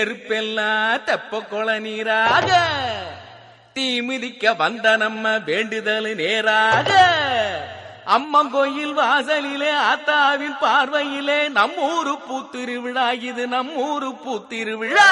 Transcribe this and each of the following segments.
நெருப்பெல்லாம் தெப்ப கொல நீராக தீமிதிக்க வந்த நம்ம வேண்டுதல் நேராக. அம்மன் கோயில் வாசலிலே ஆத்தாவின் பார்வையிலே நம்ம ஊரு பூத்திருவிழா. இது நம்மூரு பூத்திருவிழா.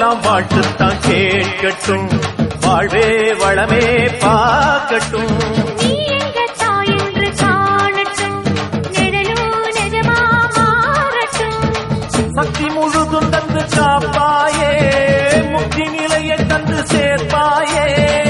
எல்லாம் வாழ்த்துத்தான் கேட்கட்டும். வாழ்வே வளமே பார்க்கட்டும். சக்தி முழுதும் தந்து காப்பாயே முக்தி நிலையை தந்து சேர்ப்பாயே.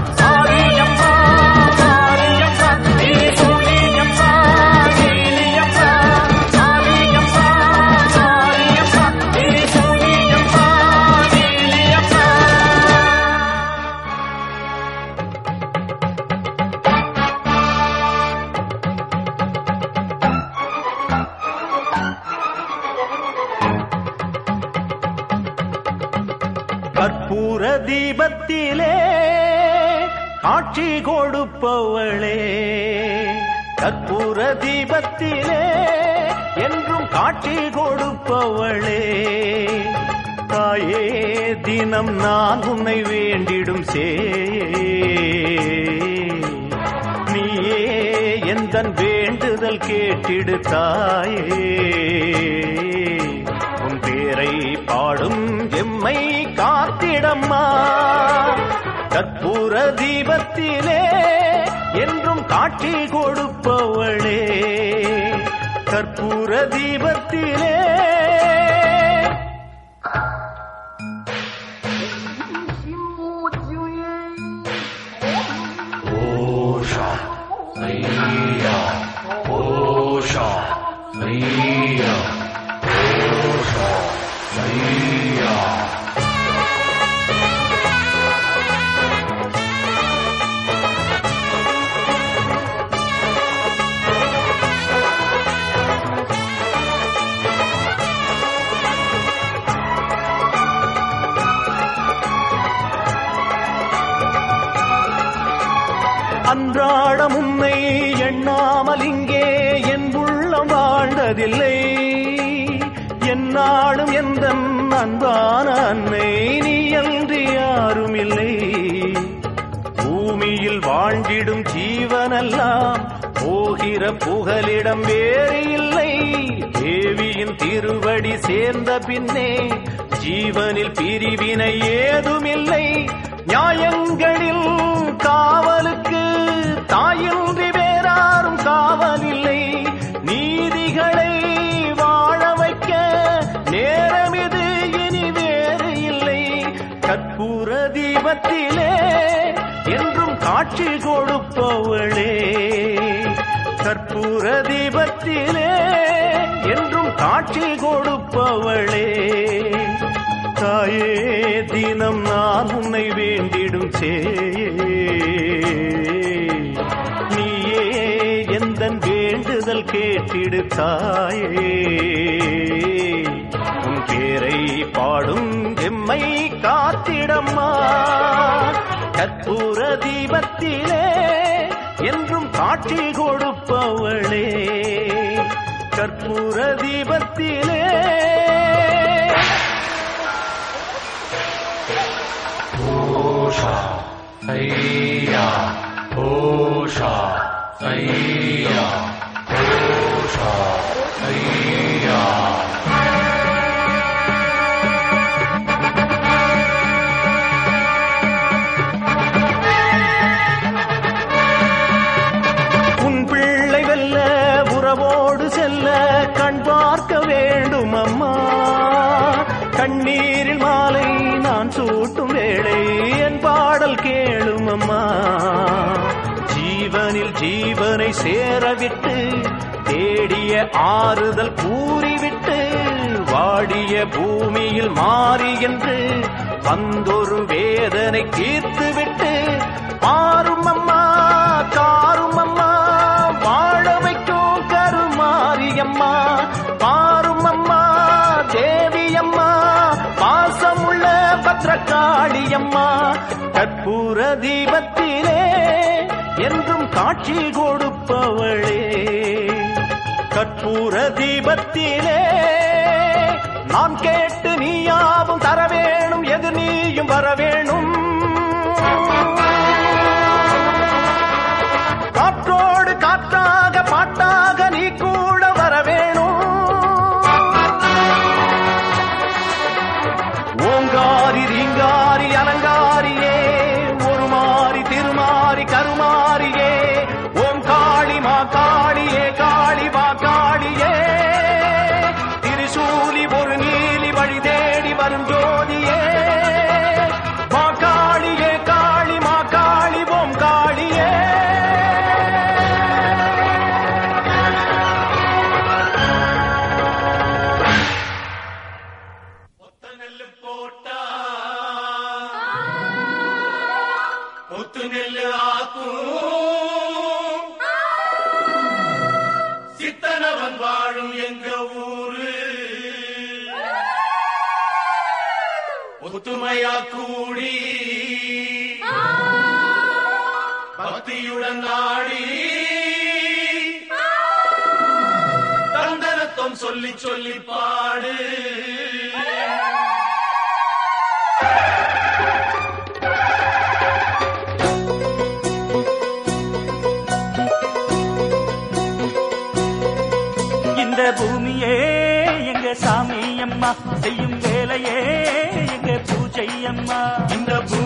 காட்சி கொடுப்பவளே. கற்பூர தீபத்திலே என்றும் காட்சி கொடுப்பவளே. தாயே தினம் நான் உன்னை வேண்டிடும் சே. நீயே எந்தன் வேண்டுதல் கேட்டிடு தாயே. உன் பேரை பாடும் எம்மை காத்திடம்மா. புறதீபத்திலே என்றும் காட்டி கொடுப்பவளே. கற்பூர தீபத்திலே தாயே உன் பேரை பாடும் எம்மை காத்திடம்மா. கற்பூர தீபத்திலே என்றும் காட்சி கொடுப்பவளே. கற்பூர தீபத்திலே ஆறுதல் கூறிவிட்டு வாடிய பூமியில் மாறி என்று வந்தொரு வேதனை தீர்த்துவிட்டு மாறும் அம்மா காரும் அம்மா வாழ வைக்கும் கருமாரி அம்மா மாறும் அம்மா தேவி அம்மா பாசமுள்ள பத்திரகாளி அம்மா கற்பூர தீபத்திலே என்றும் காட்சி கொடுப்பவளே கற்பூர தீபத்திலே நான் கேட்டு நீயாவும் தர வேணும் எது நீயும் வர பூஜையம்மா செய்யும் வேலையே எங்க பூஜையம்மா இந்த பூ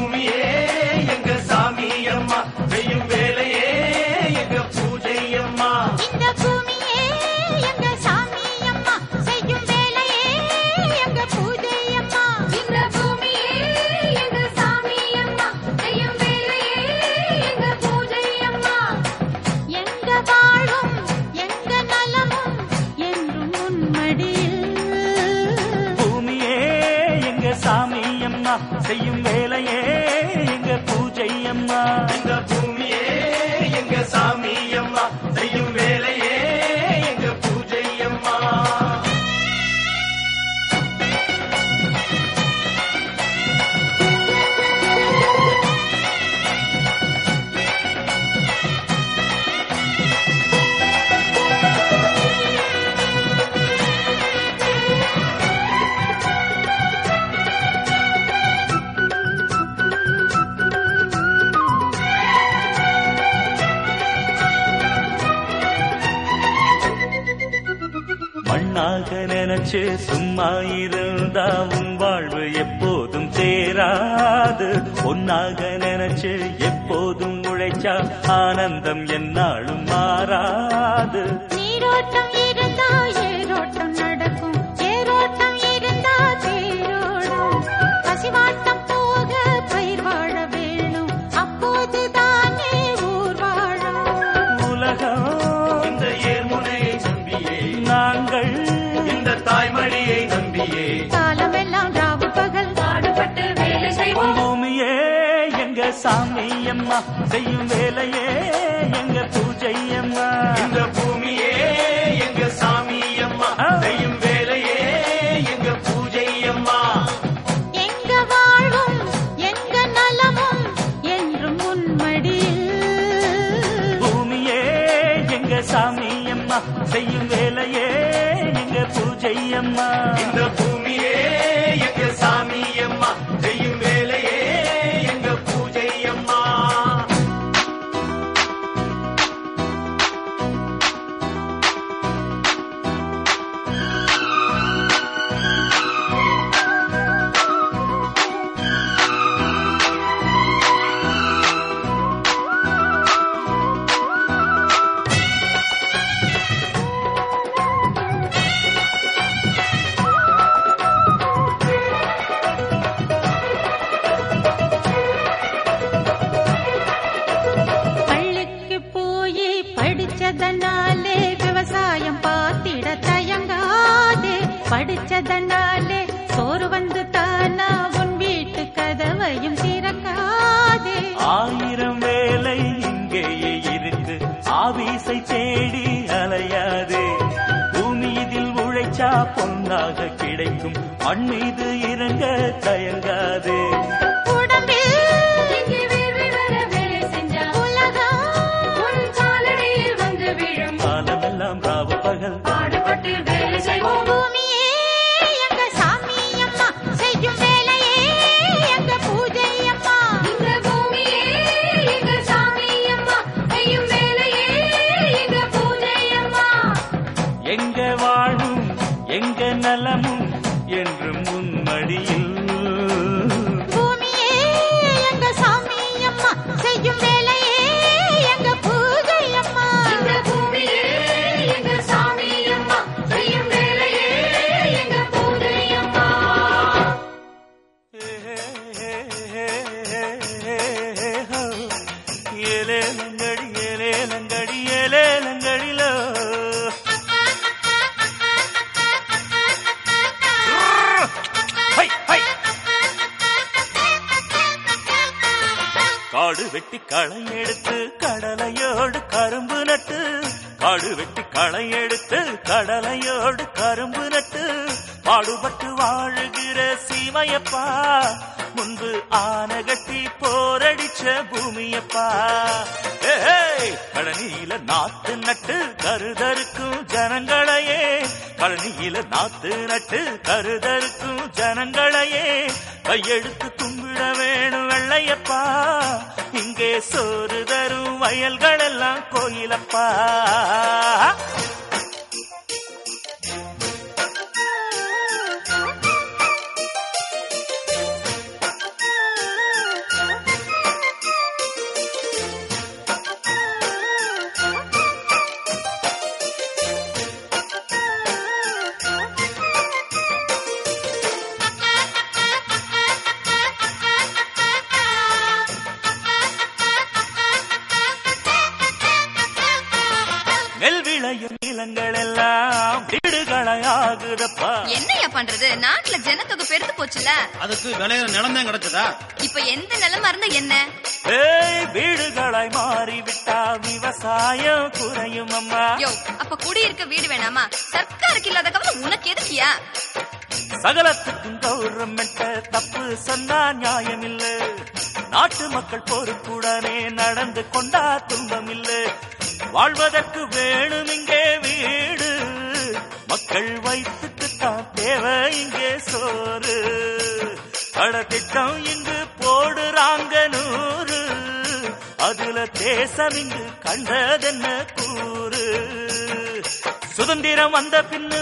நேரம் வந்த பின்னு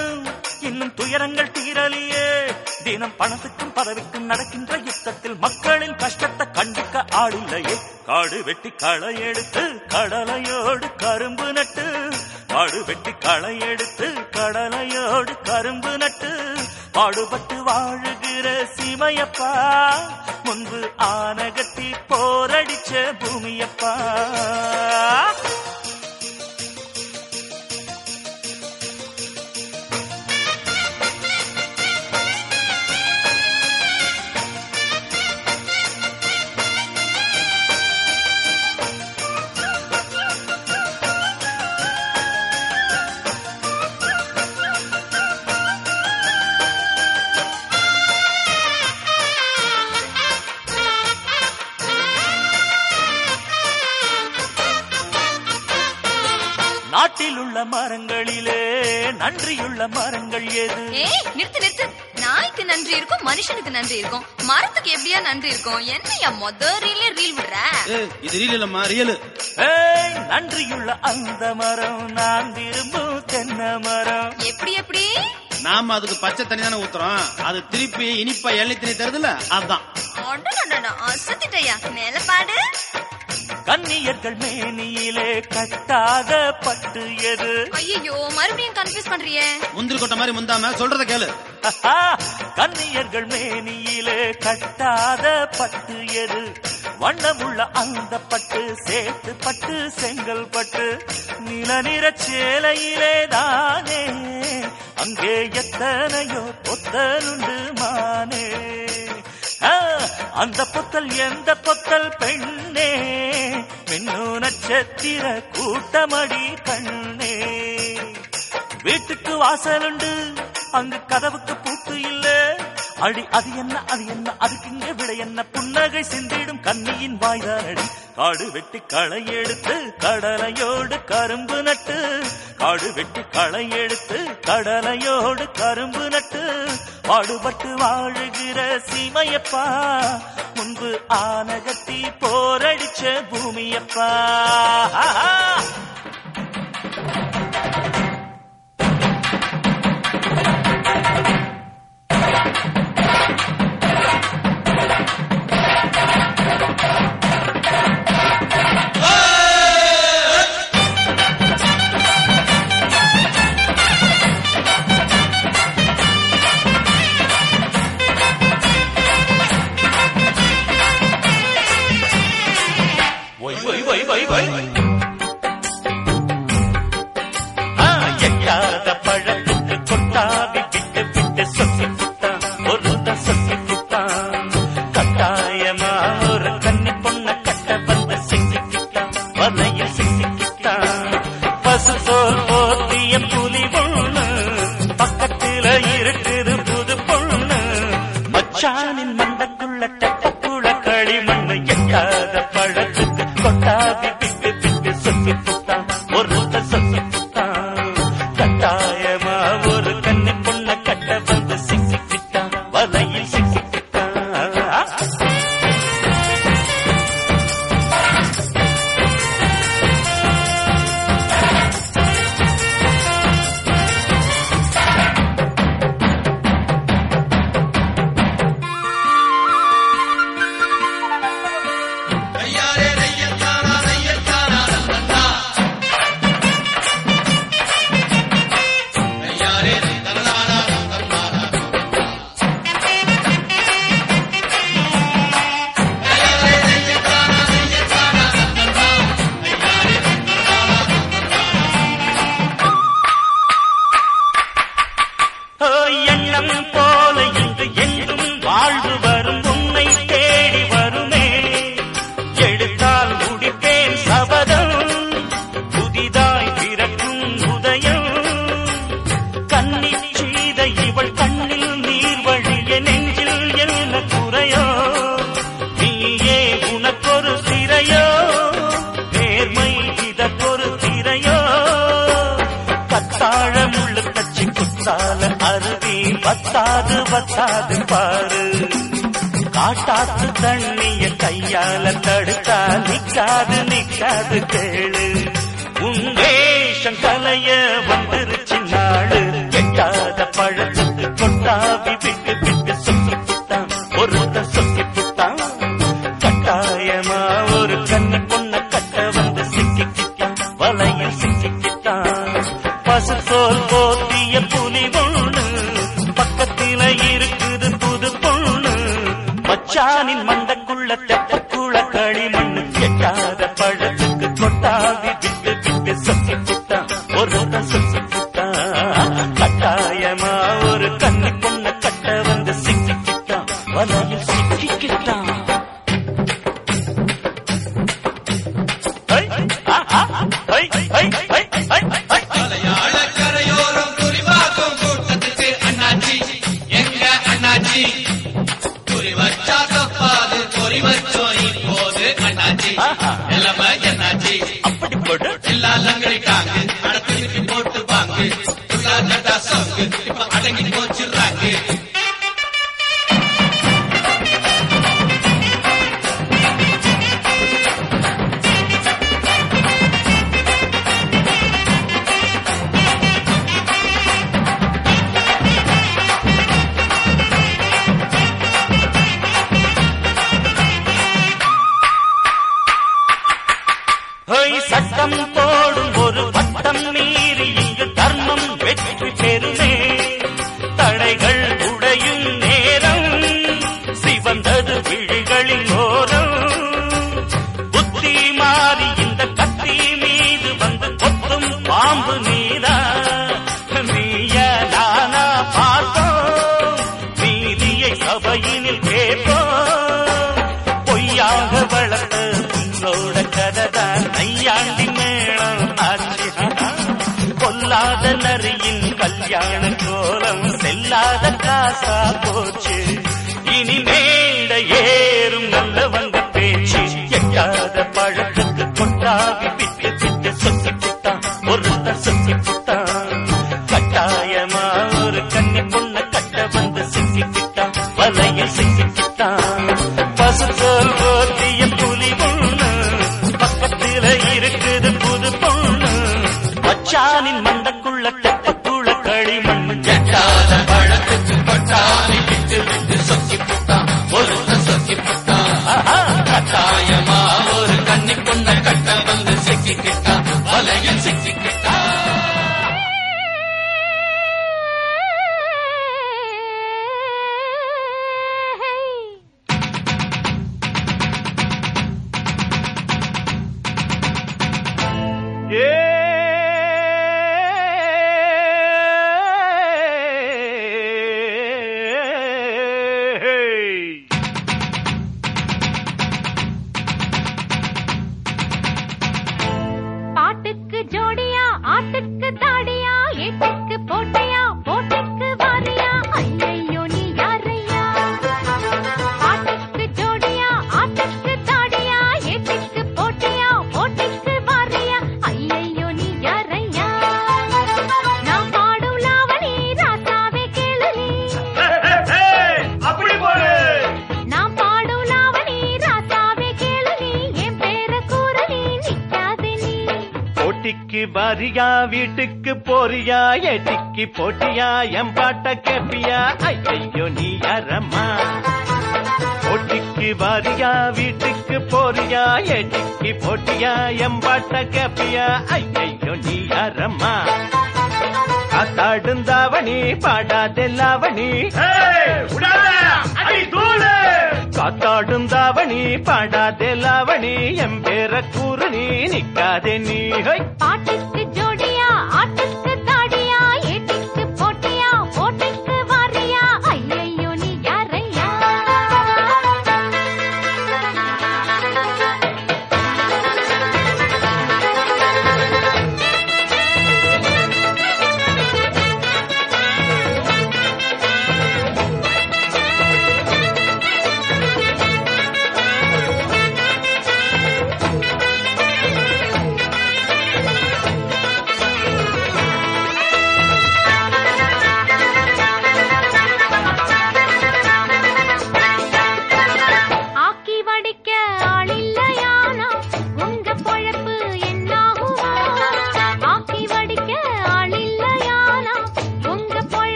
இன்னும் துயரங்கள் தீரலியே. தினம் பணத்துக்கும் பதவிக்கும் நடக்கின்ற யுத்தத்தில் மக்களின் கஷ்டத்தை கண்டிக்க ஆளில்லையே. காடு வெட்டி களை எடுத்து கடலையோடு கரும்பு நட்டு. காடு வெட்டி களை எடுத்து கடலையோடு கரும்பு நட்டு. பாடுபட்டு வாழுகிற சீமையப்பா முன்பு ஆனகத்தி போரடிச்ச பூமியப்பா. நன்றி இருக்கும். மரத்துக்கு எப்படியா நன்றி இருக்கும்? என்னையா மொத ரீலே ரீல் விடுற? இது ரீல் இல்லம்மா ரியல் நன்றியுள்ள அந்த மரம் நான் விரும்பும் தென்னை மரம். எப்படி எப்படி? நாம அதுக்கு பச்சை தண்ணி தானே ஊத்துறோம். அது திருப்பி இனிப்பா எள்ளி தண்ணி தருதுல அதான். அசத்திட்டையா? மேல பாடு கன்னியர்கள் மேனியிலே கட்டாத பட்டு எது? ஐயோ மறுபடியும் கன்ஃபியூஸ் பண்றியே. முந்திரி கொட்ட மாதிரி முந்தாம சொல்றத கேளு. கன்னியர்கள் மேனியிலே கட்டாத பட்டு எது வண்ணமுள்ள அந்த பட்டு சேத்து பட்டு செங்கல் பட்டு நிலநிற சேலையிலே தானே அங்கே எத்தனையோ பொத்தலுண்டு மானே. அந்த பொத்தல் எந்த பொத்தல் பெண்ணே பெண்ணு நட்சத்திர கூட்டமடி கண்ணே. வீட்டுக்கு வாசலுண்டு அங்கு கதவுக்கு பூட்டு இல்லை அடி அது என்ன அது என்ன அதுக்குங்க விடை என்ன? புன்னகை சிந்திடும் கன்னியின் வாய்தாரடி. காடு வெட்டி களை எடுத்து கடலையோடு கரும்பு நட்டு. காடு வெட்டி களை எடுத்து கடலையோடு கரும்பு நட்டு. பாடுபட்டு வாழுகிற சீமையப்பா முன்பு ஆனகத்தி போரடிச்ச பூமியப்பா.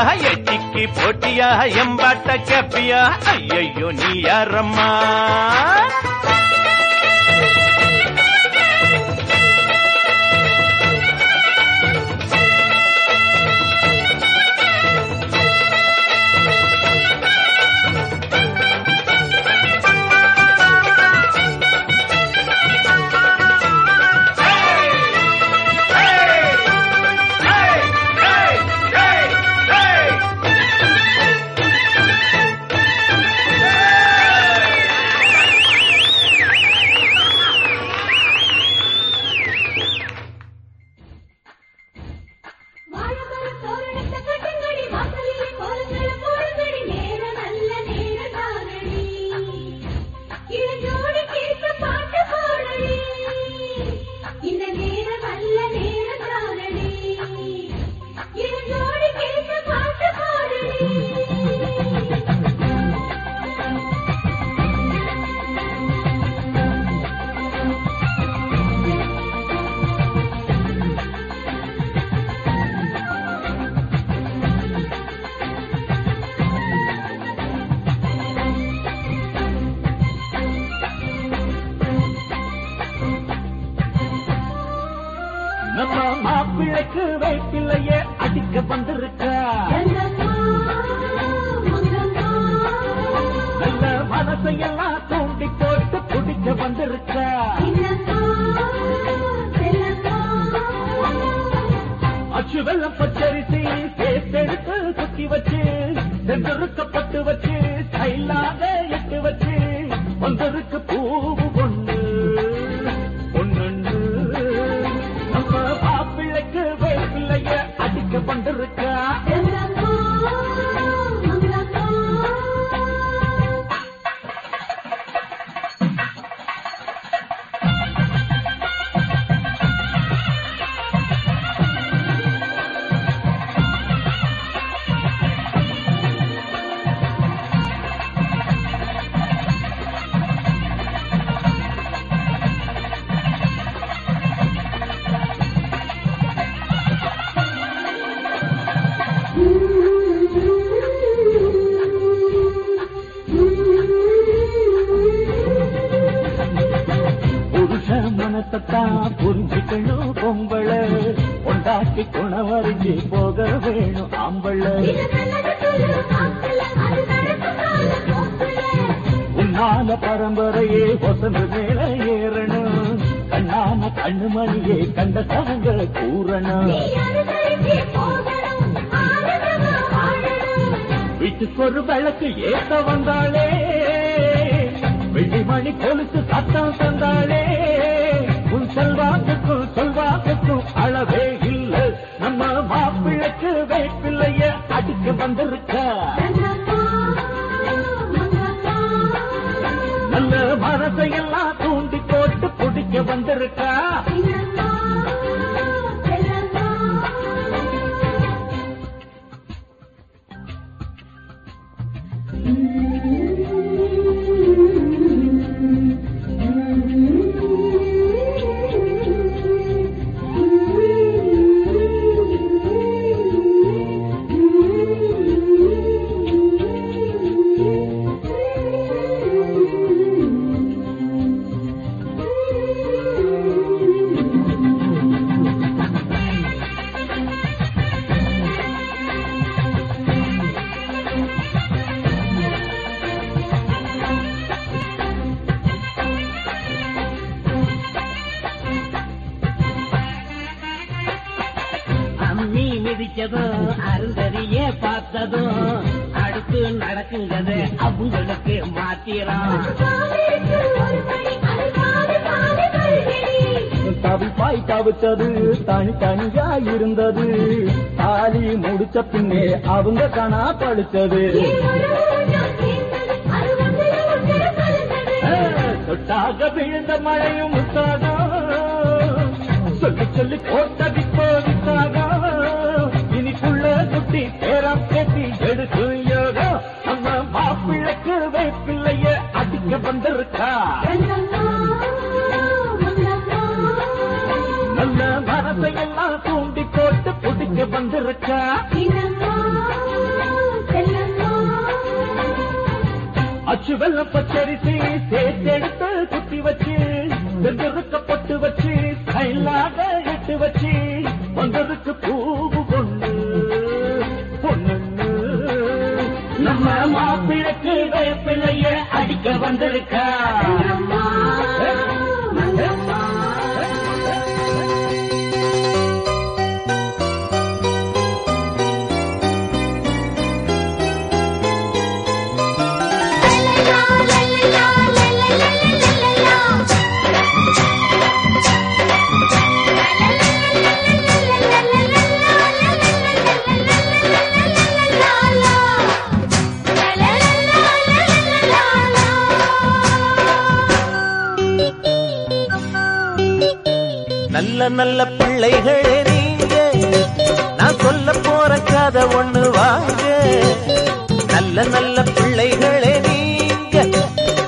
எட்டிக்கு போட்டியா எம்பாட்ட கேப்பியா ஐயையோ நீ யாரம்மா மழையும் நல்ல நல்ல பிள்ளைகள் நீங்க நான் சொல்ல போற கதை ஒண்ணு வாங்க. நல்ல நல்ல பிள்ளைகளே நீங்க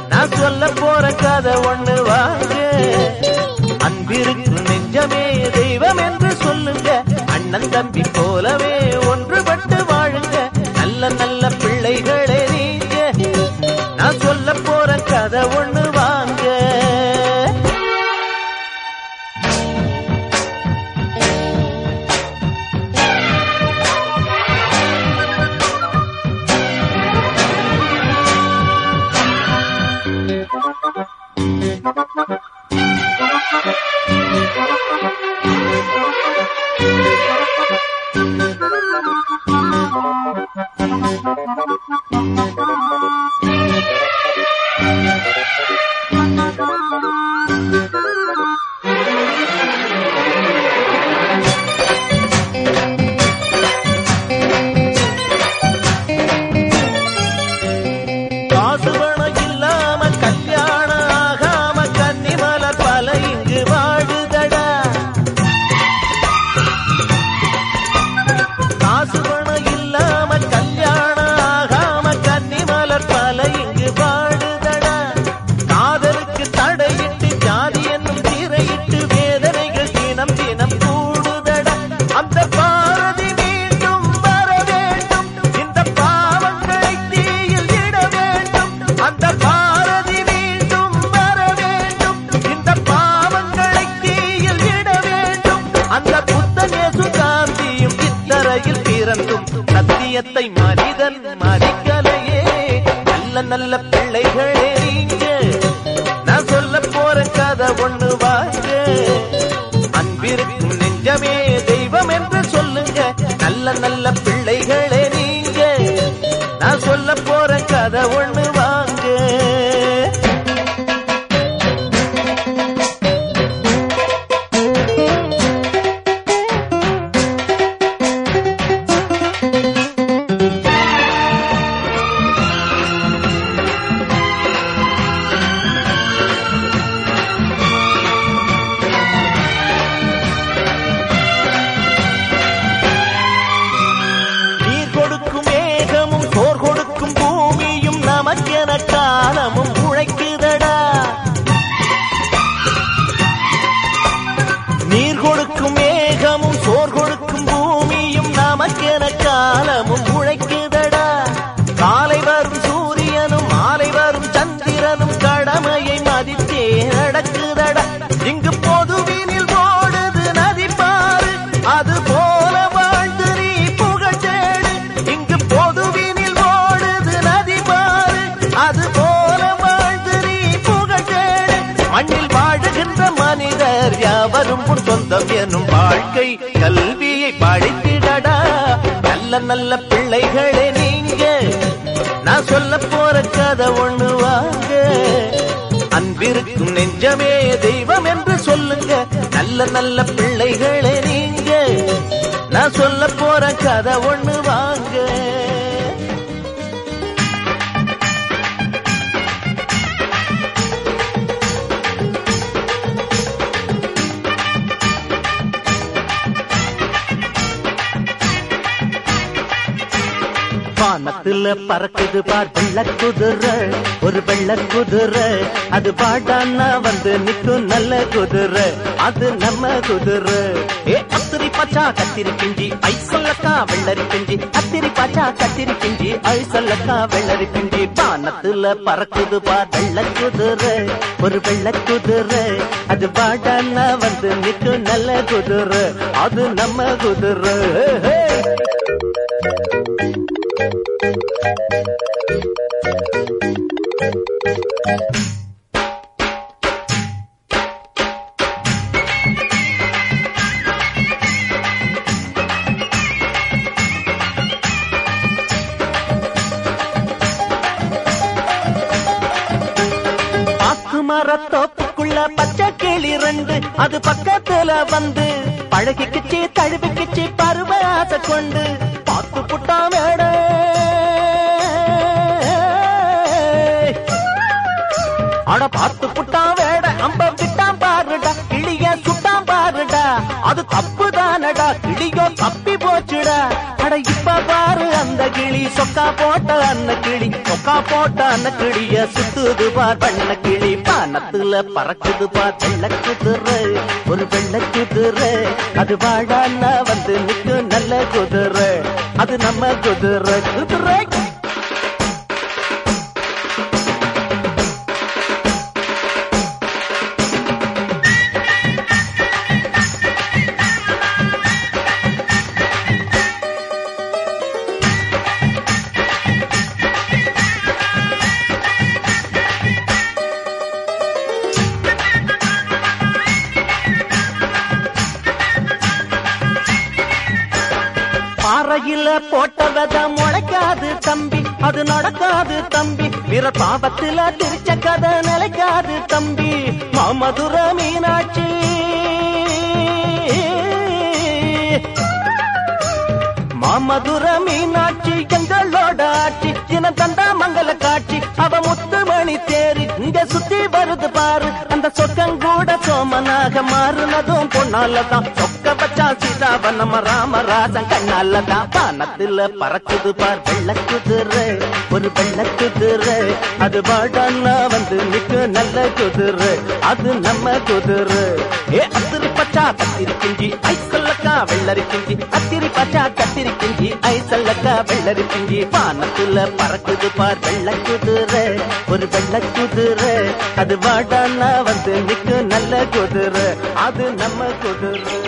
நான் சொல்ல போற கதை ஒண்ணு வாங்க. அன்பிருக்கு நெஞ்சமே தெய்வம் என்று சொல்லுங்க. அண்ணன் தம்பி போலவே ஒன்று குதிரை அது நம்ம குதிரை. ஏ அத்திரி பச்சா கத்திரி பிஞ்சி ஐ சொல்லக்கா வெள்ளரி பிஞ்சி அத்திரி பச்சா கத்திரி பிஞ்சி ஐ சொல்லக்கா வெள்ளரி பிஞ்சி பானத்துல பறக்குது பா வெள்ள குதிரை. ஒரு வெள்ள குதிரை அது பாடான்னா வந்து நிக்கும் நல்ல குதிரை. அது நம்ம குதிரை. Thank you. அது பக்கத்துல வந்து பழகிக்குச்சு தழுவிக்குச்சு பருவ ஆசை கொண்டு பார்த்து புட்டா மேட. அட பார்த்து புட்டா வேட அம்ப விட்டாம் பாருடா கிளிய சுட்டாம் பாருடா. அது தப்பு தானடா கிளியோ தப்பி போச்சுடா. அட இப்ப பாரு அந்த கிளி சொக்கா போட்ட அந்த கிளி சொக்கா போட்ட அந்த கிளிய சுத்துது பார் பண்ண கிளி வானத்துல பறக்குது பார் வெள்ள குதிரை ஒரு வெள்ள குதிரை அது வாழான்னா வந்து நிக்கு நல்ல குதிரை. அது நம்ம குதிரை. குதிரை பிற பாவத்துல திரிச்ச கதை நிலைக்காது தம்பி. மாமதுர மீனாட்சி. மாமதுர மீனாட்சி எங்களோட ஆட்சி. தினம் தந்தா மங்கள காட்சி. அவ முத்துமணி தேரி. இங்க சுத்தி வருது பாரு. அந்த சொக்கங்கூட சோமனாக மாறுனதும் பொண்ணாலதான் சொக்க பச்சா சீதாவ நம்ம கண்ணால தான் பானத்துல பறக்குது பார் வெள்ளக்குதிரை. ஒரு வெள்ளக்குதிரை. அது வாடான்னா வந்து நிக்கு நல்ல குதிரை. அது நம்ம குதிரை. ஏ அத்திரு பச்சா கத்திரி குஞ்சி ஐக்கல் வெள்ளரி கிஞ்சி அத்திரி பச்சா கத்திரி கிஞ்சி ஐசல்லக்கா வெள்ளரி கிஞ்சி வானத்துல பறக்குது பார் வெள்ள குதிரை ஒரு வெள்ள குதிரை அது வாடான்னா வந்து நிக்கு நல்ல குதிரை அது நம்ம குதிரை.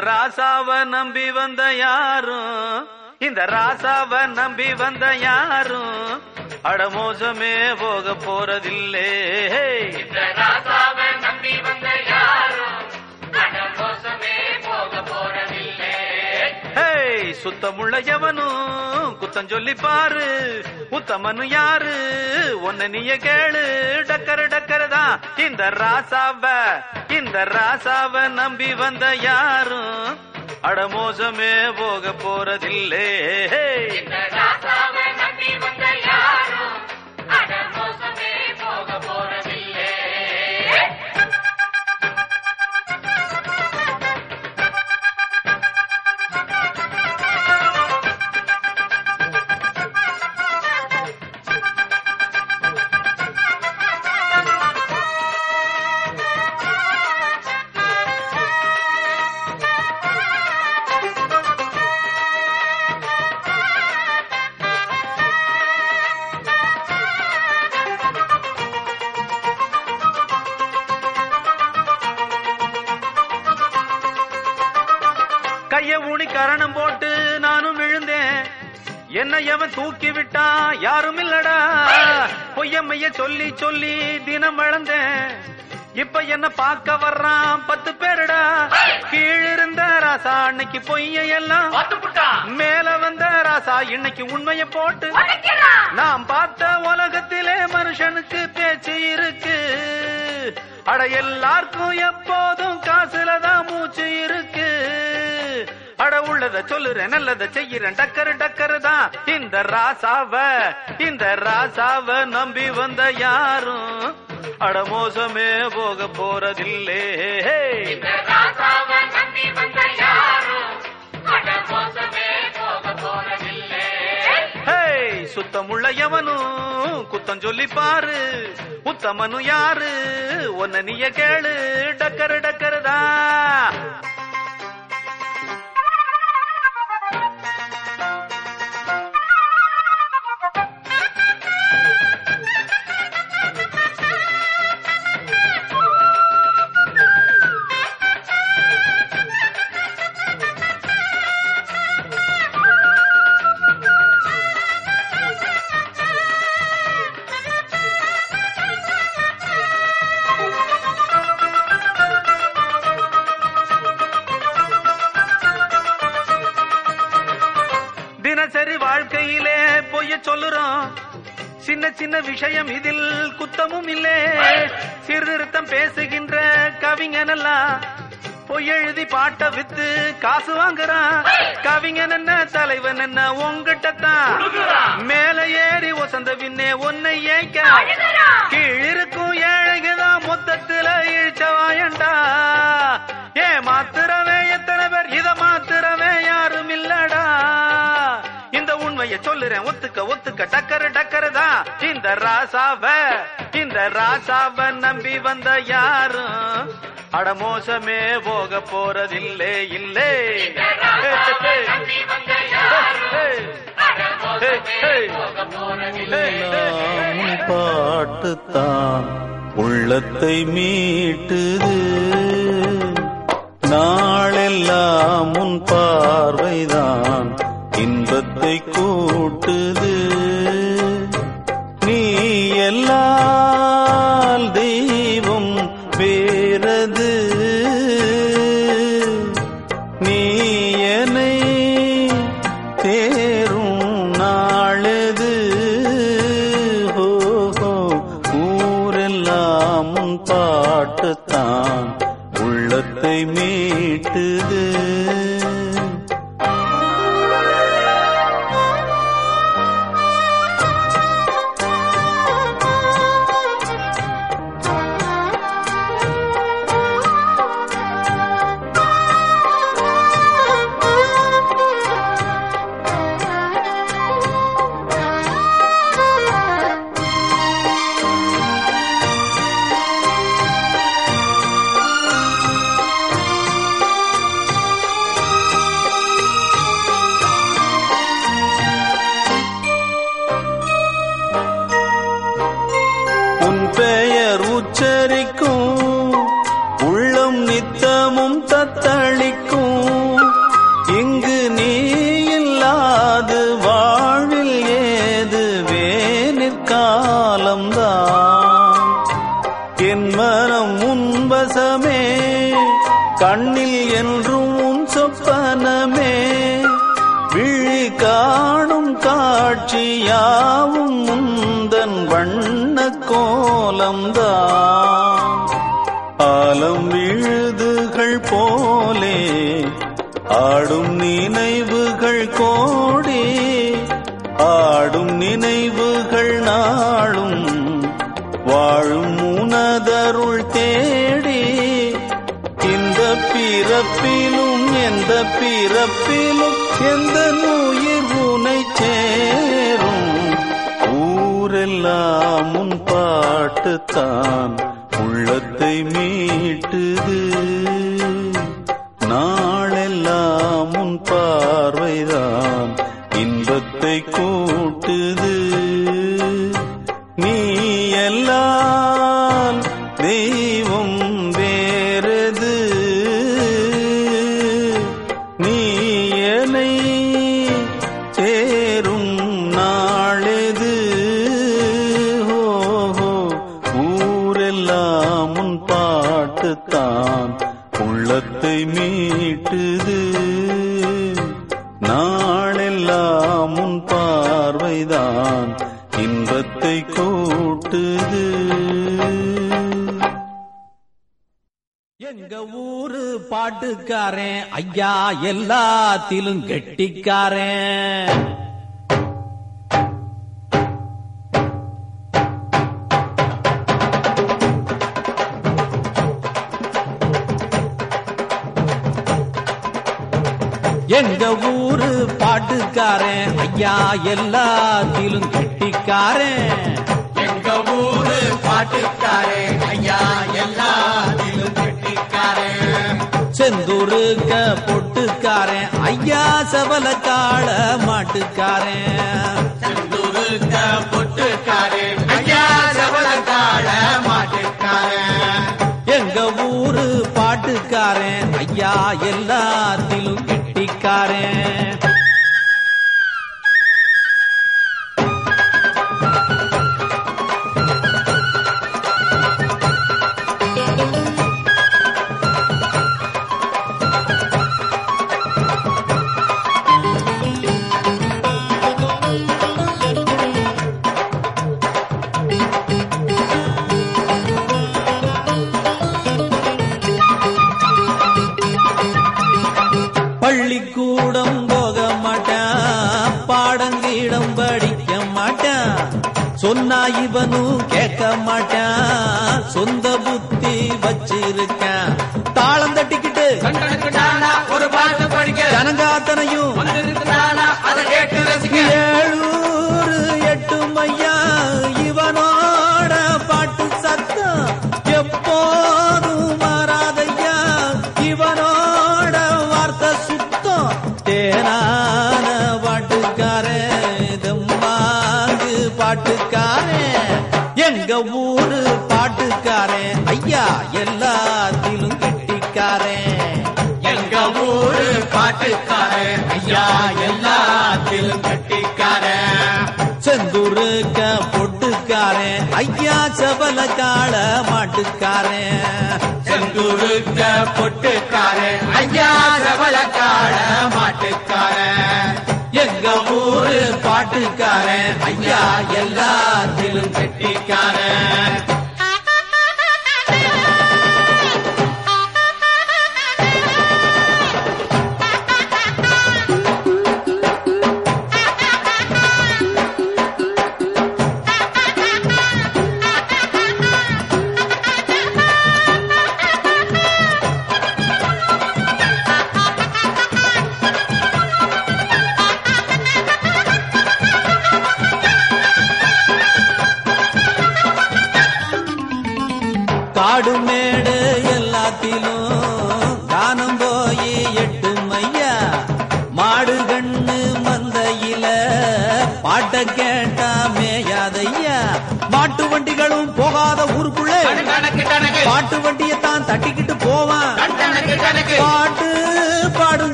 ராசாவ நம்பி வந்த யாரும்? இந்த ராசாவ நம்பி வந்த யாரும்? அட மோசமே போக போறதில்லே. இந்த ராசாவ நம்பி வந்த யாரும்? அட மோசமே போக போறதில்லே. சுத்தமுள்ள எவனும் குத்தம் சொல்லி பாரு. உத்தமனு யாரு? உன்ன நீய கேளு. டக்கரு டக்கரு தான் இந்த ராசாவ இந்த ராசாவ நம்பி வந்த யாரும் அடமோசமே போக போறதில்லே. தூக்கி விட்டான் யாரும் இல்லடா பொய்யம்மைய சொல்லி சொல்லி தினம் வளர்ந்தேன். இப்ப என்ன பார்க்க வர்றான்? பத்து பேருடா. கீழிருந்த ராசா அன்னைக்கு பொய்ய எல்லாம் மேல வந்த ராசா இன்னைக்கு உண்மைய போட்டு நாம் பார்த்த உலகத்திலே மனுஷனுக்கு பேச்சு இருக்கு. அட எல்லாருக்கும் எப்போதும் காசுல தான் மூச்சு இருக்கு. அட உள்ளத சொல்லுறேன் நல்லத செய்யறேன் டக்கரு டக்கரு தான். இந்த ராசாவ இந்த ராசாவ நம்பி வந்த யாரும் அட மோசமே போக போறதில்லே. சுத்தமுள்ள எவனும் குத்தம் சொல்லி பாரு. உத்தமனு யாரு? உன்ன நீய கேளு. டக்கரு டக்கரு தான். சீர்திருத்தம் பேசுகின்ற கவிஞனெல்லாம் பொய்யெழுதி பாட்ட வித்து காசு வாங்குறான். கவிஞன் என்ன தலைவன் என்ன உங்ககிட்ட தான் மேல ஏறி வசந்த பின்னே உன்னை ஏய்க்க. கீழிருக்கும் சொல்லுறேன் ஒத்துக்க ஒத்துக்க டக்கரு டக்கரு தான் இந்த ராசாவ இந்த ராசாவ நம்பி வந்த யாரும் அட மோசமே போக போறதில்லே. இல்லே பாட்டுத்தான் உள்ளத்தை மீட்டுது. நாளெல்லாம் உன் பார்வைதான். இன்பத்தை கூட்டுது. நீ எல்லாம் கோடி ஆடும் நினைவுகள் நாளும் வாழும் உனதருள் தேடி இந்த பிறப்பிலும் எந்த பிறப்பிலும் எந்த நோயிர் உனை சேரும். ஊரெல்லாம் உன் பாட்டுத்தான் உள்ளத்தை மீ எல்லாத்திலும் கெட்டிக்காரன். மலச்சாள மாட்டுக்காரன். ಶೆಟ್ಟಿ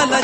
சபல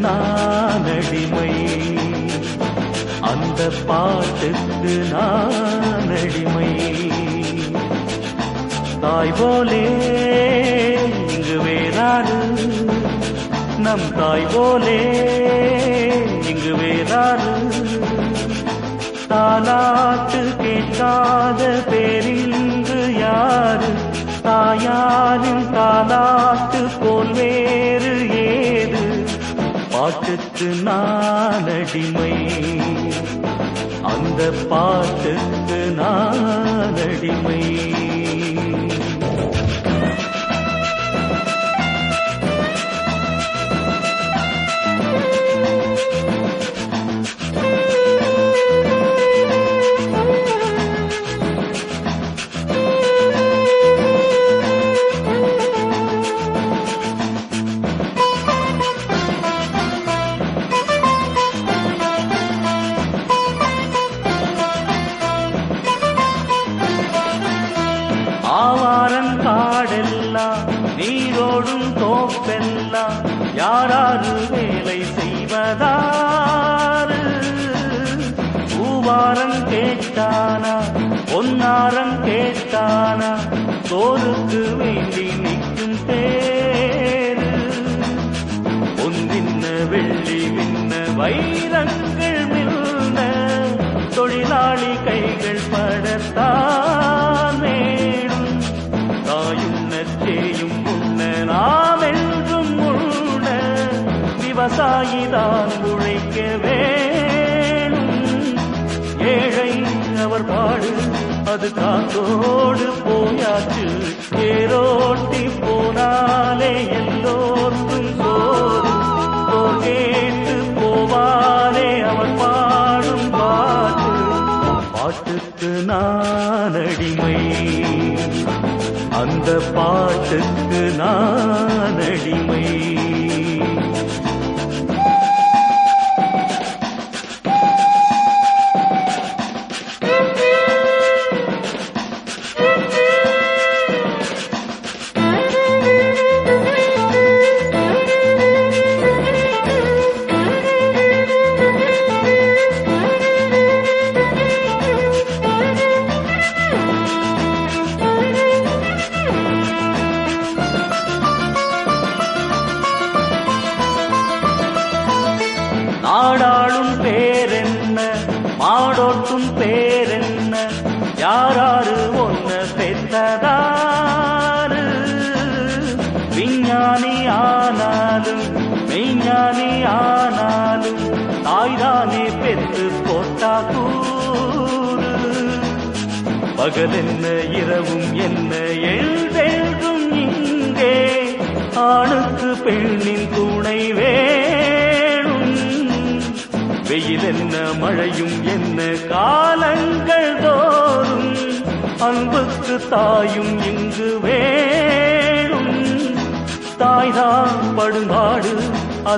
நான் அடிமை அந்த பாட்டுக்கு நான் அடிமை தாய் போலே இங்கு வேறாறு நம் தாய் போலே இங்கு வேறாறு தாலாட்டு கேட்காத பேரின்று யாரு? தாயாரின் தாலாட்டு போல் வேறு பாட்டுக்கு நான் அடிமை அந்த பாட்டுக்கு நான் அடிமை விவசாயி உழைக்க வேணும் ஏழை அவர் பாடு அது காத்தோடு போயாச்சு. ஏரோட்டி போனாலே எல்லோருக்கும் சோறு. சோர் கேட்டு போவானே அவர் பாடும் பாட்டு. பாட்டுக்கு நான் அடிமை அந்த பாட்டுக்கு நான் அடிமை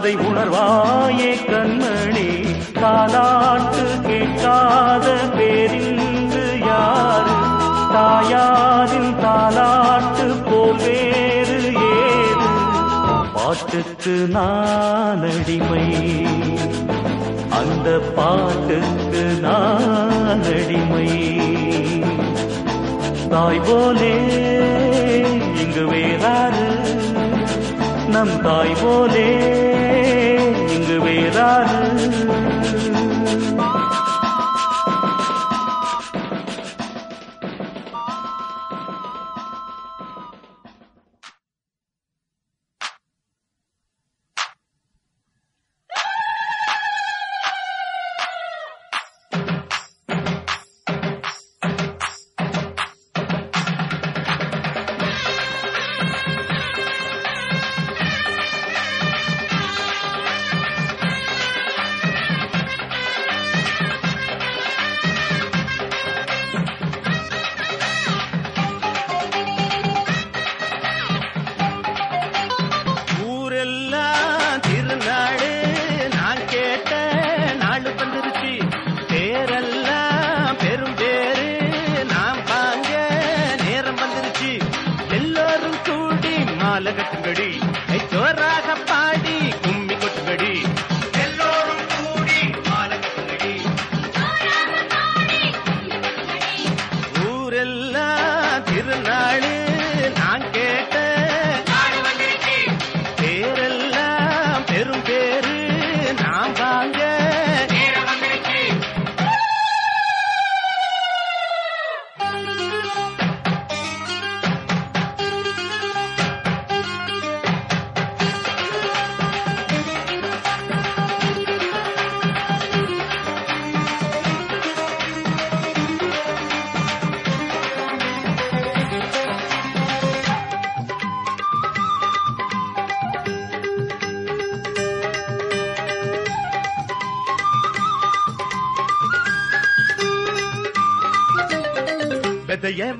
அதை உணர்வாயே கண்மணி தாலாட்டு கேட்காத பேரிந்து யாரு? தாயாரின் தாலாட்டு போல் வேறு ஏது? பாட்டுக்கு நான் அடிமை அந்த பாட்டுக்கு நான் அடிமை தாய் போலே இங்கு வேறாறு நம் தாய் போலே இங்கு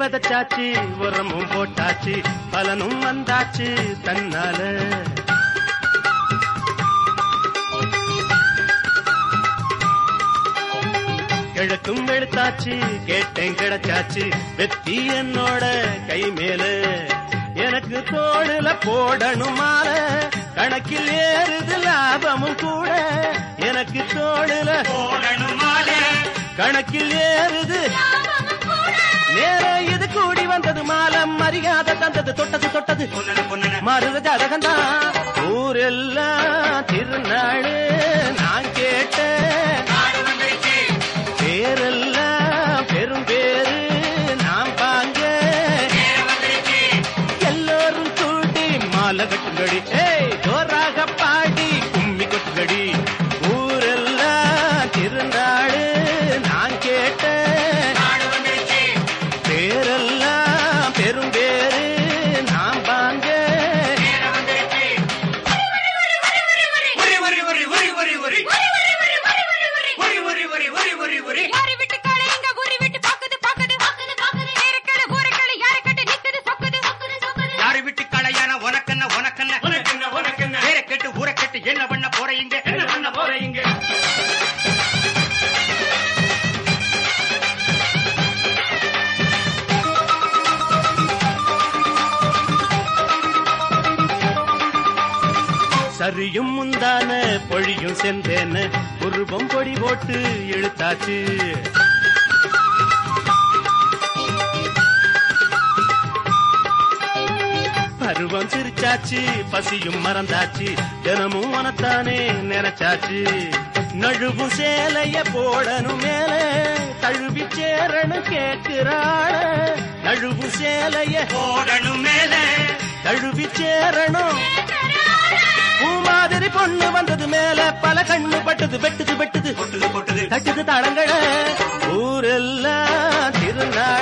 விதைச்சாச்சு உரமும் போட்டாச்சு பலனும் வந்தாச்சு தன்னால. கிழக்கும் வெளுத்தாச்சு கேட்டேன் கிடைச்சாச்சு வெத்தி என்னோட கை மேல. எனக்கு தோடுல போடணும் மால கணக்கில் ஏறுது லாபமும் கூட. எனக்கு தோடுல போடணும் மால கணக்கில் ஏறுது நேரம் தந்தது மாலம் மரியாதை தந்தது தொட்டது தொட்டது. மருத ஜாதகந்தா ஊரெல்லாம் திருநாள் நான் கேட்டேன். பேரெல்லாம் பெரும் பேரு நாம் பாங்க. எல்லோரும் கூட்டி மாலை கட்டுங்கடி ஏய் பொழியும் செந்தேன உருவம் பொடி போட்டு இழுத்தாச்சு. பருவம் சிரிச்சாச்சு பசியும் மறந்தாச்சு தினமும் மனத்தானே நினைச்சாச்சு. நழுவு சேலைய போடணும் மேல தழுவி சேரணும் கேட்கிறாள நழுவு சேலைய போடணும் மேல தழுவி சேரணும். மாதிரி பொண்ணு வந்தது மேல பல கண்ணு பட்டது வெட்டுது வெட்டுது. பொட்டுது பொட்டுது. தட்டுது தடங்கள ஊரெல்லாம் திருநாடு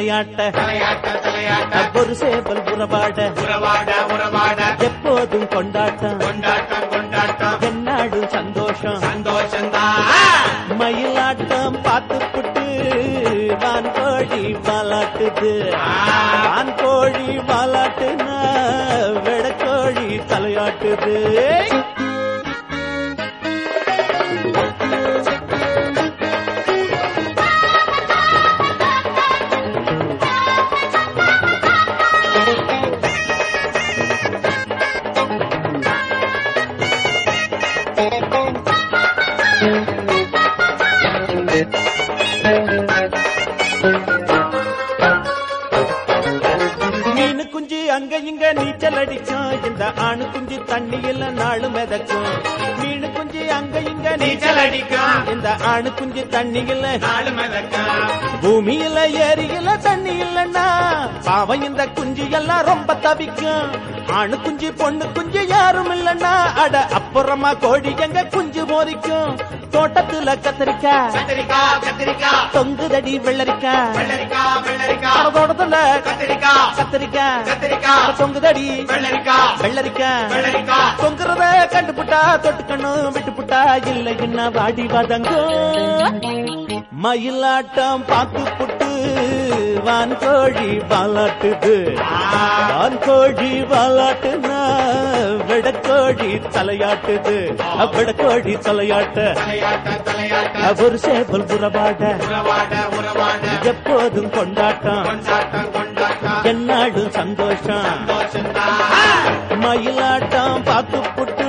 தலையாட்ட. ஒரு சேவல் உறவாட. உறவாட உறவாட. ஆணு குஞ்சு நாலு மிதக்கும் பூமியில ஏரியில தண்ணி இல்லன்னா பாவம் இந்த குஞ்சு எல்லாம் ரொம்ப தவிக்கும். ஆணு குஞ்சு பொண்ணு குஞ்சு யாரும் இல்லன்னா அட அப்புறமா கோழி எங்க குஞ்சு மோதிக்கும். தோட்டத்துல கத்திரிக்காய் தொங்குதடி வெள்ளரிக்காய் வெள்ளரிக்காய் தோட்டத்துல கத்திரிக்காய் தொங்குதடி வெள்ளரிக்காய் வெள்ளரிக்காய் தொங்குறத கண்டுபுட்டா தொட்டுக்கணும் விட்டுப்புட்டா இல்லை இல்லைன்னா வாடி வதங்கோ மயிலாட்டம் பாக்கு புட்டு வான்கோழி வாலாட்டுது. வான்கோழி வாலாட்டுனா விடக்கோழி தலையாட்டுது. விடக்கோழி தலையாட்ட. ஒரு சேவல் உறவாட. எப்போதும் கொண்டாட்டம். என்னாடும் சந்தோஷம். மயிலாட்டம் பார்த்து புட்டு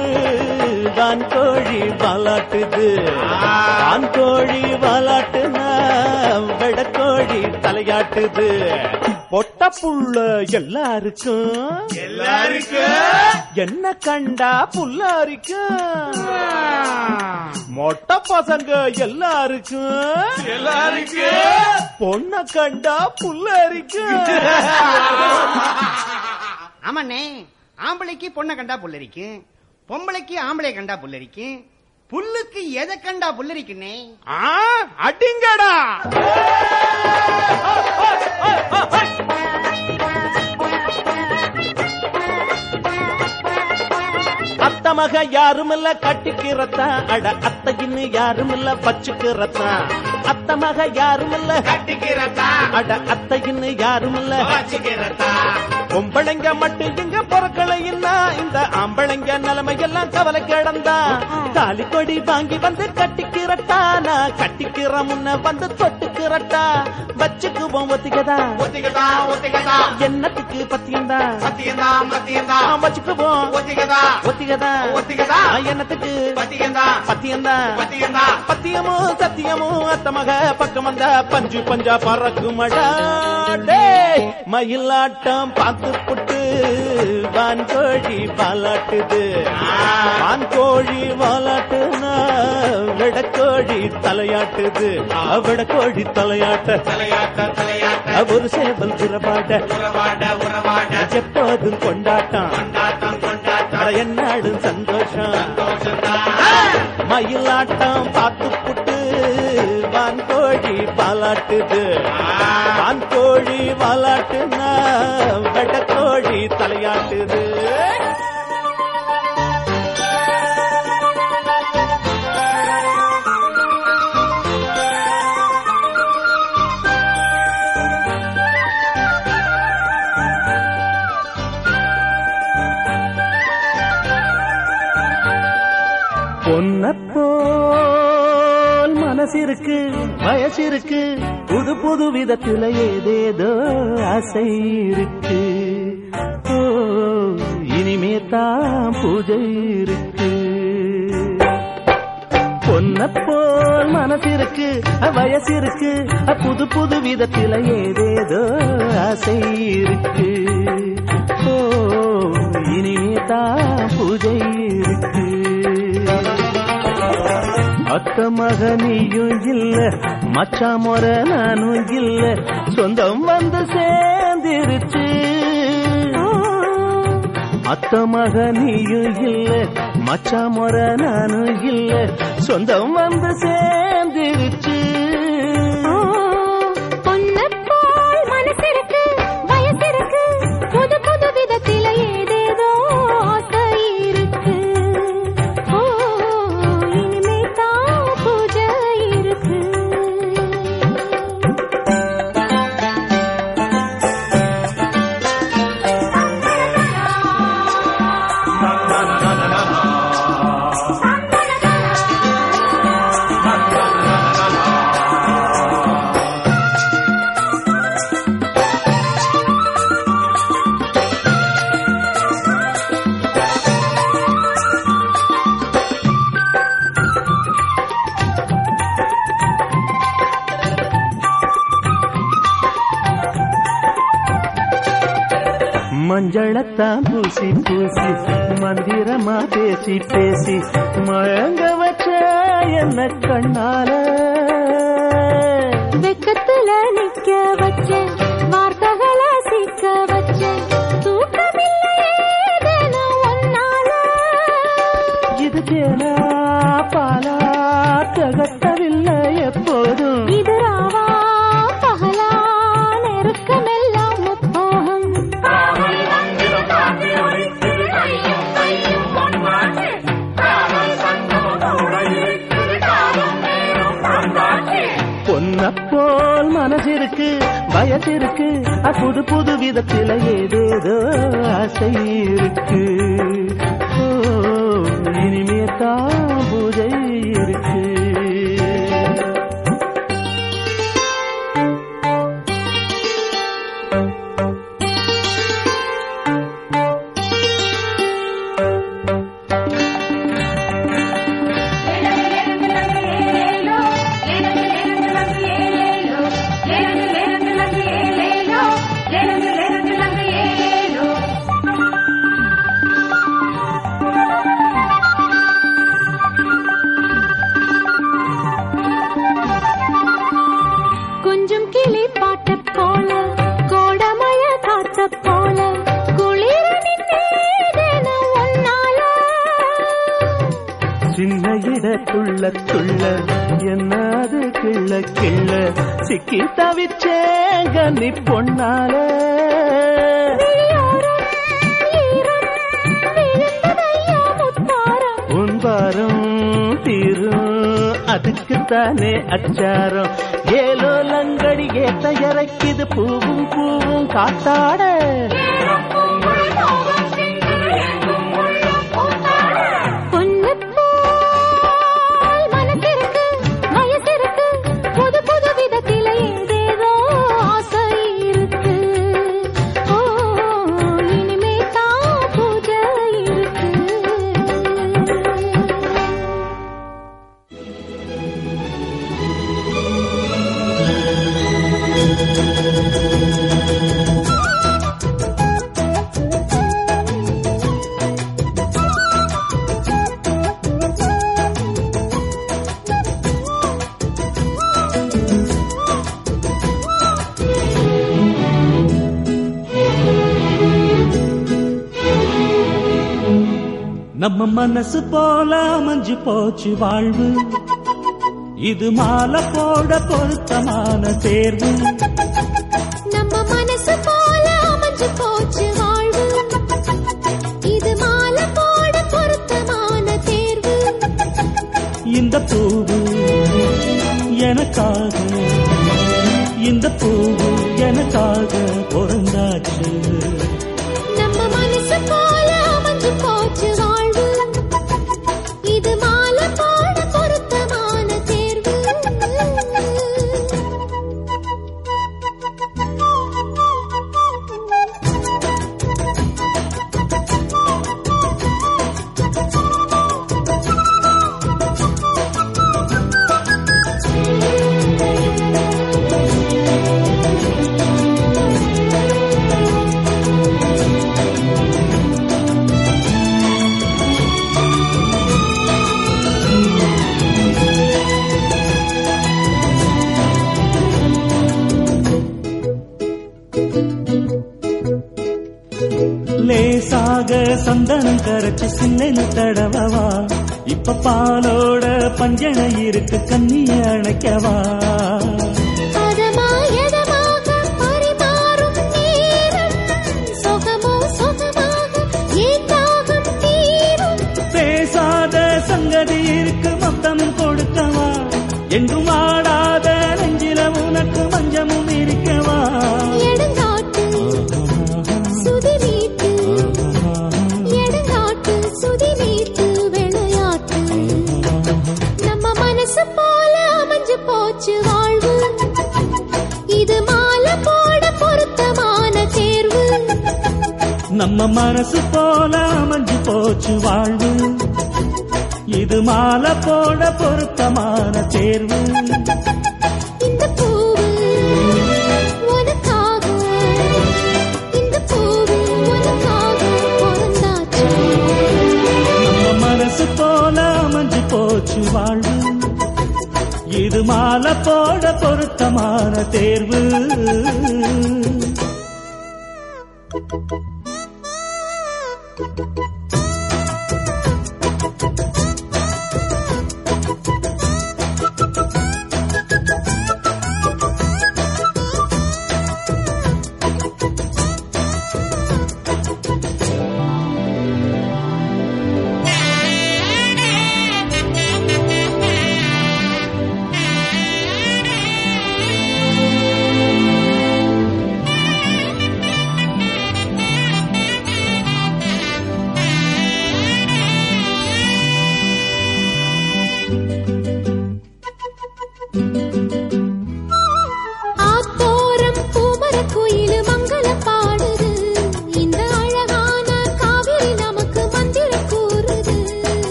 வான்கோழி வாலாட்டுது வான்கோழி வாலாட்டுனா விடக்கோழி தலையாட்டுது. பொட்ட புள்ள எல்லாருக்கும். எல்லாருக்கும். என்ன கண்டா புல்லாரிக்கும். மொட்டை பசங்க எல்லாருக்கும். எல்லாருக்கும். பொண்ண கண்டா புல்லாரிக்கும். ஆமாண்ணே ஆம்பளைக்கு பொண்ணை கண்டா புல்லரிக்கும். பொம்பளைக்கு ஆம்பளை கண்டா புல்லரிக்கும் புல்லுக்கு எதை கண்டா புல்லரிக்குன்னே? அடிங்கடா! அத்த மக யாருமில்ல கட்டிக்கிறதா அட அத்தையின்னு யாருமில்ல பச்சுக்கிறதா அத்த மக யாருமில்ல கட்டிக்கிறதா அட அத்தையின்னு யாருமில்ல பச்சுக்கிறதா பொம்பளைங்க மட்டும் இங்க பொறக்கலைன்னா இந்த ஆம்பளைங்க நிலைமையெல்லாம் கவலை கிடந்தா? தாலி கொடி வாங்கி வந்து கட்டிக்கிறட்டா நான் கட்டிக்கிற முன்ன வந்து தொட்டுக்கிறட்டா? வச்சுக்குவோம் ஒத்திக்கதா ஒத்திக்கதா ஒத்திக்கதா என்னத்துக்கு பத்தியந்தா? சத்தியந்தா மத்தியந்தா வச்சுக்குவோம். ஒத்திக்கதா ஒத்திக்கதா ஒத்திக்கதா என்னத்துக்கு? பத்தியந்தா? பத்தியந்தா? பத்தியந்தா? பத்தியமோ சத்தியமோ அத்த மக பக்கம் வந்த பஞ்சு பஞ்சா பறக்குமடா? டேய் மயிலாட்டம் பார்த்து புட்டு புட்டு வான்கோழி பாலாட்டுது வான்கோழி வாலாட்டுனா விடக்கோழி தலையாட்டுது. விடக்கோழி தலையாட்ட. தலையாட்ட தலையாட்ட ஒரு சேவல் புறப்பாட்ட உறவாட. எப்போதும் கொண்டாட்டம். கொண்டாட்டம் என்னாடும் சந்தோஷம். மயிலாட்டம் பார்த்து புட்டு வான்கோழி பாலாட்டுது வான்கோழி வாலாட்டுனா வெட்டக்கோழி தலையாட்டுது. பொன்ன வயசு இருக்கு வயசு இருக்கு புது புது விதத்துல ஏதேதோ ஆசை இருக்கு. ஓ இனிமே தான் பூஜை இருக்கு. பொன்னப்போல் மனசிருக்கு வயசிருக்கு. புது புது விதத்துல ஏதேதோ ஆசை இருக்கு. ஓ இனிமே தான் பூஜை இருக்கு. அத்த மக நீயும் இல்ல மச்சா முறை நானும் இல்ல சொந்தம் வந்து சேர்ந்திருச்சு. அத்த மக நீயும் இல்ல மச்சா முறை நானும் இல்ல சொந்தம் வந்து சேர்ந்திருச்சு. மஞ்சளத்தான் பூசி பூசி மந்திரமா பேசி பேசி மழங்க வச்ச என்ன கண்ணால இருக்கு வயசு இருக்கு புது புது விதத்துல ஏதேதோ ஆசை இருக்கு. இனிமே தான் பூஜை இருக்கு. மனசு போல அமைஞ்சு போச்சு வாழ்வு. இது மாலை போட பொருத்தமான தேர்வு. நம்ம மனசு போல அமைஞ்சு போச்சு வாழ்வு. இது மாலை போட பொருத்தமான தேர்வு. இந்த பூவு எனக்காக இந்த பூவு எனக்காக பிறந்தாச்சு.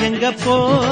எங்க போச்சு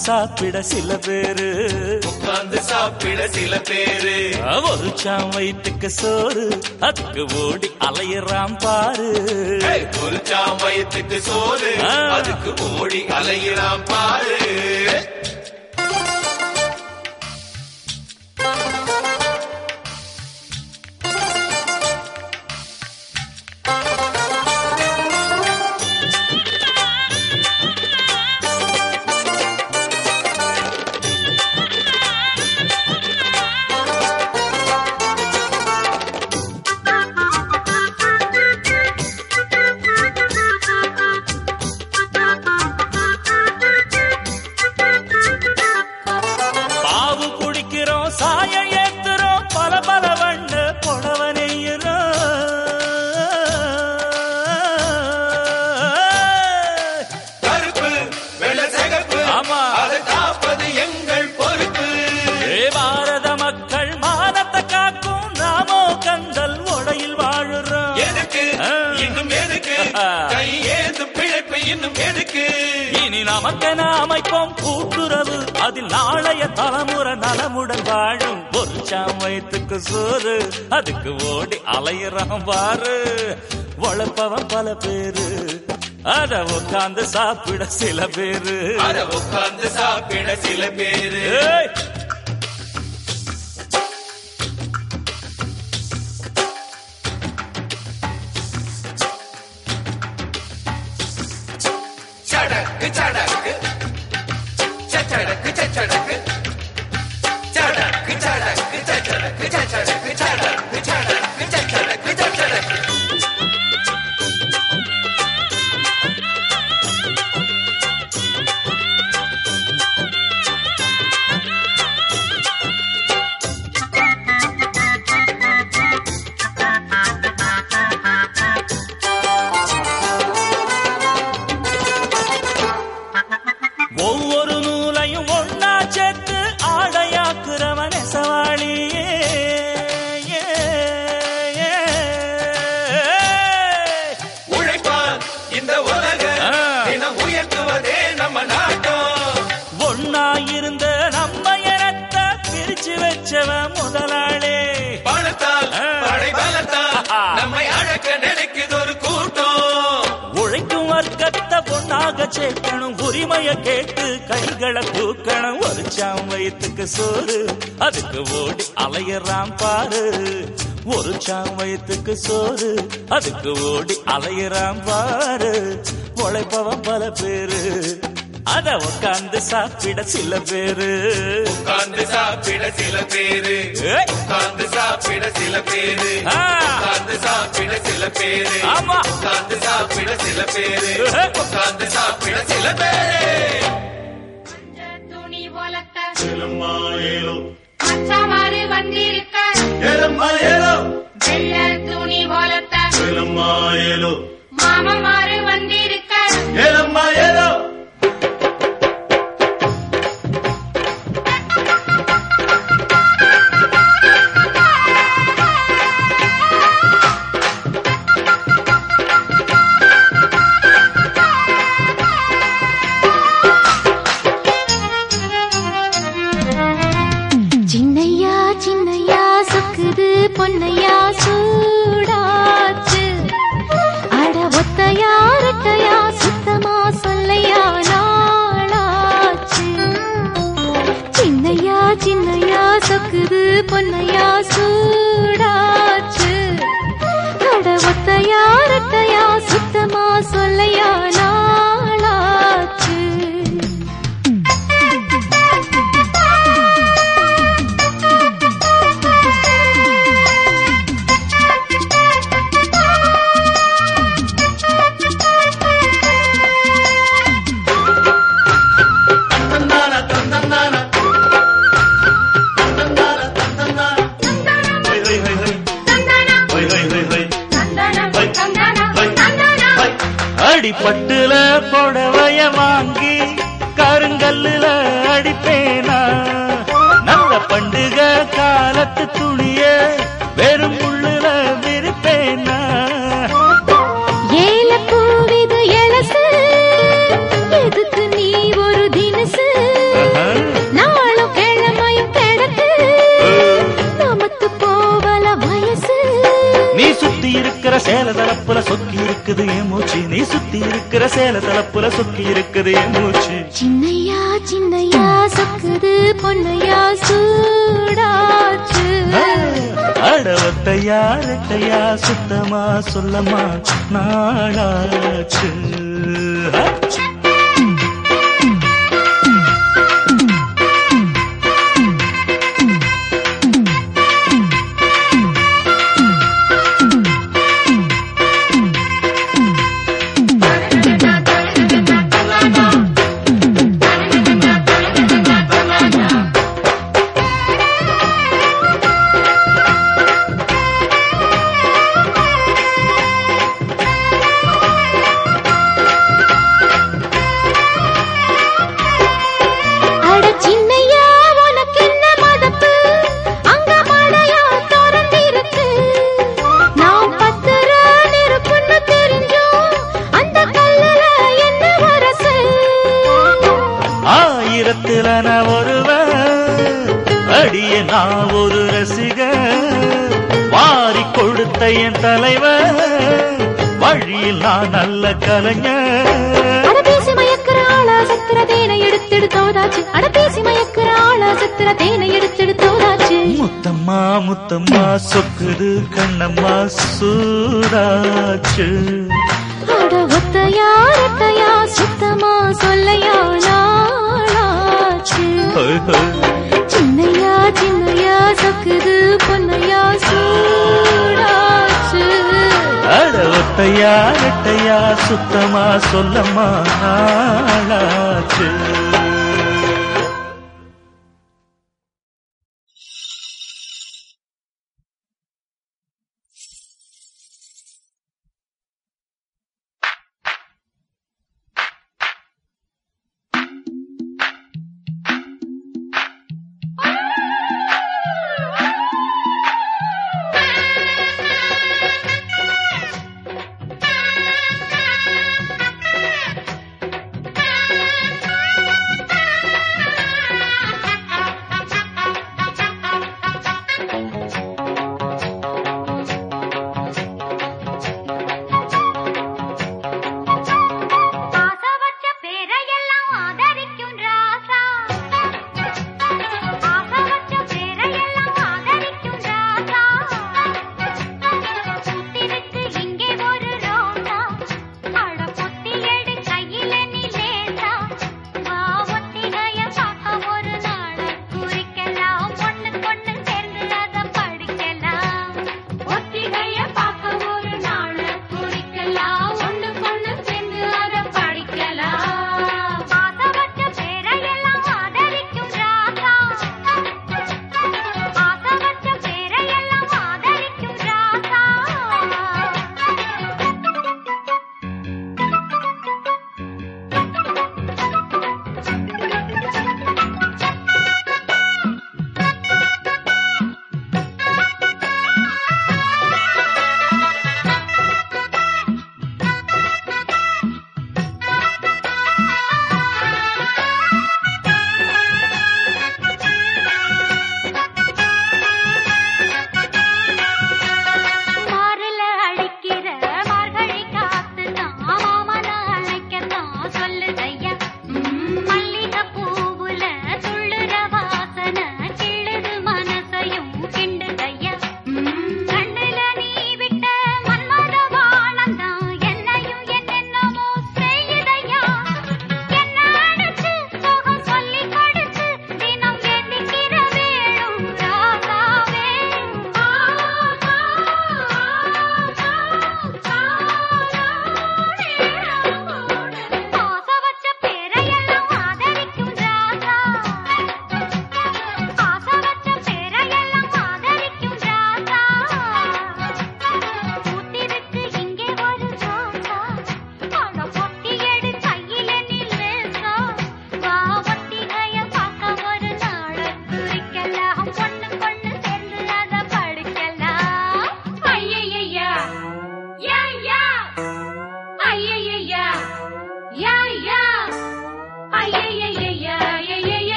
சாப்பிட சில பேரு. உட்கார்ந்து சாப்பிட சில பேரு. ஒரு சாம் வயிற்றுக்கு சோறு. அதுக்கு ஓடி அலையறாம் பாரு. ஒரு சாம் வயிற்றுக்கு சோறு. அதுக்கு ஓடி அலையறாம் பாரு. சாப்பிட சில பேரு. உட்கார்ந்து சாப்பிட சில பேரு. அலையிறான் பாரு. உழைப்பவன் பல பேரு. அத உட்காந்து சாப்பிட சில பேரு. உட்காந்து சாப்பிட சில பேரு. உட்காந்து சாப்பிட சில பேரு. உட்காந்து சாப்பிட சில பேரு. ஆமா. உட்காந்து சாப்பிட சில பேரு. உட்காந்து சாப்பிட சில பேரு.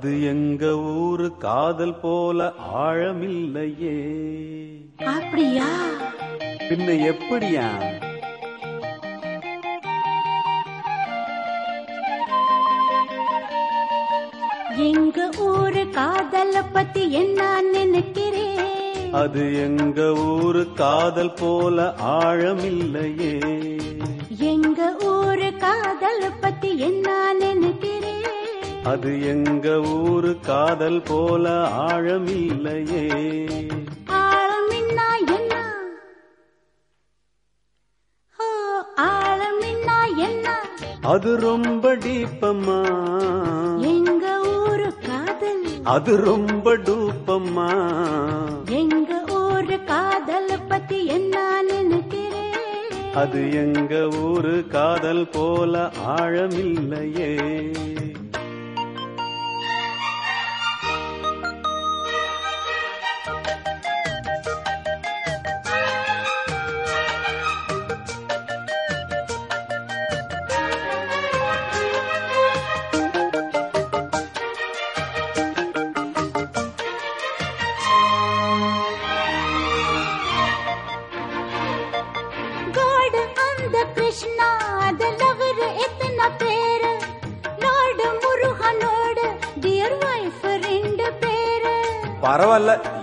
அது எங்க ஊரு காதல் போல ஆழமில்லையே. அப்படியா? பின்ன எப்படியா? எங்க ஊரு காதல பத்தி என்ன நினைக்கிறேன்? அது எங்க ஊரு காதல் போல ஆழமில்லையே. எங்க ஊரு காதல பத்தி என்ன நினைக்கிறேன்? அது எங்க காதல் போல ஆழமின்னா என்ன அது ரொம்ப டீப்பம்மா. எங்க ஊரு காதல்? அது ரொம்ப டூப்பம்மா. எங்க ஊரு காதல பத்தி என்ன நினைக்கிறேன்? அது எங்க ஊரு காதல் போல ஆழமில்லையே.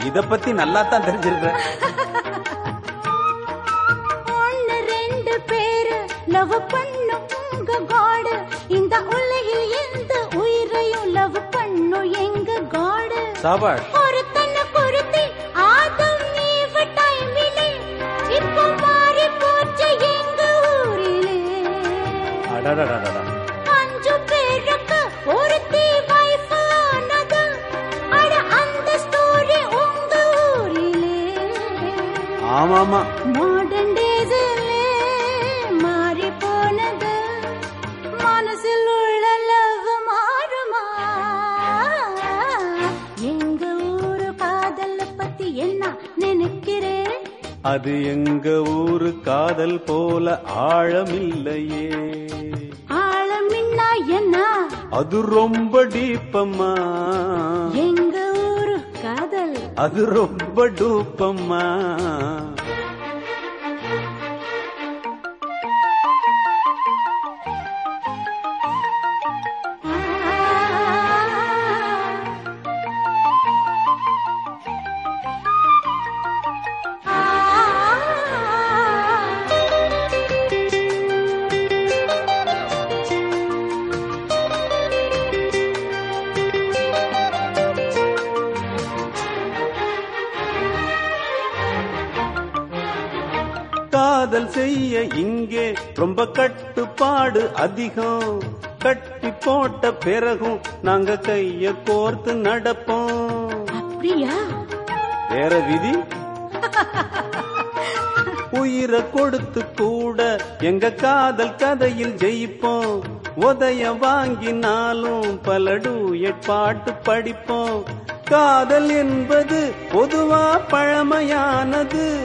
இத பத்தி நல்லா தான் தெரிஞ்சிருக்கிறேன் ரெண்டு பேரு லவ் பண்ணும் உங்க காடு. இந்த உலகில் எந்த உயிரையும் லவ் பண்ணும் எங்க காடு? சாபாஷ். அது எங்க ஊரு காதல் போல ஆழமில்லையே. ஆழமின்னா என்ன? அது ரொம்ப டீப்பம்மா. எங்க ஊரு காதல்? அது ரொம்ப டூப்பம்மா. அதிகம் கட்டி போட்ட பிறகும் நாங்க கைய கோர்த்து நடப்போம். அப்படியா? வேற விதி? உயிரை கொடுத்து கூட எங்க காதல் கதையில் ஜெயிப்போம். உதய வாங்கினாலும் பல டூயட் பாட்டு படிப்போம். காதல் என்பது பொதுவா பழமையானது.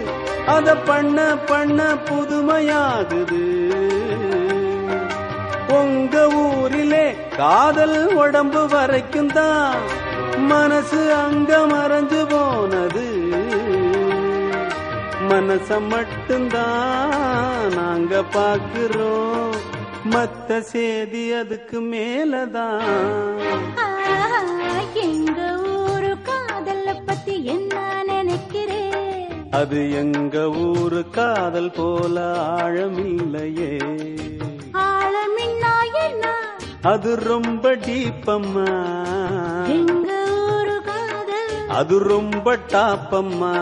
அத பண்ண பண்ண புதுமையாகுது. ஊரிலே காதல் உடம்பு வரைக்கும் தான் மனசு அங்க மறைஞ்சு போனது. மனச மட்டும்தான் நாங்க பாக்குறோம் மத்த சேதி அதுக்கு மேலதான். எங்க ஊரு காதல பத்தி என்ன நினைக்கிறேன் அது எங்க ஊரு காதல் போல ஆழமில்லையே. அது ரொம்ப டீப்பம்மா. எங்க ஊரு காதல்? அது ரொம்ப டாப்பம்மா.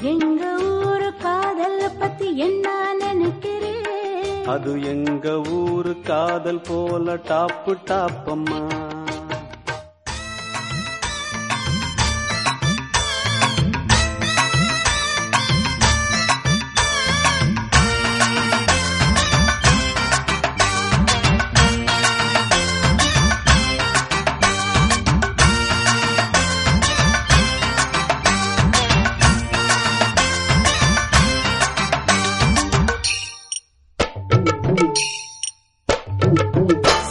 எங்க ஊரு காதல் பத்தி என்ன நினைக்கிறேன்? அது எங்க ஊரு காதல் போல டாப்பு டாப்பம்மா.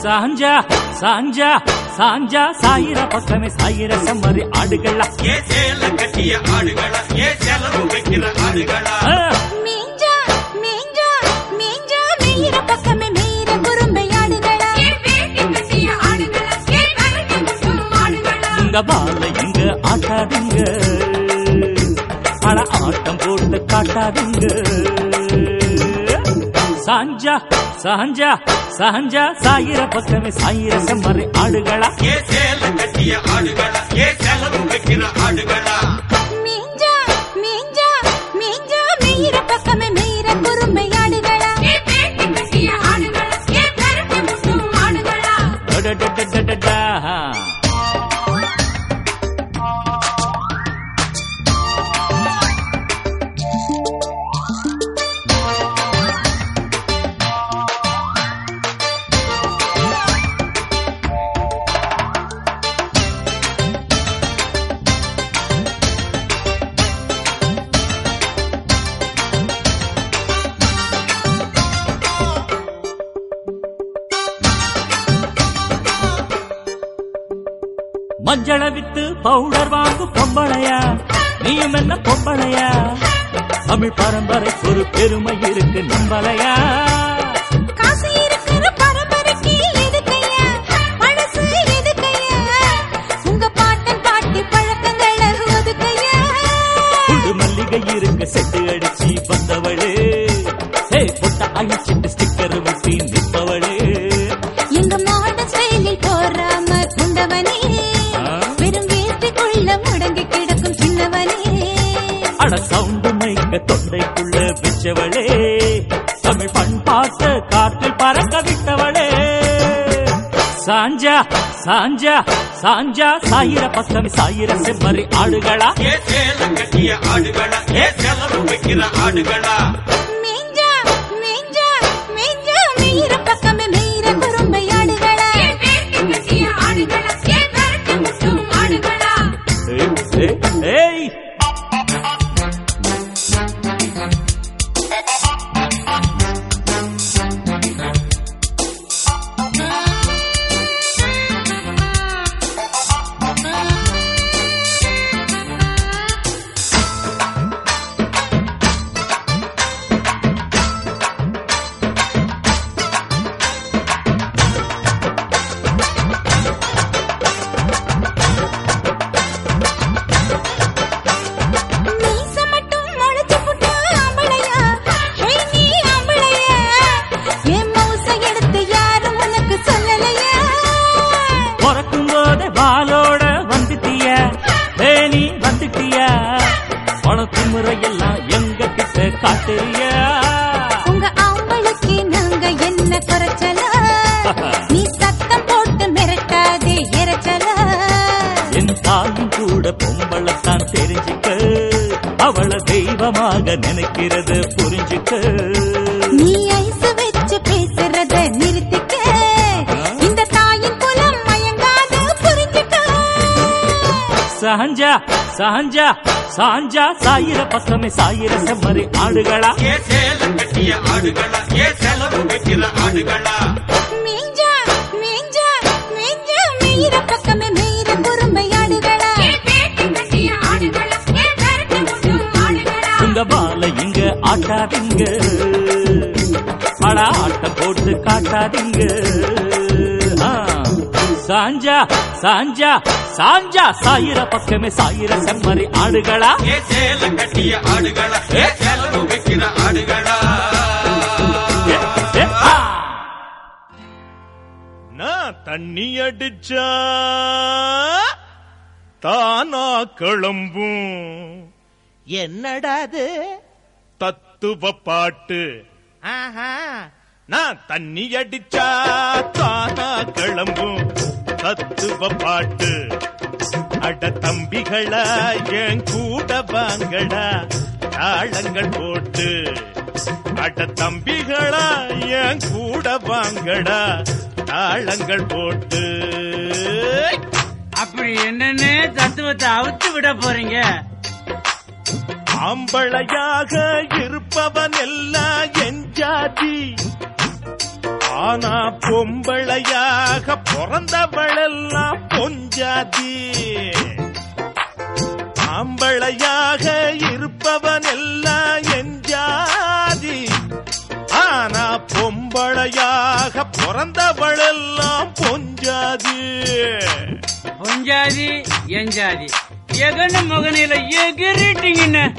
சாஞ்சா சாஞ்சா சாஞ்சா சாயிர பக்கமே சாயிர செம்மறி ஆடுகளா. ஏ சேல கட்டிய ஆடுகளா ஏ செலவு வைக்கிற ஆடுகளா. மீஞ்சா பக்கமே பால ஆட்டாதீங்க. பல ஆட்டம் போட்டு காட்டாதீங்க. சாஞ்சா சாஞ்சா சாஞ்சா சாயிர பக்கமே சாயிர செம்மறி ஆடுகளா? ஏ சேல கட்டிய ஆடுகளா? ஏ செலவு வைக்கிற ஆடுகளா? மஞ்சள வித்து பவுடர் வாங்கும் பொம்பளையா? நீயும் என்ன பொம்பளையா? தமிழ் பரம்பரை ஒரு பெருமை இருக்கு நம்பலையா? சாஞ்சா சாஞ்சா சாயிர பக்கம் சாயிர செம்மறி ஆடுகளா? ஏ கட்டிய ஆடுகளா? ஏ வைக்கிற ஆடுகளா? சாஞ்சா சாஞ்சா சாயிர பக்கமே சாயிர செம்மறி ஆடுகளா? ஏ சேல கட்டிய ஆடுகளா? ஏ செலவு வைக்கிற ஆடுகளா? மீஞ்சா மீஞ்சா மீஞ்சா மீற பக்கமே மீற குறும்பையாடுகளா உங்க பால இங்க ஆட்டாதீங்க. பல ஆட்டம் போட்டு காட்டாதீங்க. சாஞ்சா சாஞ்சா சாஞ்சா சாயிர பக்கமே சாயிர செம்மறி ஆடுகளா? ஏ சேல கட்டிய ஆடுகளா? ஏ செலவு வைக்கிற ஆடுகளா. நான் தண்ணி அடிச்சா தானா கிளம்பும். என்னடாது தத்துவ பாட்டு. ஆஹா. நான் தண்ணி அடிச்சா தானா கிளம்பும். தத்துவ பாட்டு. அட தம்பிகளா என் கூட வாங்கடா தாளங்கள் போட்டு. அட தம்பிகளா என் கூட வாங்கடா தாளங்கள் போட்டு. அப்படி என்னன்னு தத்துவத்தை அவுத்து விட போறீங்க? ஆம்பளையாக இருப்பவன் எல்லாம் என் ஜாதி. ஆனா பொம்பளையாக பிறந்தவளெல்லாம் பொஞ்சாதி. ஆம்பளையாக இருப்பவன் எல்லாம் எஞ்சாதி. ஆனா பொம்பளையாக பிறந்தவளெல்லாம் பொஞ்சாதி. பொஞ்சாதி எஞ்சாதி. எகன மகனில எகிரிட்டீங்கன்னு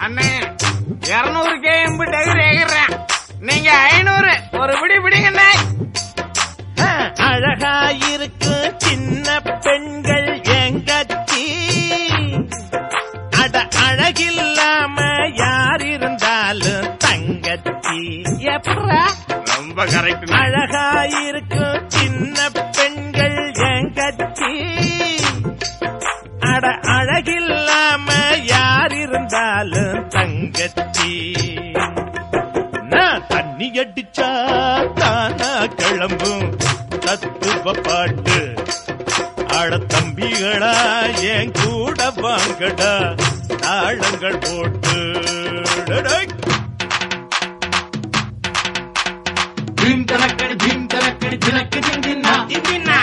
அண்ணே இருநூறு கேம்பு டகர் எகிறேன். நீங்க ஐநூறு. ஒரு பிடி பிடிங்கண்ணே அழகாயிருக்கு சின்ன பெண்கள் எங்கச்சி. அட அழகில்லாம யார் இருந்தாலும் தங்கச்சி. எப்படா? ரொம்ப கரெக்ட் அழகாயிருக்கு சின்ன பெண்கள் எங்கச்சி. அட அழகில்லாம யார் இருந்தாலும் தங்கச்சி. தானா தண்ணி அடிச்சா தானா கிளம்பும். தத்துவ பாட்டு. ஆட தம்பிகளா என் கூட வாங்கடா. தாளங்கள் போட்டு. பீம் தனக்கடி பீம் தனக்கடி தினக்கு திங்கின்னா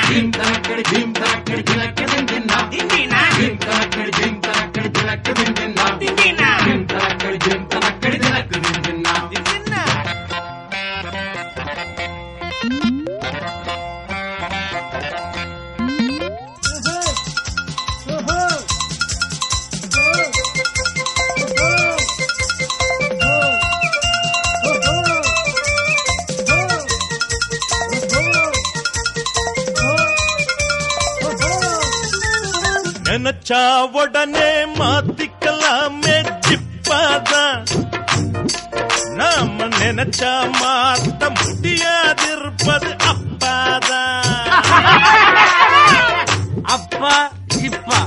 பீம் தனக்கடி பீம் தனக்கடி தினக்கு திங்கின்னா பீம் தனக்கடி பீம் தனக்கடி தினக்கு திங்கின்னா நினைச்சா உடனே மாத்திக்கலாமே ஜிப்பாதான் நாம நினைச்சா மாத்த முடியாதிருப்பது அப்பாதான் அப்பா சிப்பா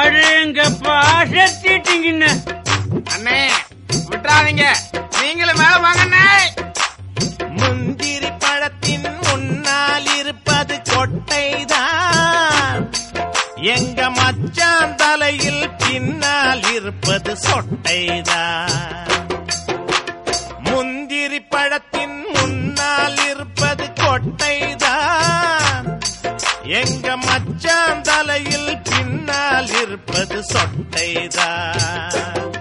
அடேங்கப்பா செத்திட்டீங்கன்னு. அண்ணே விட்டுறாதீங்க. நீங்களும் மேல வாங்கண்ணே. முந்திரி பழத்தின் முன்னால் இருப்பது கொட்டைதான். எங்க மச்சான் தலையில் பின்னால் இருப்பது சொட்டைதான். முந்திரி பழத்தின் முன்னால் இருப்பது கொட்டைதான். எங்க மச்சான் தலையில் பின்னால் இருப்பது சொட்டைதான்.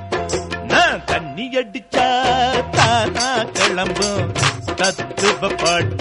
நான் தண்ணி அடிச்சா தானா கிளம்பும். தத்துவ பாட்டு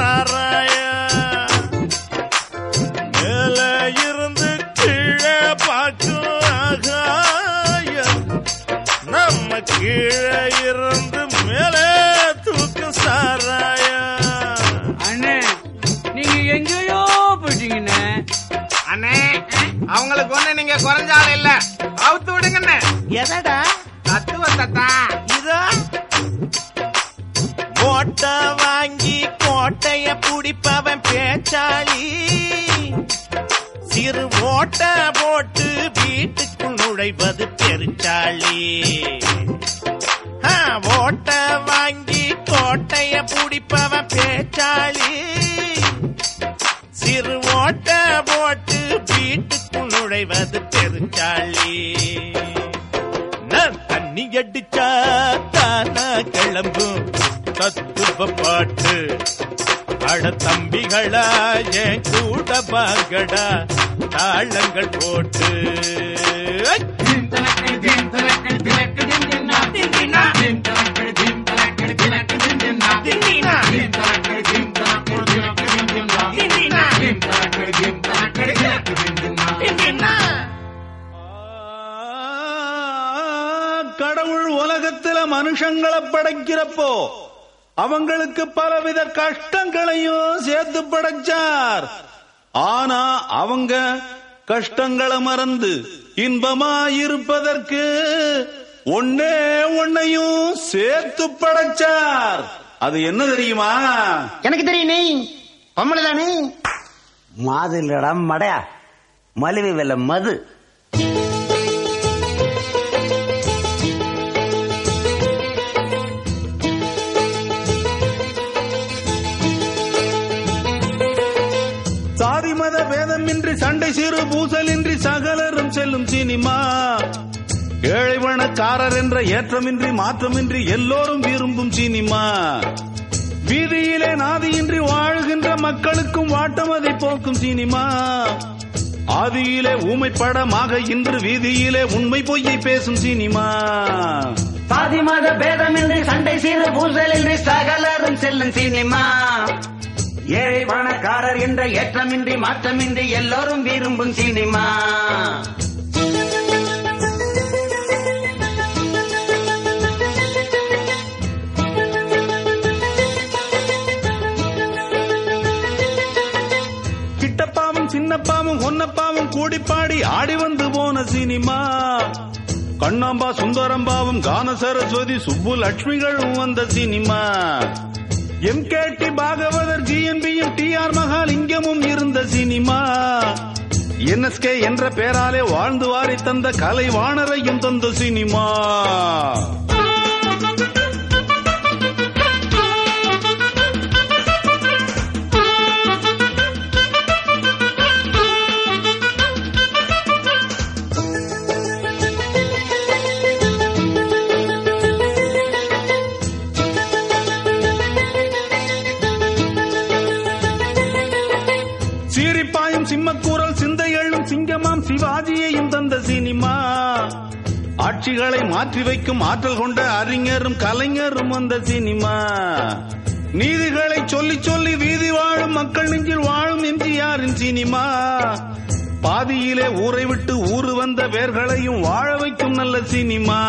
சாராயம் மேலே இருந்து கீழே பார்க்கும் நம்ம கீழே இருந்து மேலே தூக்கும் சாராயம். அண்ணே நீங்க எங்கேயோ போயிட்டீங்கண்ணே. அண்ணே அவங்களுக்கு ஒண்ணு நீங்க குறைஞ்ச ஆள் இல்ல. அவுத்து விடுங்கண்ணே. எதடா? தத்துவத்தை ஓட்ட வாங்கி கோட்டைய புடிப்பவன் பேச்சாளி. சிறு ஓட்ட போட்டு வீட்டுக்குள் நுழைவது பெருச்சாளி. ஆ, ஓட்ட வாங்கி கோட்டைய புடிப்பவன் பேச்சாளி. சிறு ஓட்ட போட்டு வீட்டுக்குள் நுழைவது பெருச்சாளி. தண்ணி அடிச்சா தானா கிளம்பும். தத்துவ பாட்டு. அட தம்பிகளா என் கூட பாங்கடா தாளங்கள் போட்டு. நாட்டின் நாட்டின் நாட்டின் நாட்டின் நாட்டின் கடவுள் உலகத்துல மனுஷங்களை படைக்கிறப்போ அவங்களுக்கு பலவித கஷ்டங்களையும் சேர்த்து படைச்சார். ஆனா அவங்க கஷ்டங்களை மறந்து இன்பமா இருப்பதற்கு ஒன்னே ஒன்னையும் சேர்த்து படைச்சார். அது என்ன தெரியுமா? எனக்கு தெரியும் நீ. பொம்பளை தானே மாது இல்லடா மடையா. மலிவு வெள்ள மது. இன்றி சண்டை சிறு பூசலின்றி சகலரும் செல்லும் சினிமா. ஏழைவனக்காரர் என்ற ஏற்றமின்றி மாற்றமின்றி எல்லோரும் விரும்பும் சினிமா. வீதியிலே நாதியின்றி வாழ்கின்ற மக்களுக்கும் வாட்டமதை போக்கும் சினிமா. ஆதியிலே ஊமை படமாக இன்று வீதியிலே உண்மை பொய்யை பேசும் சினிமா. சாதி மத பேதமின்றி சண்டை சீறு பூசலின்றி சகலரும் செல்லும் சினிமா. ஏழை பணக்காரர் என்ற ஏற்றமின்றி மாற்றமின்றி எல்லோரும் விரும்பும் சினிமா. கிட்டப்பாவும் சின்னப்பாவும் ஒன்னப்பாவும் கூடி பாடி ஆடி வந்து போன சினிமா. கண்ணாம்பா சுந்தரம்பாவும் கான சரஸ்வதி சுப்பு லட்சுமிகளும் வந்த cinema. M K T Bhagavathar ஜிஎன்பியும் டி ஆர் மகாலிங்கமும் இருந்த சினிமா. என்எஸ்கே என்ற பெயராலே வாழ்ந்து வாரி தந்த கலை வாணரையும் தந்த சினிமா. சினிமா. ஆட்சிகளை மாற்றி வைக்கும் ஆற்றல் கொண்ட அறிஞரும் கலைஞரும் வந்த சினிமா. நீதிகளை சொல்லி சொல்லி வீதி வாழும் மக்கள் நெஞ்சில் வாழும் எம்ஜிஆரின் சினிமா. பாதியிலே ஊரை விட்டு ஊரு வந்த வேர்களையும் வாழ வைக்கும் நல்ல சினிமா.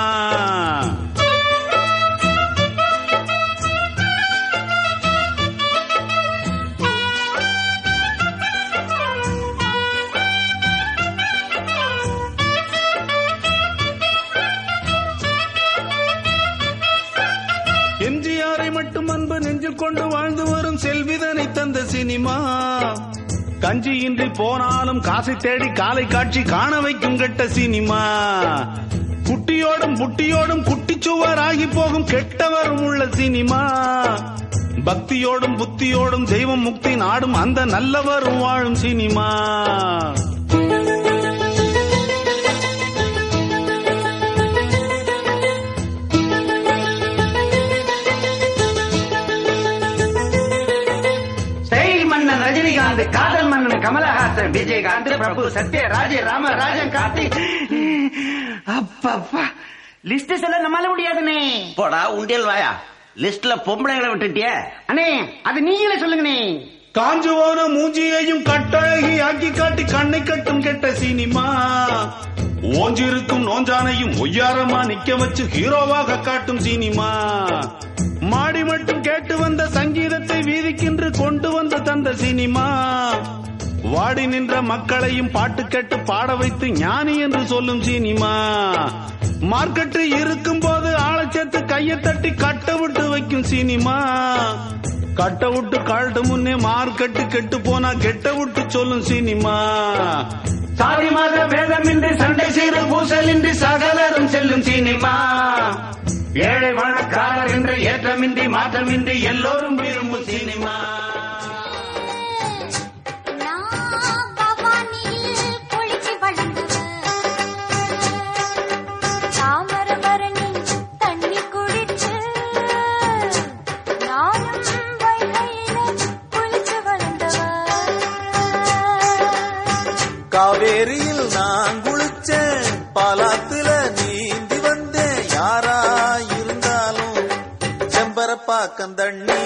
கொண்டு வாழ்ந்து வரும் செல்விதனை தந்த சினிமா. கஞ்சியின்றி போனாலும் காசை தேடி காலை காட்சி காண வைக்கும் கெட்ட சினிமா. குட்டியோடும் புட்டியோடும் குட்டிச்சுவர் ஆகி போகும் கெட்டவரும் உள்ள சினிமா. பக்தியோடும் புத்தியோடும் தெய்வம் முக்தி நாடும் அந்த நல்லவரும் வாழும் சினிமா. ரஜினிகாந்த் காதல் மன்னன் கமலஹாசன் விஜயகாந்த் பிரபு சத்யராஜ் ராமராஜன் கார்த்தி. அப்பப்பா. லிஸ்ட் சொல்ல நம்மால முடியாதுனே போடா உண்டியல் வாயா. லிஸ்ட்ல பொம்பளைங்களை விட்டுட்டியே. அண்ணே அது நீங்களே சொல்லுங்கண்ணே. காஞ்சு போன மூஞ்சியையும் கட்டழகி ஆக்கி காட்டி கண்ணை கட்டும் கெட்ட சினிமா. ஓஞ்சிருக்கும் நோஞ்சானையும் ஒய்யாரமா நிக்க வச்சு ஹீரோவாக காட்டும் சினிமா. மாடி மட்டும் கேட்டு வந்த சங்கீதத்தை வீதிக்கின்று கொண்டு வந்து தந்த சினிமா. வாடி நின்ற மக்களையும் பாட்டு கேட்டு பாட வைத்து ஞானி என்று சொல்லும் சீனிமா. மார்க்கெட்டு இருக்கும் போது ஆளை சேர்த்து கையை தட்டி கட்ட விட்டு வைக்கும் சீனிமா. கட்ட விட்டு கால்ட்டு முன்னே மார்க்கெட்டு கெட்டு போனா கெட்ட விட்டு சொல்லும் சீனிமா. சாதி மாத வேதமின்றி சண்டை செய்து பூசலின்றி சகலரும் செல்லும் சீனிமா. ஏழை பணக்காரர் என்று ஏற்றமின்றி மாற்றமின்றி எல்லோரும் விரும்பும் சினிமா. பாலாத்துல நீந்தி வந்தேன். யாரா இருந்தாலும் செம்பரப்பாக்கம் தண்ணி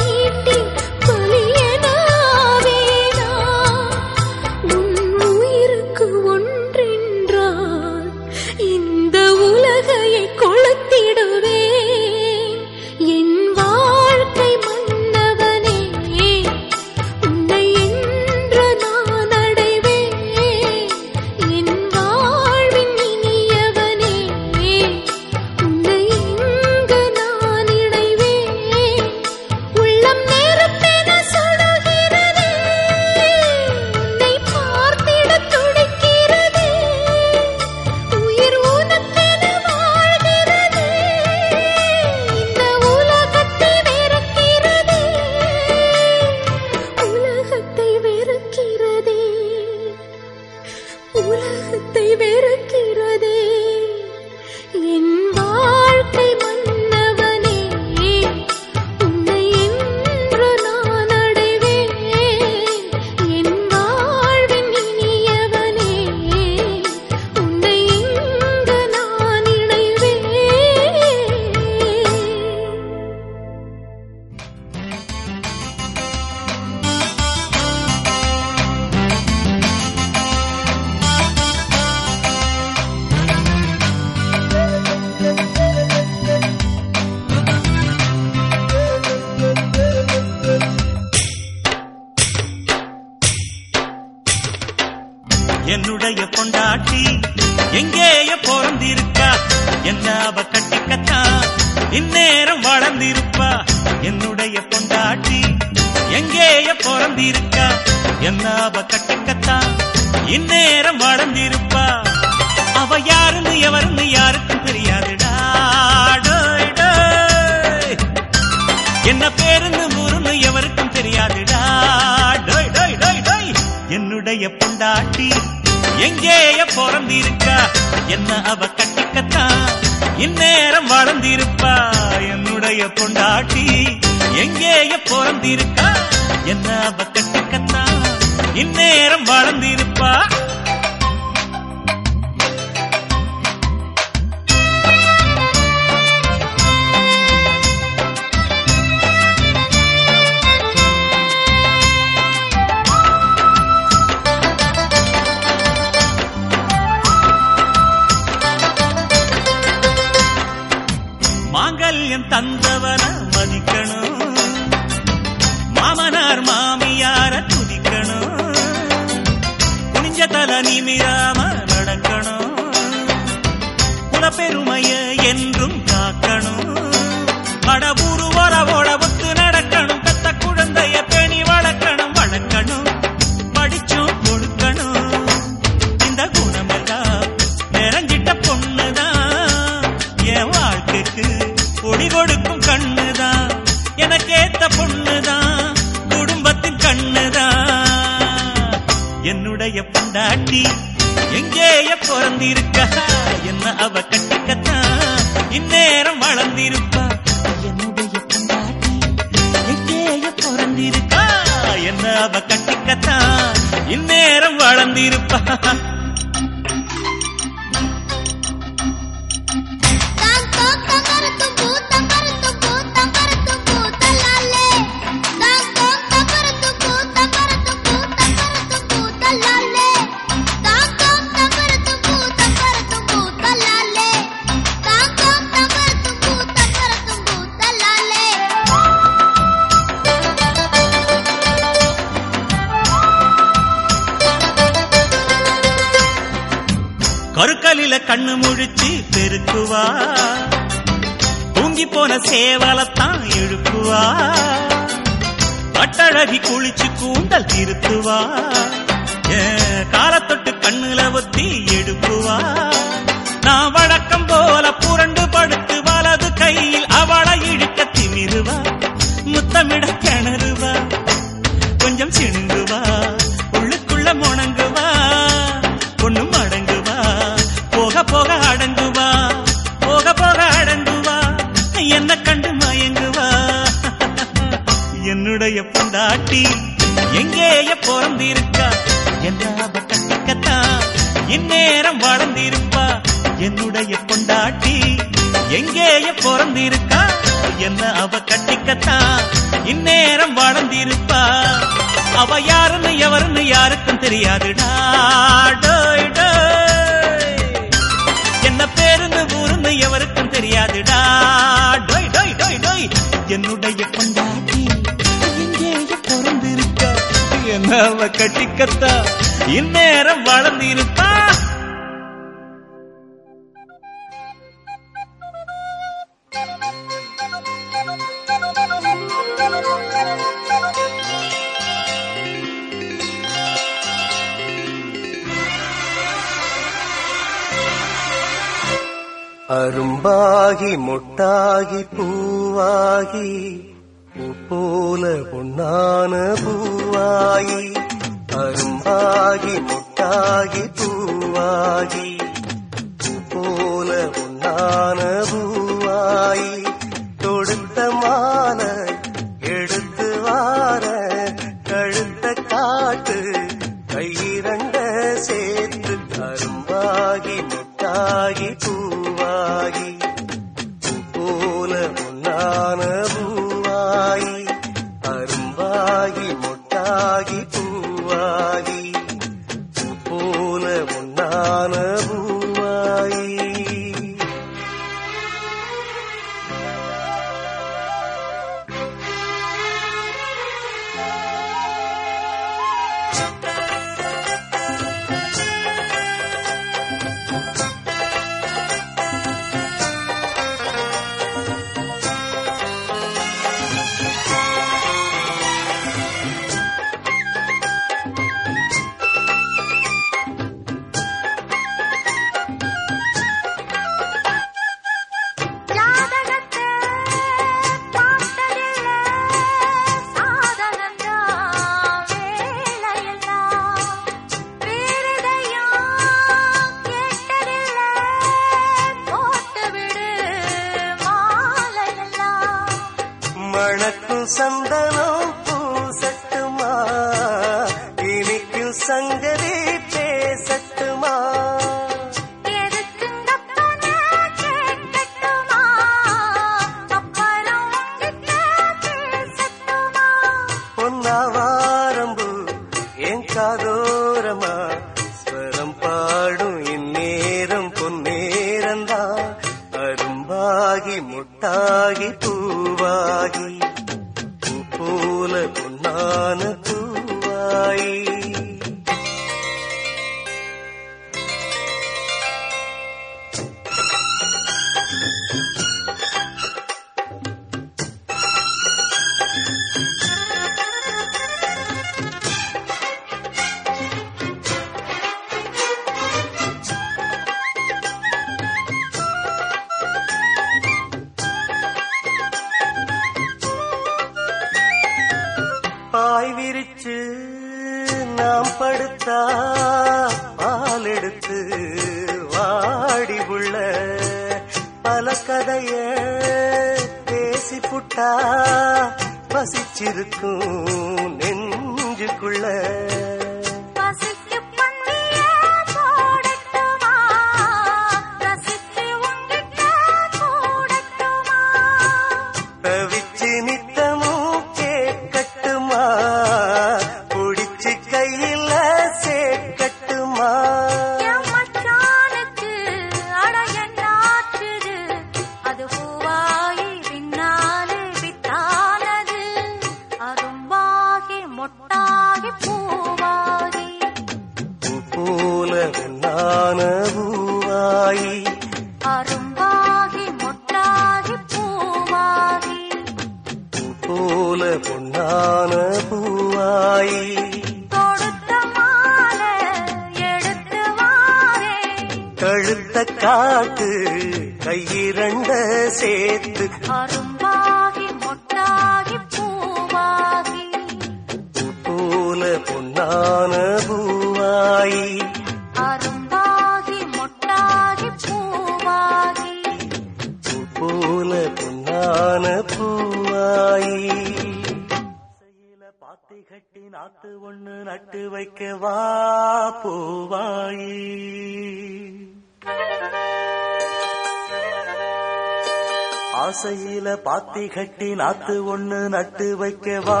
ஆசையில கட்டி நாத்து ஒண்ணு நட்டு வைக்கவா?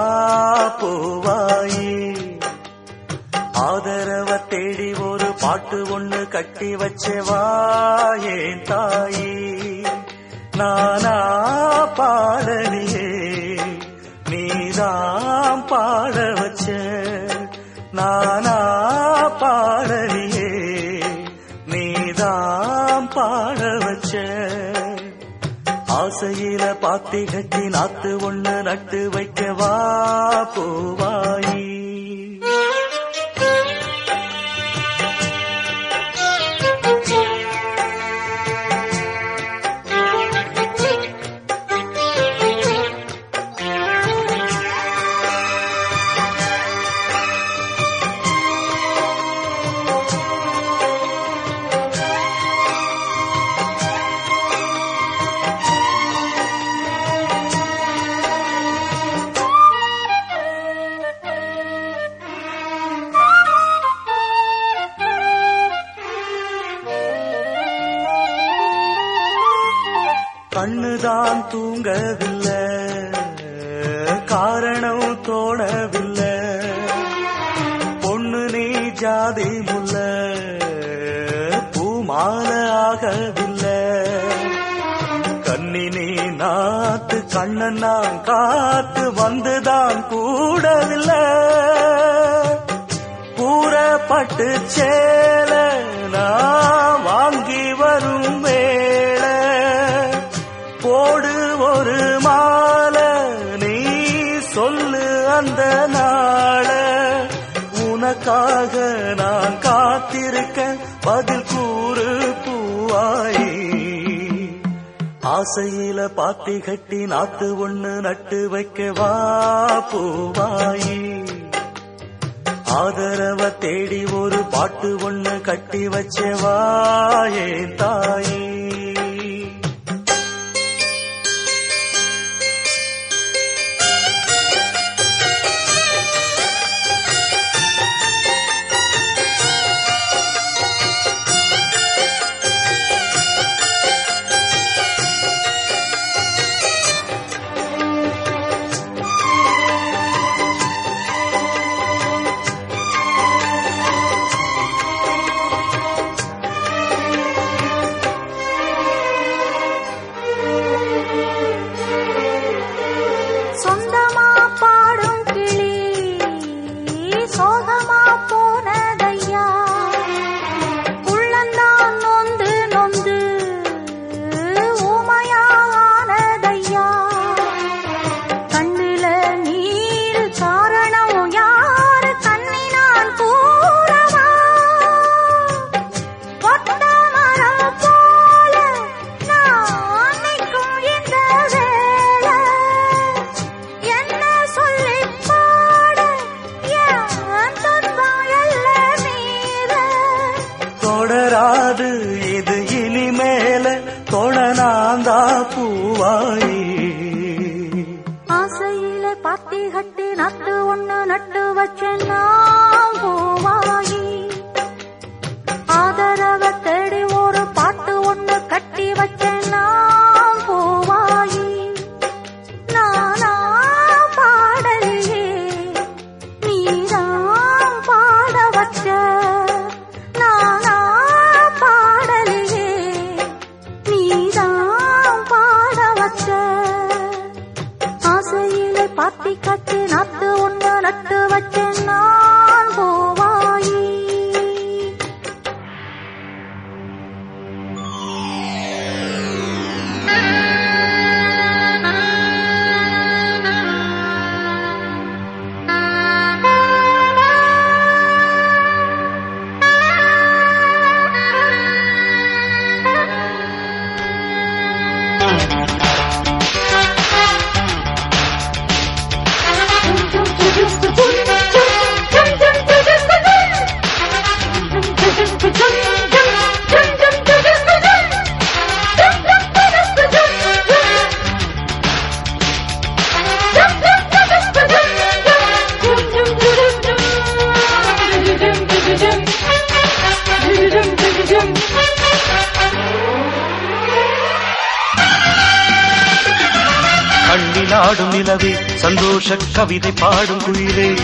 கவிதை பாடும் குயிலே.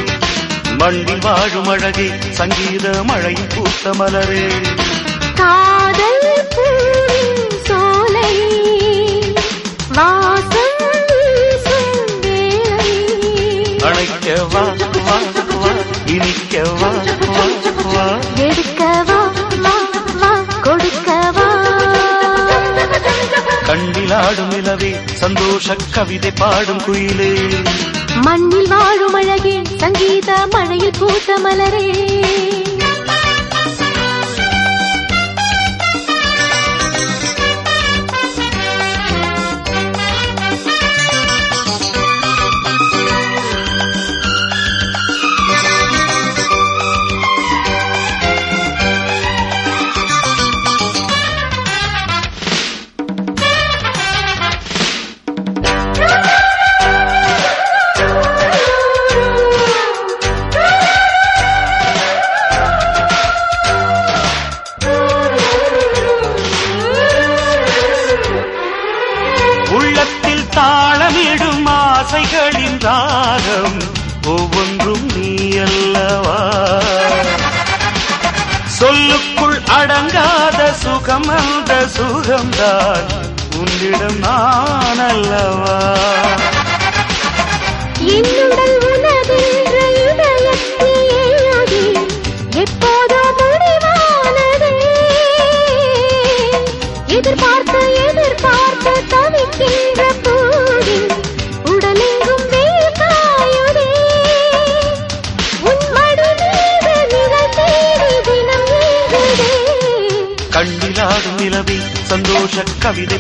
மண்ணில் வாழும் அழகே சங்கீத மழை பூத்த மலரே. காதல் சோலை வாசம் அழைக்க வா வா வா இனிக்க வா வா வா எடுக்க நிலவே சந்தோஷ கவிதை பாடும் குயிலே. மண்ணில் வாழும் அழகே சங்கீத மழையில் பூத்த மலரே. Javi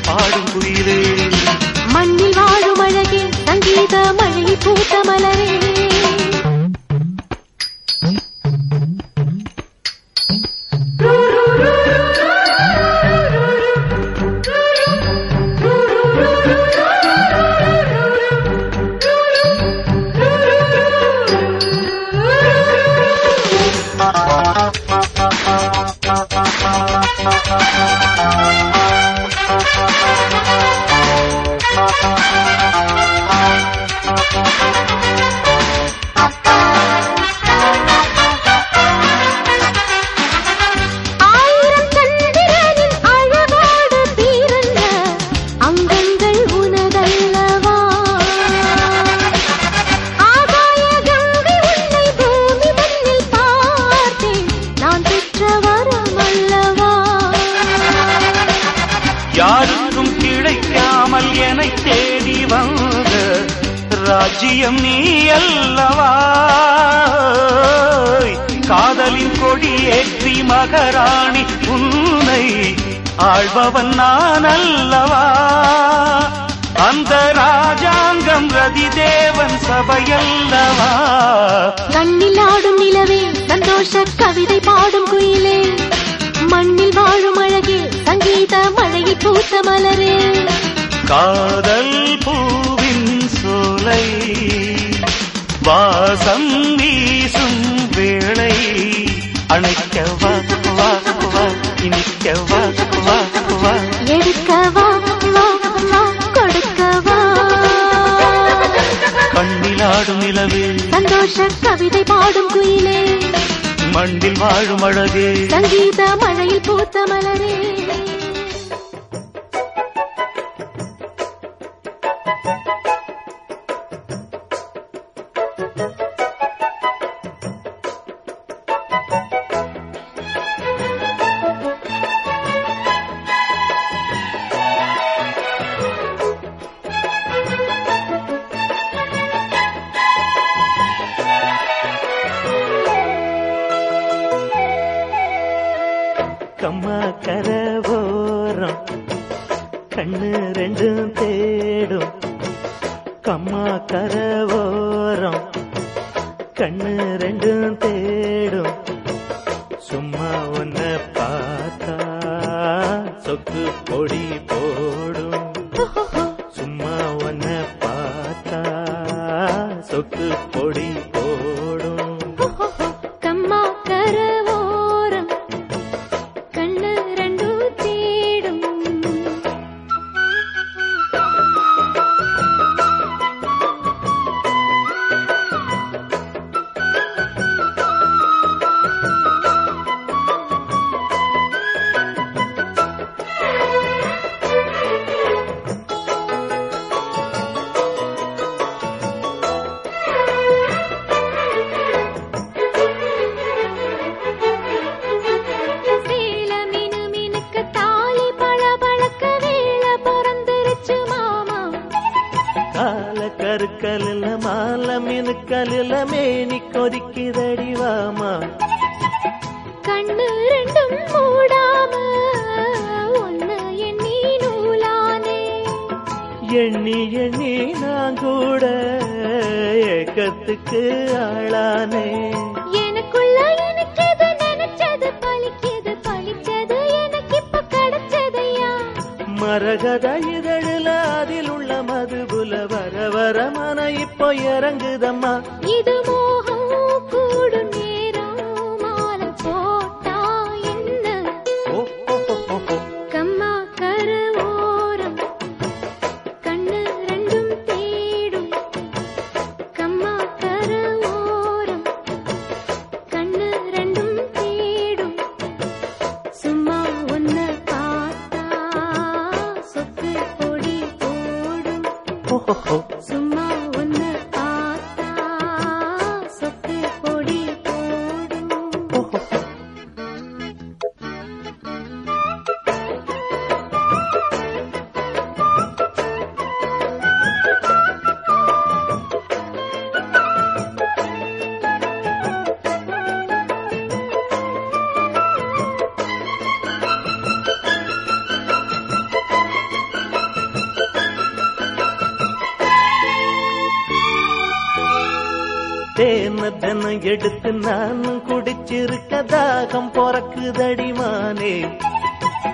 நானும் குடிச்சிருக்க தாகம் பொறக்குதடி மானே.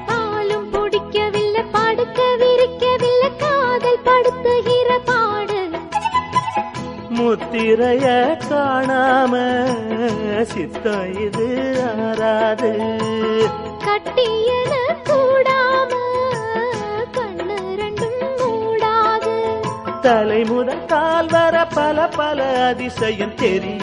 பாலும் பிடிக்கவில்லை படுக்க விரிக்கவில்லை காதல் படுத்துகிற பாடு முத்திரைய காணாம சித்தம் இது ஆறாது. கட்டியன கூடாம கண்ணு ரெண்டும் மூடாது. தலைமுதல் கால் வர பல பல அதிசயம் தெரியும்.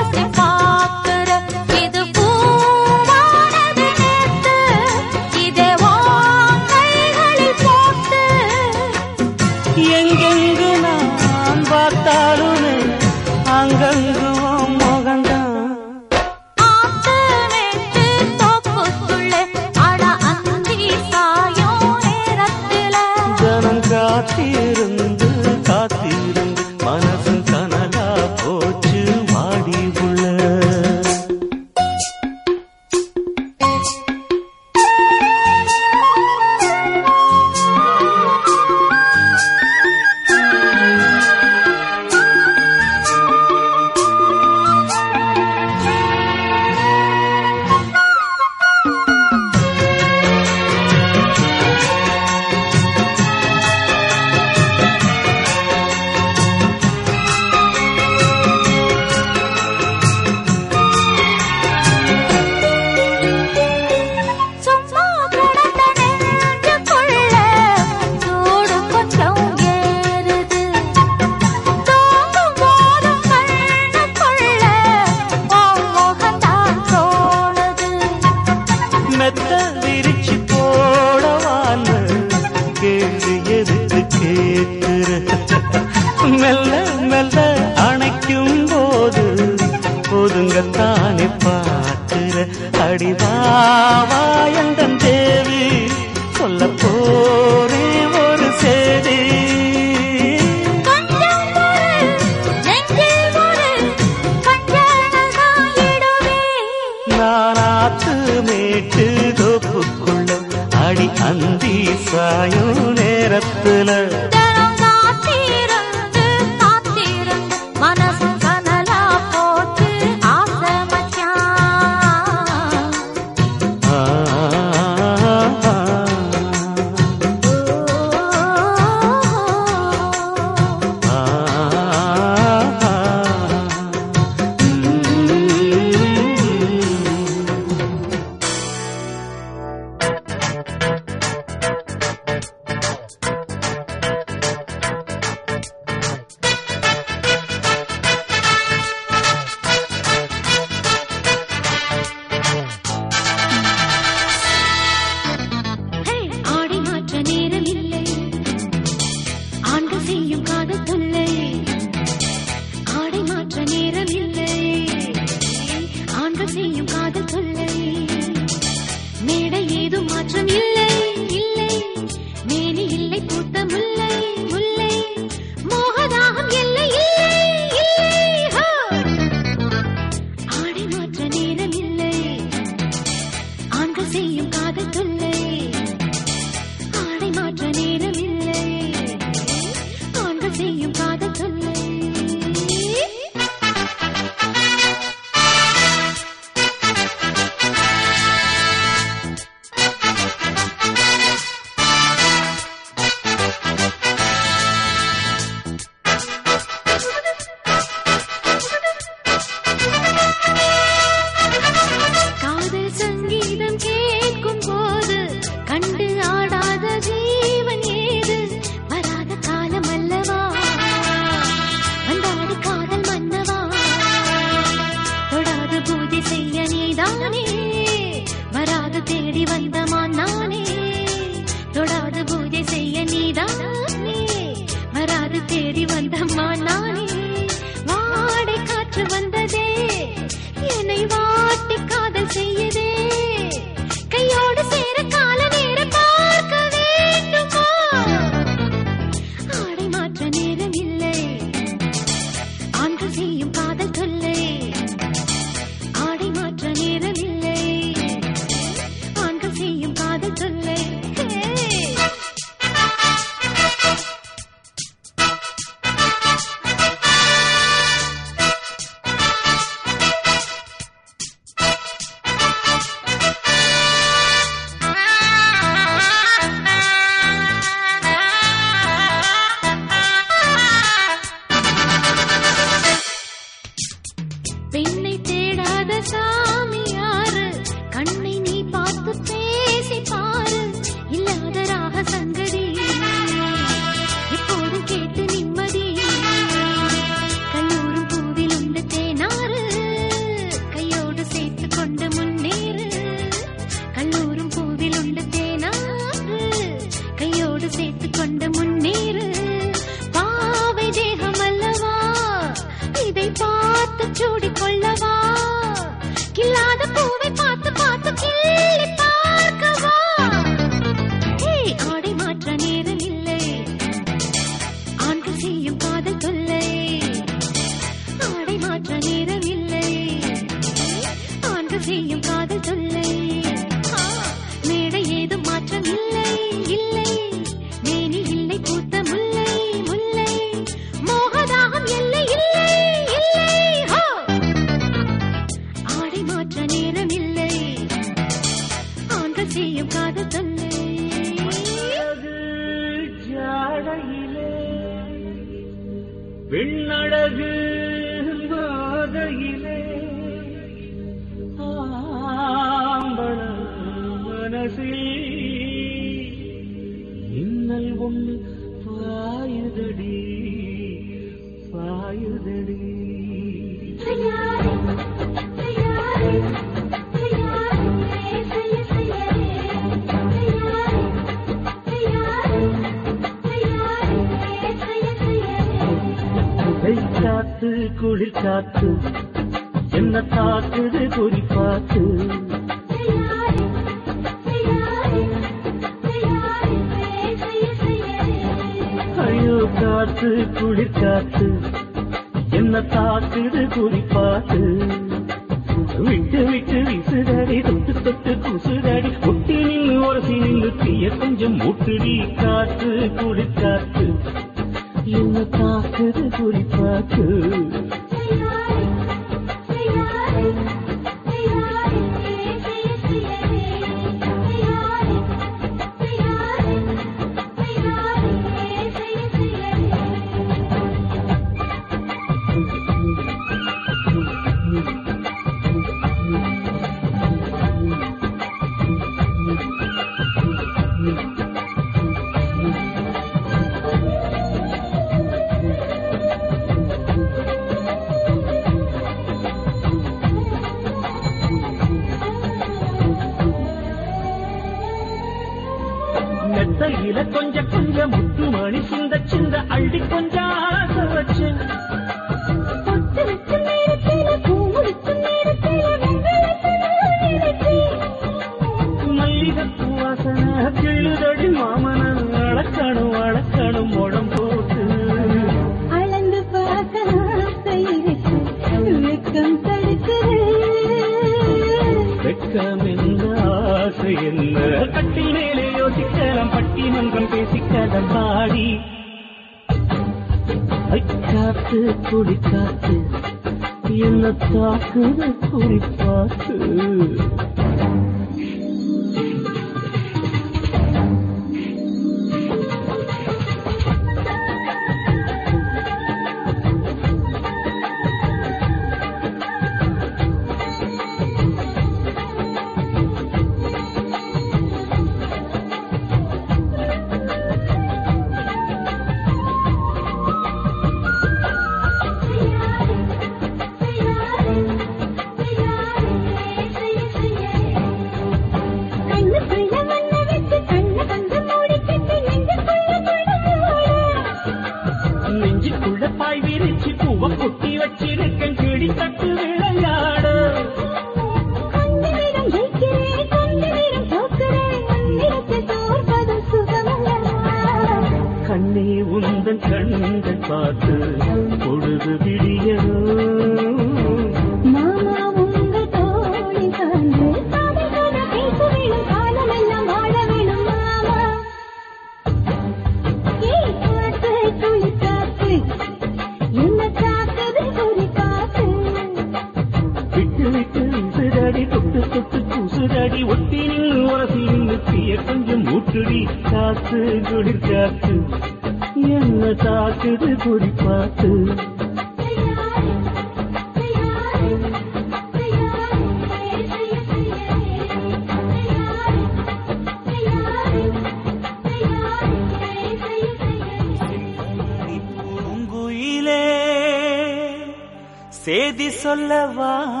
சேதி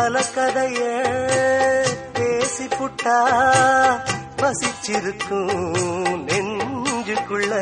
பல கதைய பேசி புட்டா பசிச்சிருக்கும் நெஞ்சுக்குள்ள.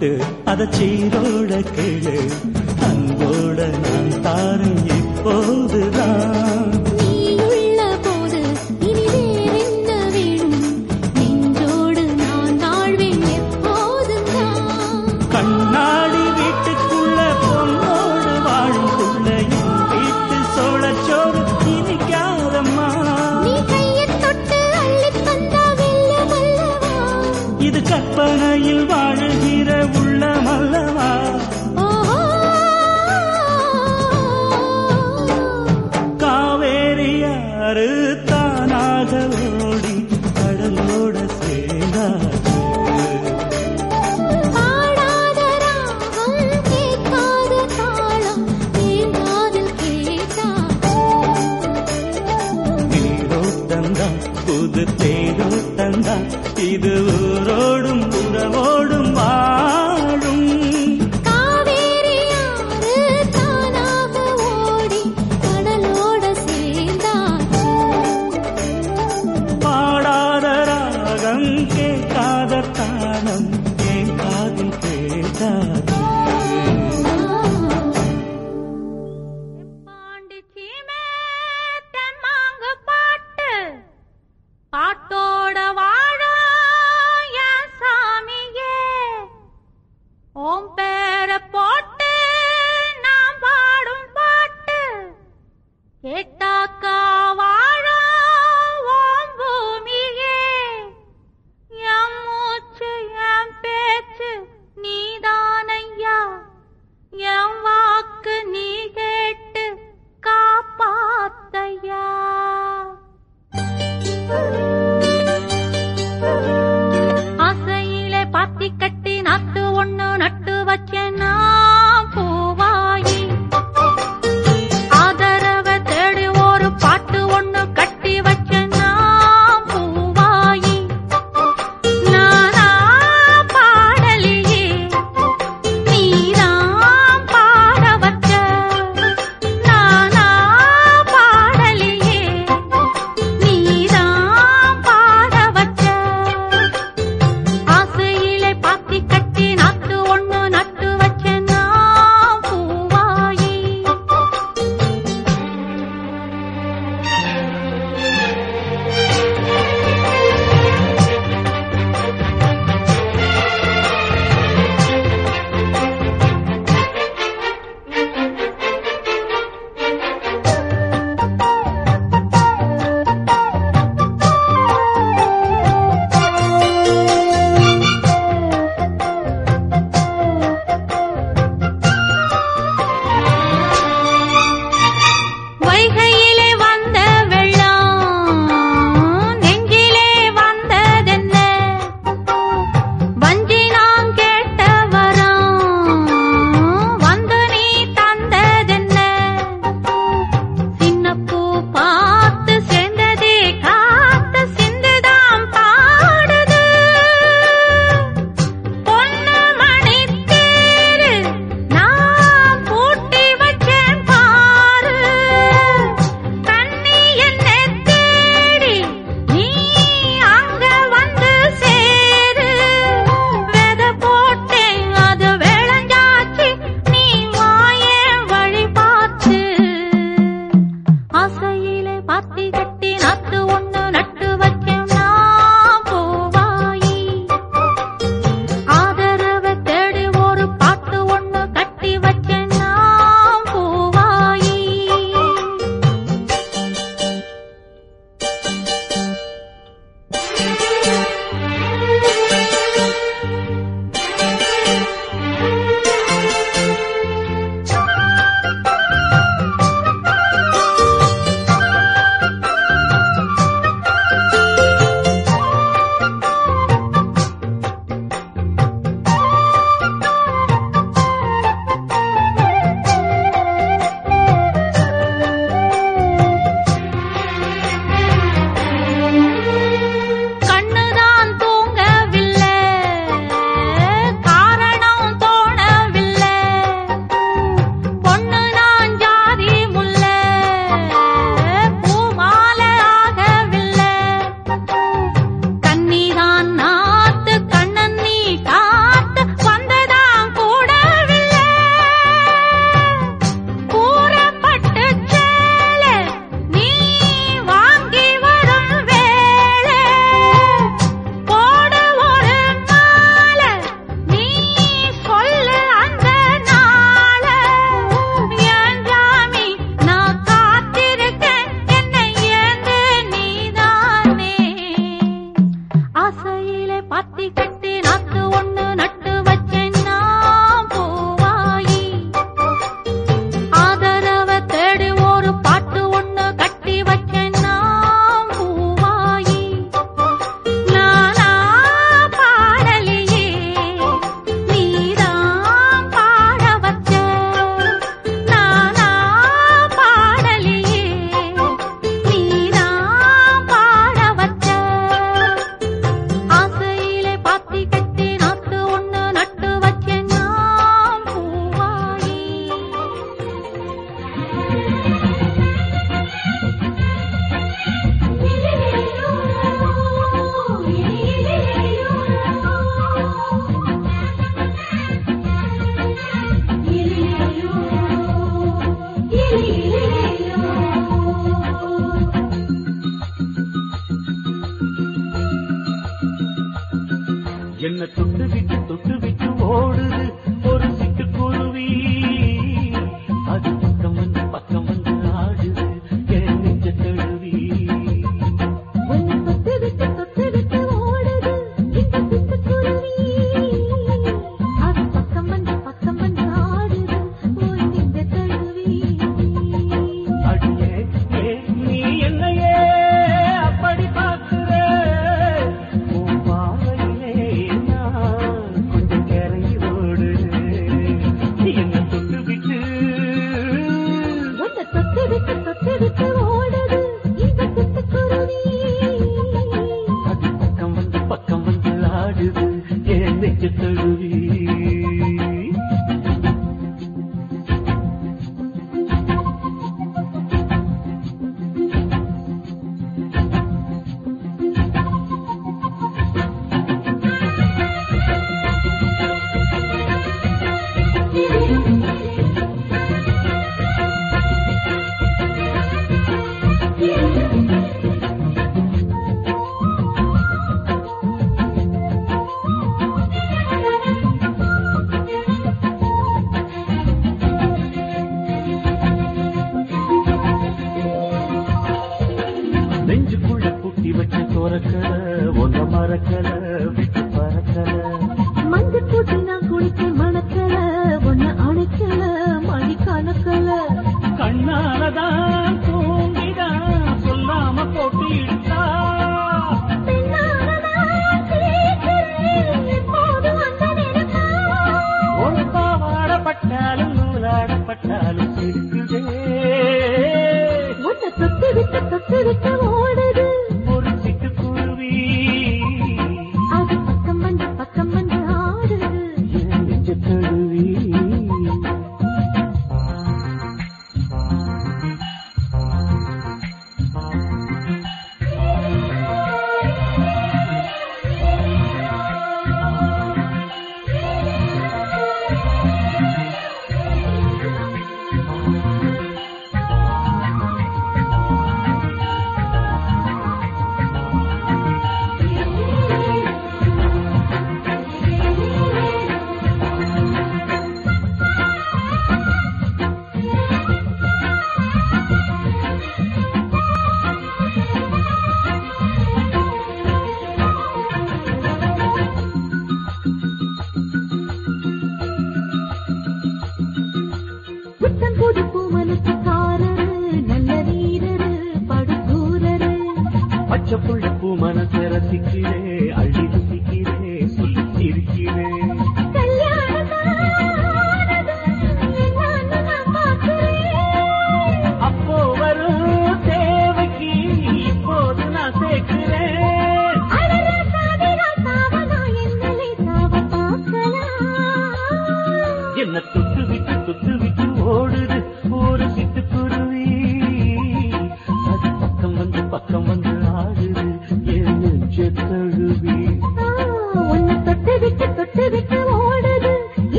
பாட்டு அத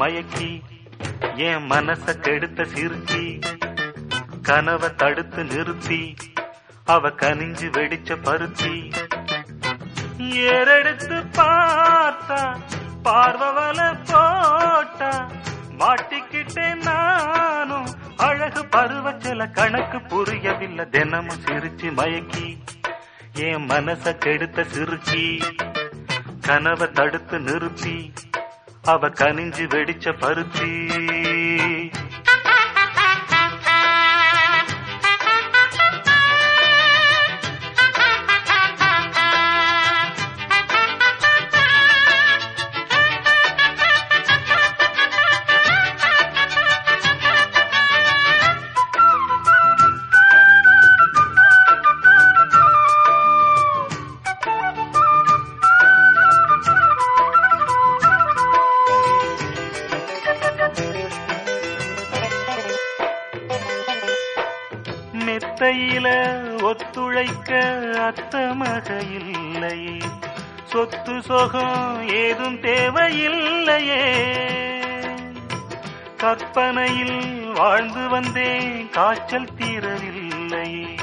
மயக்கி என் மனச கெடுத்த சிரிச்சி கனவை தடுத்து நிறுத்தி அவ கனிஞ்சு வெடிச்ச பருத்தி. ஏறெடுத்து பார்த்தா பார்வவல போட்டா மாட்டிக்கிட்டேன் நானும். அழகு பருவ கணக்கு புரியவில்லை தினமும் சிரிச்சு மயக்கி என் மனச கெடுத்த சிரிச்சி கனவை தடுத்து நிறுத்தி அவ கனிஞ்சு வெடிச்ச பருத்தி. காய்ச்சல் தீரவில்லை.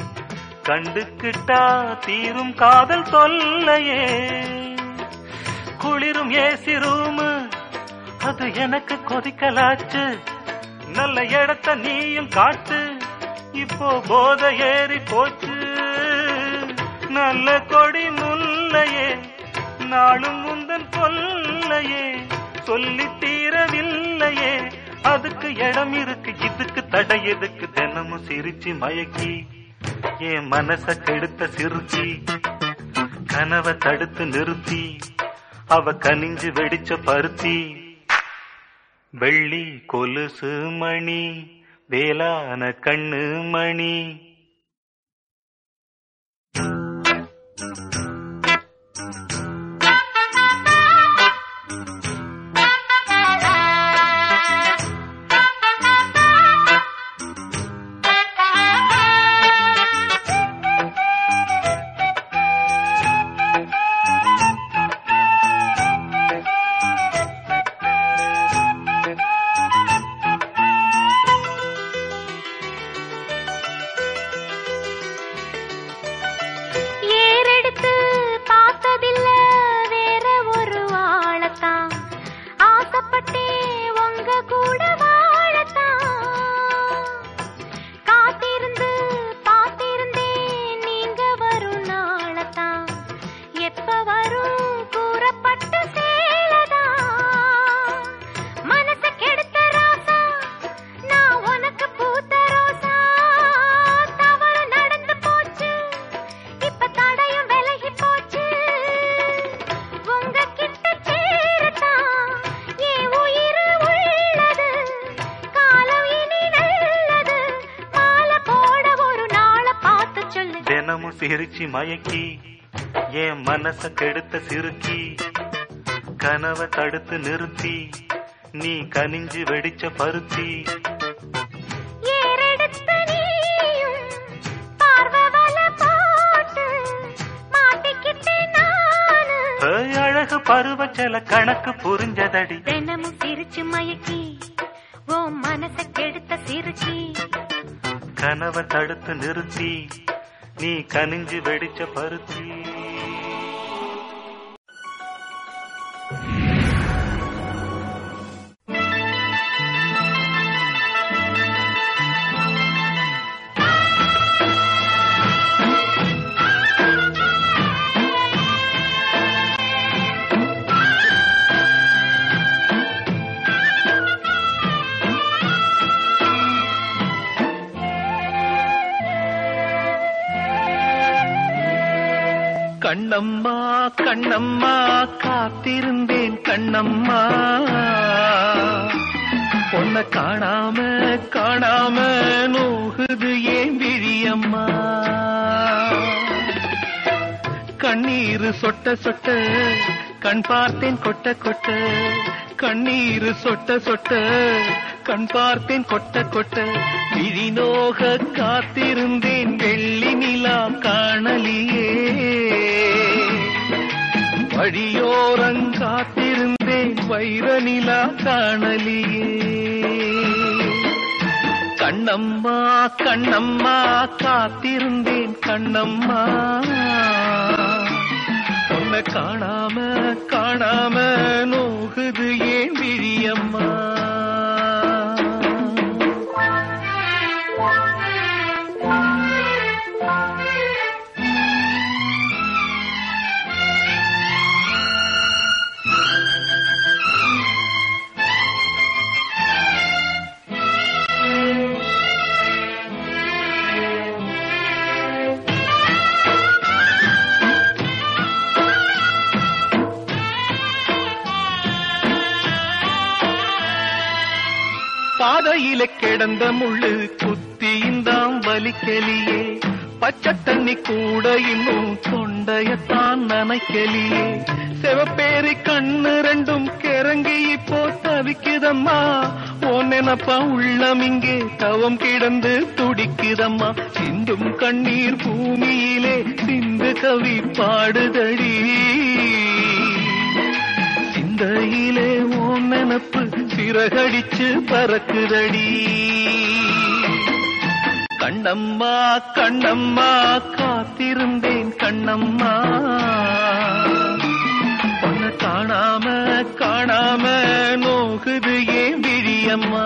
கண்டுக்கிட்டா தீரும் காதல் தொல்லையே. குளிரும் ஏசி ரூமு அது எனக்கு கொதிக்கலாச்சு. நல்ல இடத்த நீயும் காட்டு இப்போ போத ஏறி போச்சு. நல்ல கொடி முல்லையே நாளும் முந்தன் கொல்லையே. சொல்லி தீரவில்லை. அதுக்கு இடம் இருக்கு இதுக்கு தடை எதுக்கு? தினமும் சிரிச்சு மயக்கி என் மனச கெடுத்த சிறுச்சி கனவை தடுத்து நிறுத்தி அவ கனிஞ்சு வெடிச்ச பருத்தி வெள்ளி கொலுசு மணி வேளான கண்ணு மணி. ஏறெடுத்து சிரிச்சு மயக்கி என் மனச கெடுத்த சிறுக்கி கனவை தடுத்து நிறுத்தி நீ கனிஞ்சு வெடிச்ச பருத்தி. நீயும் பார்வை அழகு பருவச்சல கணக்கு புரிஞ்சதடி. தினமும் சிரிச்சு மயக்கி ஓ மனச கெடுத்த சிரிச்சி. கனவை தடுத்து நிறுத்தி கனிஞ்சு வெடிச்ச பருத்தி. கண் பார்த்தேன் கொட்ட கொட்ட. கண்ணீர் சொட்ட சொட்ட. கண் பார்த்தேன் கொட்ட கொட்ட. விழிநோக காத்திருந்தேன் வெள்ளி நிலா காணலியே. வழியோரங் காத்திருந்தேன் வைர நிலா காணலியே. கண்ணம்மா கண்ணம்மா காத்திருந்தேன் கண்ணம்மா. உன்னை காணாம காணாம நோகுது ஏன் விழியம்மா? பாதையில கிடந்த முள்ளு குத்தியுந்தாம் வலிக்கலியே பச்சை தண்ணி கூட இன்னும் தொண்டையத்தான் நனைக்கலியே. செவப்பேரி கண்ணு ரெண்டும் கிறங்கி இப்போ தவிக்குதம்மா. ஓ உள்ளம் இங்கே தவம் கிடந்து துடிக்குதம்மா. சிந்தும் கண்ணீர் பூமியிலே சிந்து கவி பாடுதடி. சிந்தையிலே ஓ நெனப்பு சிறகடிச்சு பறக்குதடி. கண்ணம்மா கண்ணம்மா காத்திருந்தேன் கண்ணம்மா. உன்னை காணாம காணாம நோகுது ஏன் விழியம்மா?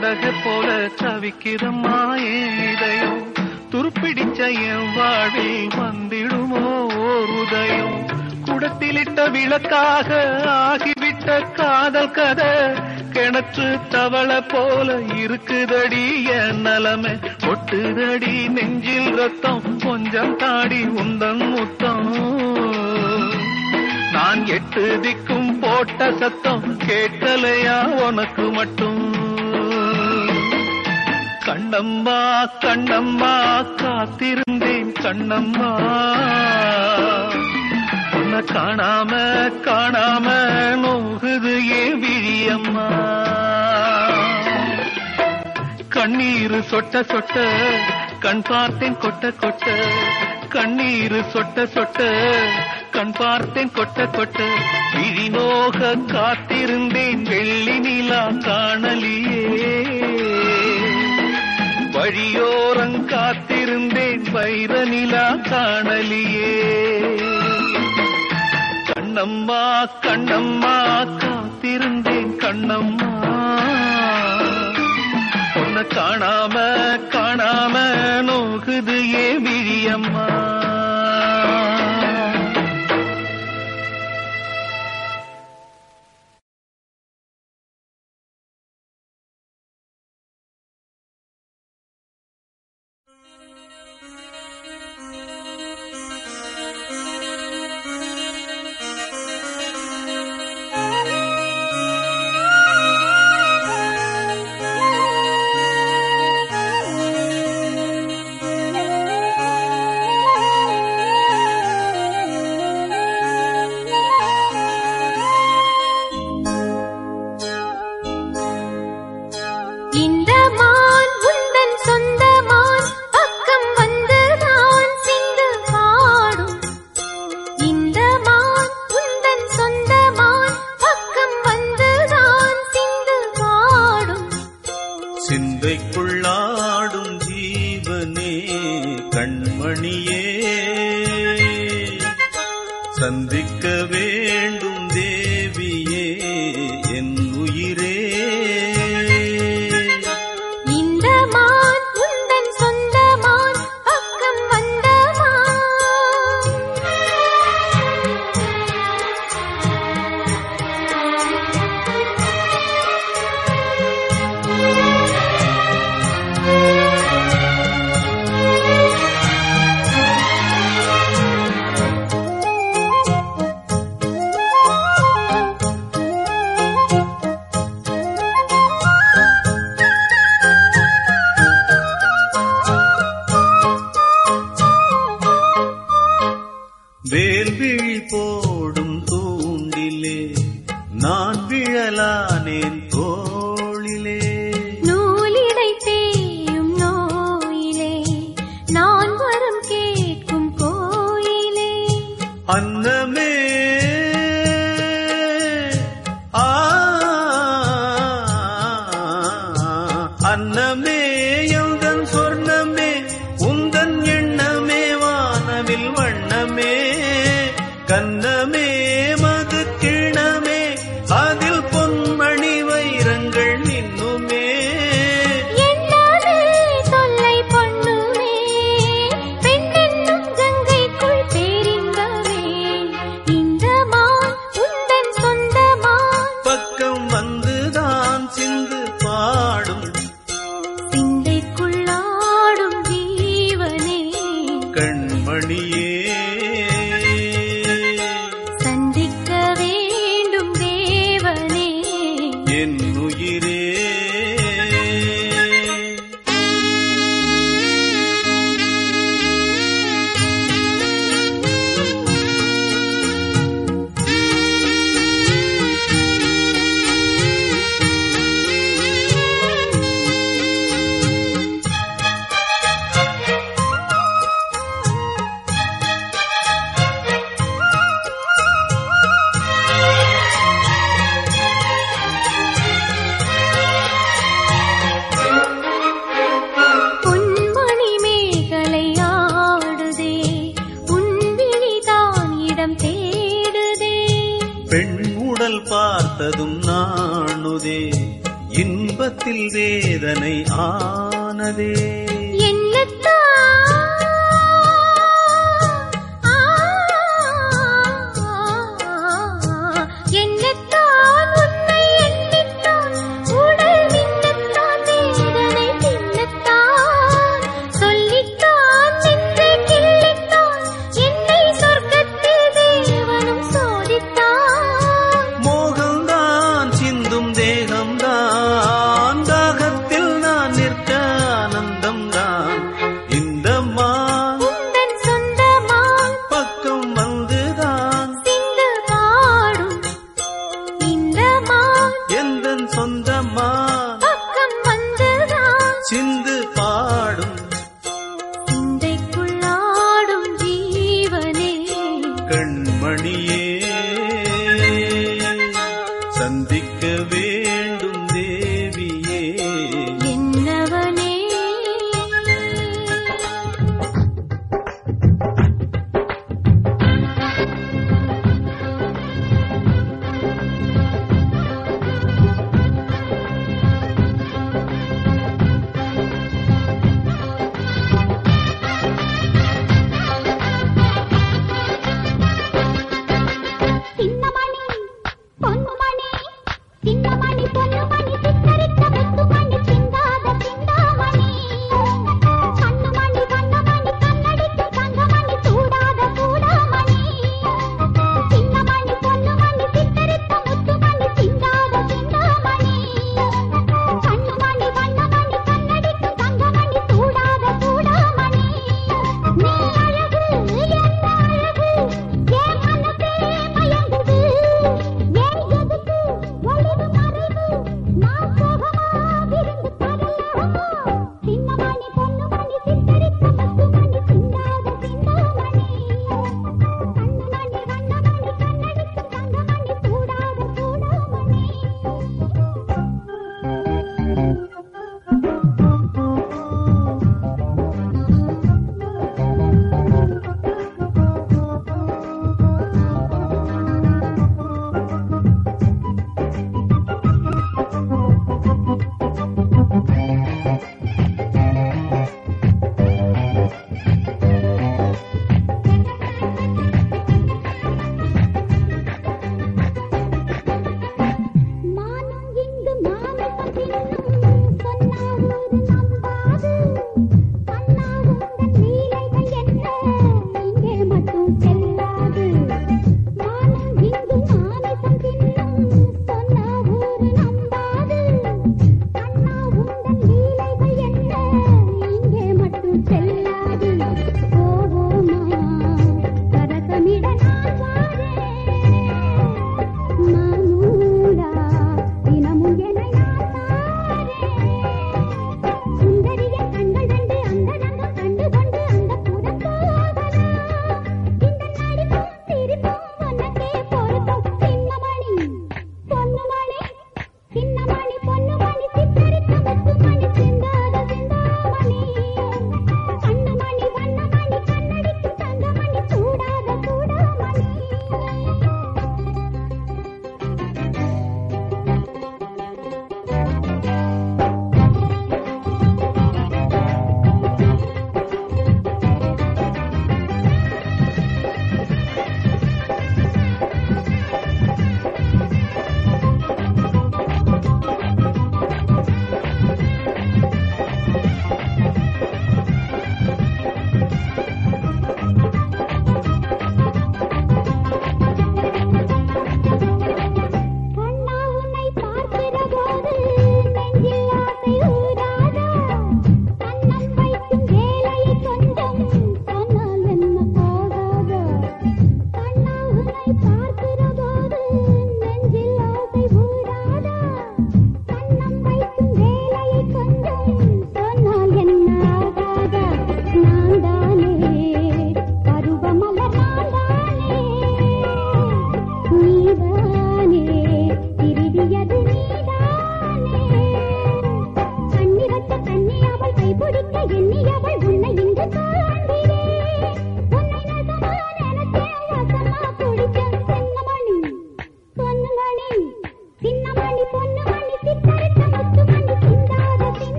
படகு போல தவிக்கிறம்மா என் இதயம். துருப்பிடிச்ச என் வாழ்வில் வந்திடுமோ ஓர் உதயம் குடத்திலிட்ட விளக்காக ஆகிவிட்ட காதல் கதை. கிணற்று தவளை போல இருக்குதடி என் நலமை. ஒட்டுதடி நெஞ்சில் ரத்தம் கொஞ்சம் தாடி உந்தன் முத்தம். நான் எட்டு திக்கும் போட்ட சத்தம் கேட்கலையா உனக்கு மட்டும்? கண்ணம்மா கண்ணம்மா காத்திருந்தேன் கண்ணம்மா. உன்னை காணாம காணாம நோகுது ஏ விழியம்மா கண்ணீர் சொட்ட சொட்ட கண் பார்த்தேன் கொட்ட கொட்ட. கண்ணீர் சொட்ட சொட்ட கண் பார்த்தேன் கொட்ட கொட்ட. விழிநோக காத்திருந்தேன் வெள்ளி நிலா காணலியே. வழியோரம் காத்திருந்தேன் வைர நிலா காணலியே. கண்ணம்மா கண்ணம்மா காத்திருந்தேன் கண்ணம்மா. உன்னை காணாம காணாம நோகுது ஏ விழியம்மா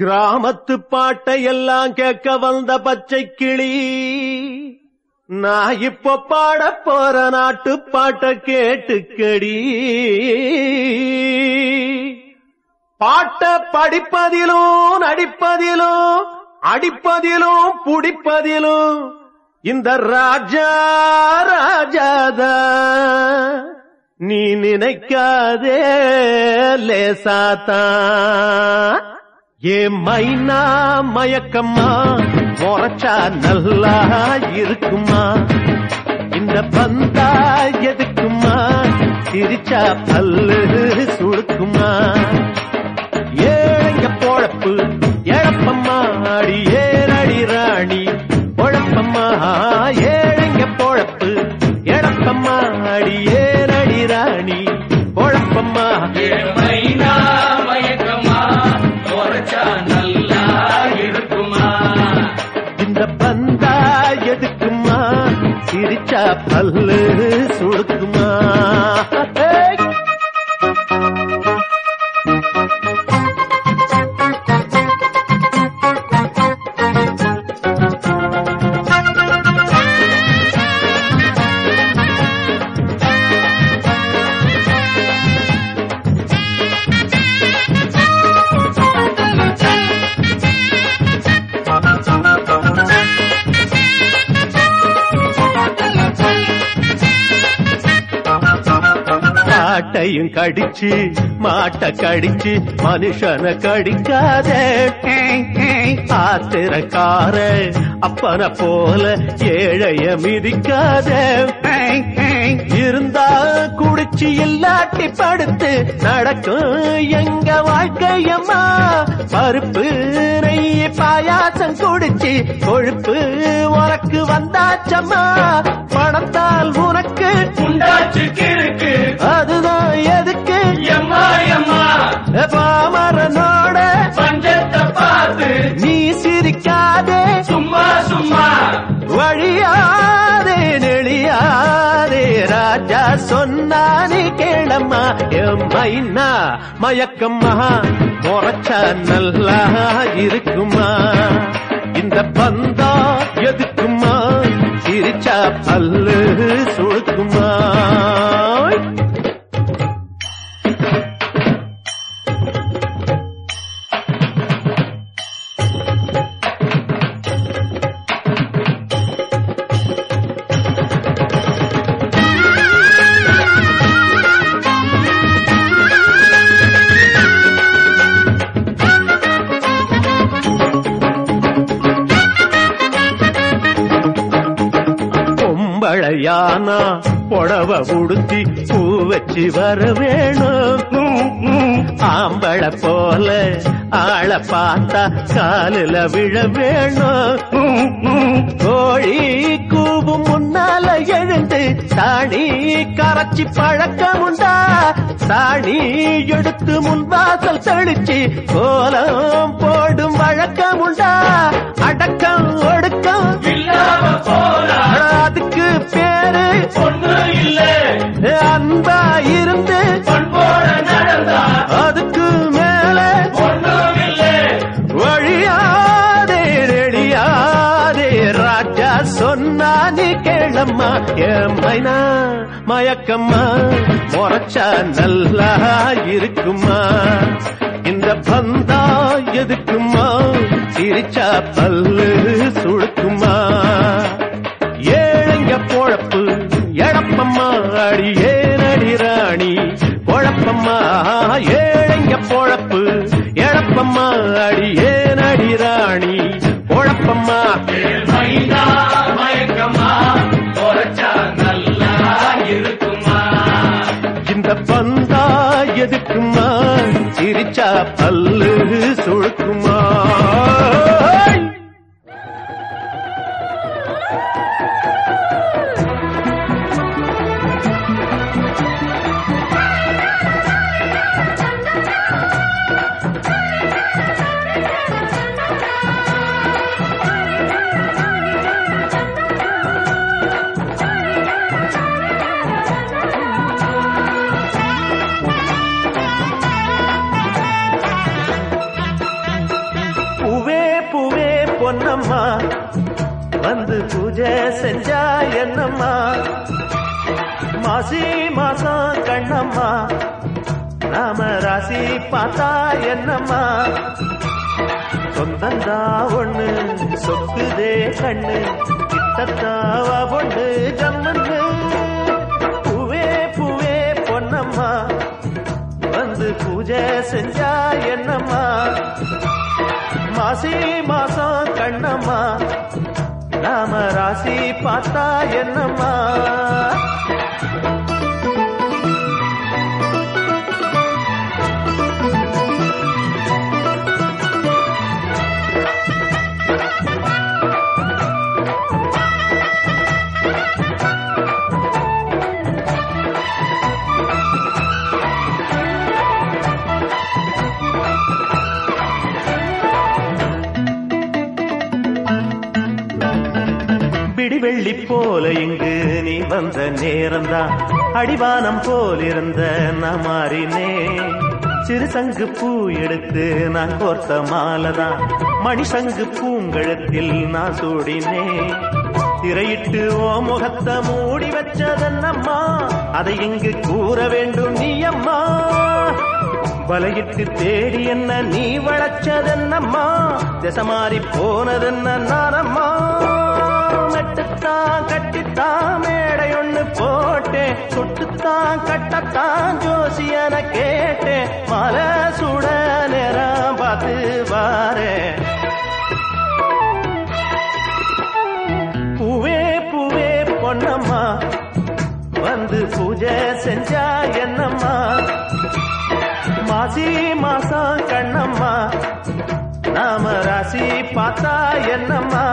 கிராமத்து பாட்டையெல்லாம் கேட்க வந்த பச்சை கிளி நான் இப்ப பாட போற நாட்டு பாட்டை கேட்டுக்கடி. பாட்ட படிப்பதிலும் நடிப்பதிலும் அடிப்பதிலும் புடிப்பதிலும் இந்த ராஜா ராஜாதா நீ நினைக்காதே லேசாதான் ஏ மைனா மயக்கம்மா உரைச்சா நல்லா இருக்குமா? இந்த பந்தா எதுக்குமா? சிரிச்சா பல்லு சுடுக்குமா ஏழைங்க பொழப்பு ஏழப்பம்மா அடி ஏழடி ராணி பொழப்பம்மா. ஏழைங்க பொழப்பு ஏழப்பம்மா அடி ஏழடி ராணி பொழப்பம்மா. என்ற பந்தா எதுக்குமா சிரிச்சா பல்லு சுடுக்குமா? கிளியும் கடிச்சு மாட்ட கடிச்சு மனுஷனை கடிக்காத ஆத்திரக்கார அப்பன போல ஏழைய மிதிக்காத. இருந்தா குடிச்சு இல்லாட்டி படுத்து நடக்கும் எங்க வாழ்க்கையம்மா? பருப்பு நெய் பாயாசம் குடிச்சு கொழுப்பு உனக்கு வந்தாச்சம்மா? பணத்தால் உனக்கு அதுதான் எதுக்கு? பாமரனோட பஞ்சத்தை பார்த்து நீ சிரிக்காதே. சும்மா சும்மா. வழியாதே நெளியாதே. ராஜா சொன்னானே கேளம்மா. எம்மைனா மயக்கம்மா முறைச்சா நல்லா இருக்குமா? இந்த பந்தா எதுக்குமா சிரிச்சா பல்லு உடுத்தி பூ வச்சு வர வேணும். ஆம்பள போல ஆள பார்த்தா காலில் விழ வேணும். கோழி சாணி கரைச்சி பழக்கம் உண்டா? சாணி எடுத்து முன்வாசல் தெளிச்சு கோலம் போடும் வழக்கம் உண்டா? அடக்கம் ஒடுக்கம் அதுக்கு பேரு அன்பா இருந்து கேளம்மா என் மயக்கம்மா முறைச்சா நல்லா இருக்குமா இந்த பந்தா எதுக்குமா சிரிச்சா பல்லு சுழுக்குமா ஏழைங்க பொழப்பு எடப்பம்மா அடியே. வந்தா எதுக்குமா? சிரிச்சா பல்லு சுழுக்குமா? மாசி மாசம் கண்ணம்மா. நாம ராசி பார்த்தா என்னம்மா? சொந்தந்தா ஒண்ணு சொக்குதே கண்ணு கிட்டத்தாவா பொண்ணு ஜம்மன்னு. பூவே பூவே பொன்னம்மா. வந்து பூஜை செஞ்சா என்னம்மா? மாசி மாசம் கண்ணம்மா. நாம ராசி பார்த்தா என்னம்மா? வெள்ளி போல இங்கு நீ வந்த நேரம்தான் அடிவானம் போலிருந்த நான் மாறினே சிறு சங்கு பூ எடுத்து நான் கோர்த்த மணி மணிசங்கு பூங்கழத்தில் நான் சூடினே. திரையிட்டு ஓ முகத்தை மூடி வச்சதன்னம்மா? அதை இங்கு கூற வேண்டும் நீ அம்மா. வலையிட்டு தேடி என்ன நீ வளச்சதென்னம்மா? திசை போனதென்ன நானம்மா? நட்டுத்தான் கட்டித்தான் மேடை ஒண்ணு போட்டேன். சுட்டுத்தான் கட்டத்தான் ஜோசியன கேட்டேன். மலை சுட நேரம் பார்த்து வாரே பூவே பூவே பொன்னம்மா வந்து பூஜை செஞ்சா என்னம்மா? மாசி மாசம் கண்ணம்மா நாம ராசி பார்த்தா என்னம்மா?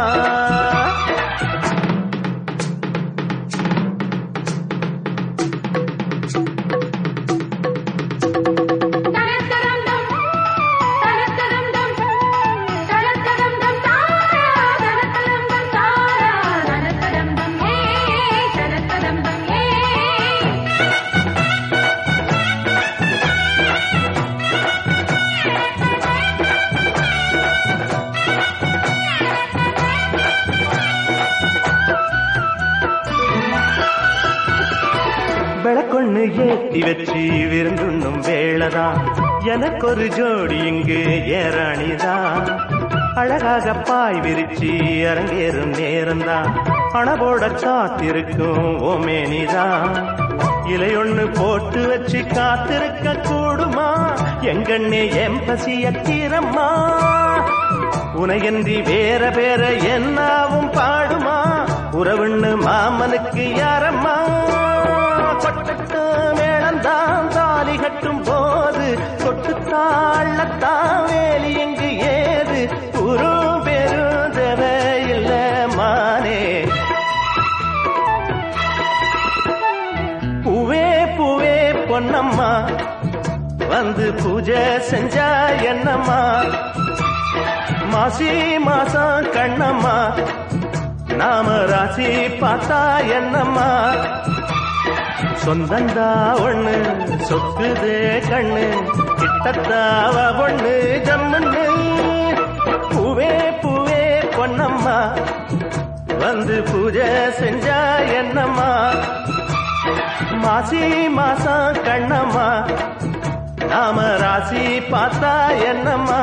இவற்றி விருந்துண்ணும் வேளதான் எனக்கு ஒரு ஜோடி இங்கு ஏறணிதான் அழகாக பாய் விரிச்சி அரங்கேறும் நேரம்தான் அணபோட காத்திருக்கும் ஓமேனிதான் இலையொன்னு போட்டு வச்சு காத்திருக்க கூடுமா? எங்கண்ணே எம் பசிய தீரம்மா? உனையன்றி வேற வேற என்னாவும் பாடுமா? உறவுன்னு மாமனுக்கு யார வாழத்தாவேலி இங்கு ஏது? குரு பெரும் தேவையில்ல மானே. பூவே பூவே பொன்னம்மா. வந்து பூஜை செஞ்சா என்னம்மா? மாசி மாசம் கண்ணம்மா. நாம ராசி பார்த்தா என்னம்மா? சொந்தந்தா ஒண்ணு சொக்குதே கண்ணு கிட்டத்தாவ ஒண்ணு ஜம்முன்னு. பூவே பூவே பொன்னம்மா வந்து பூஜை செஞ்சா என்னம்மா? மாசி மாசம் கண்ணம்மா நாம ராசி பார்த்தா என்னம்மா?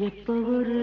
எப்போ ஒரு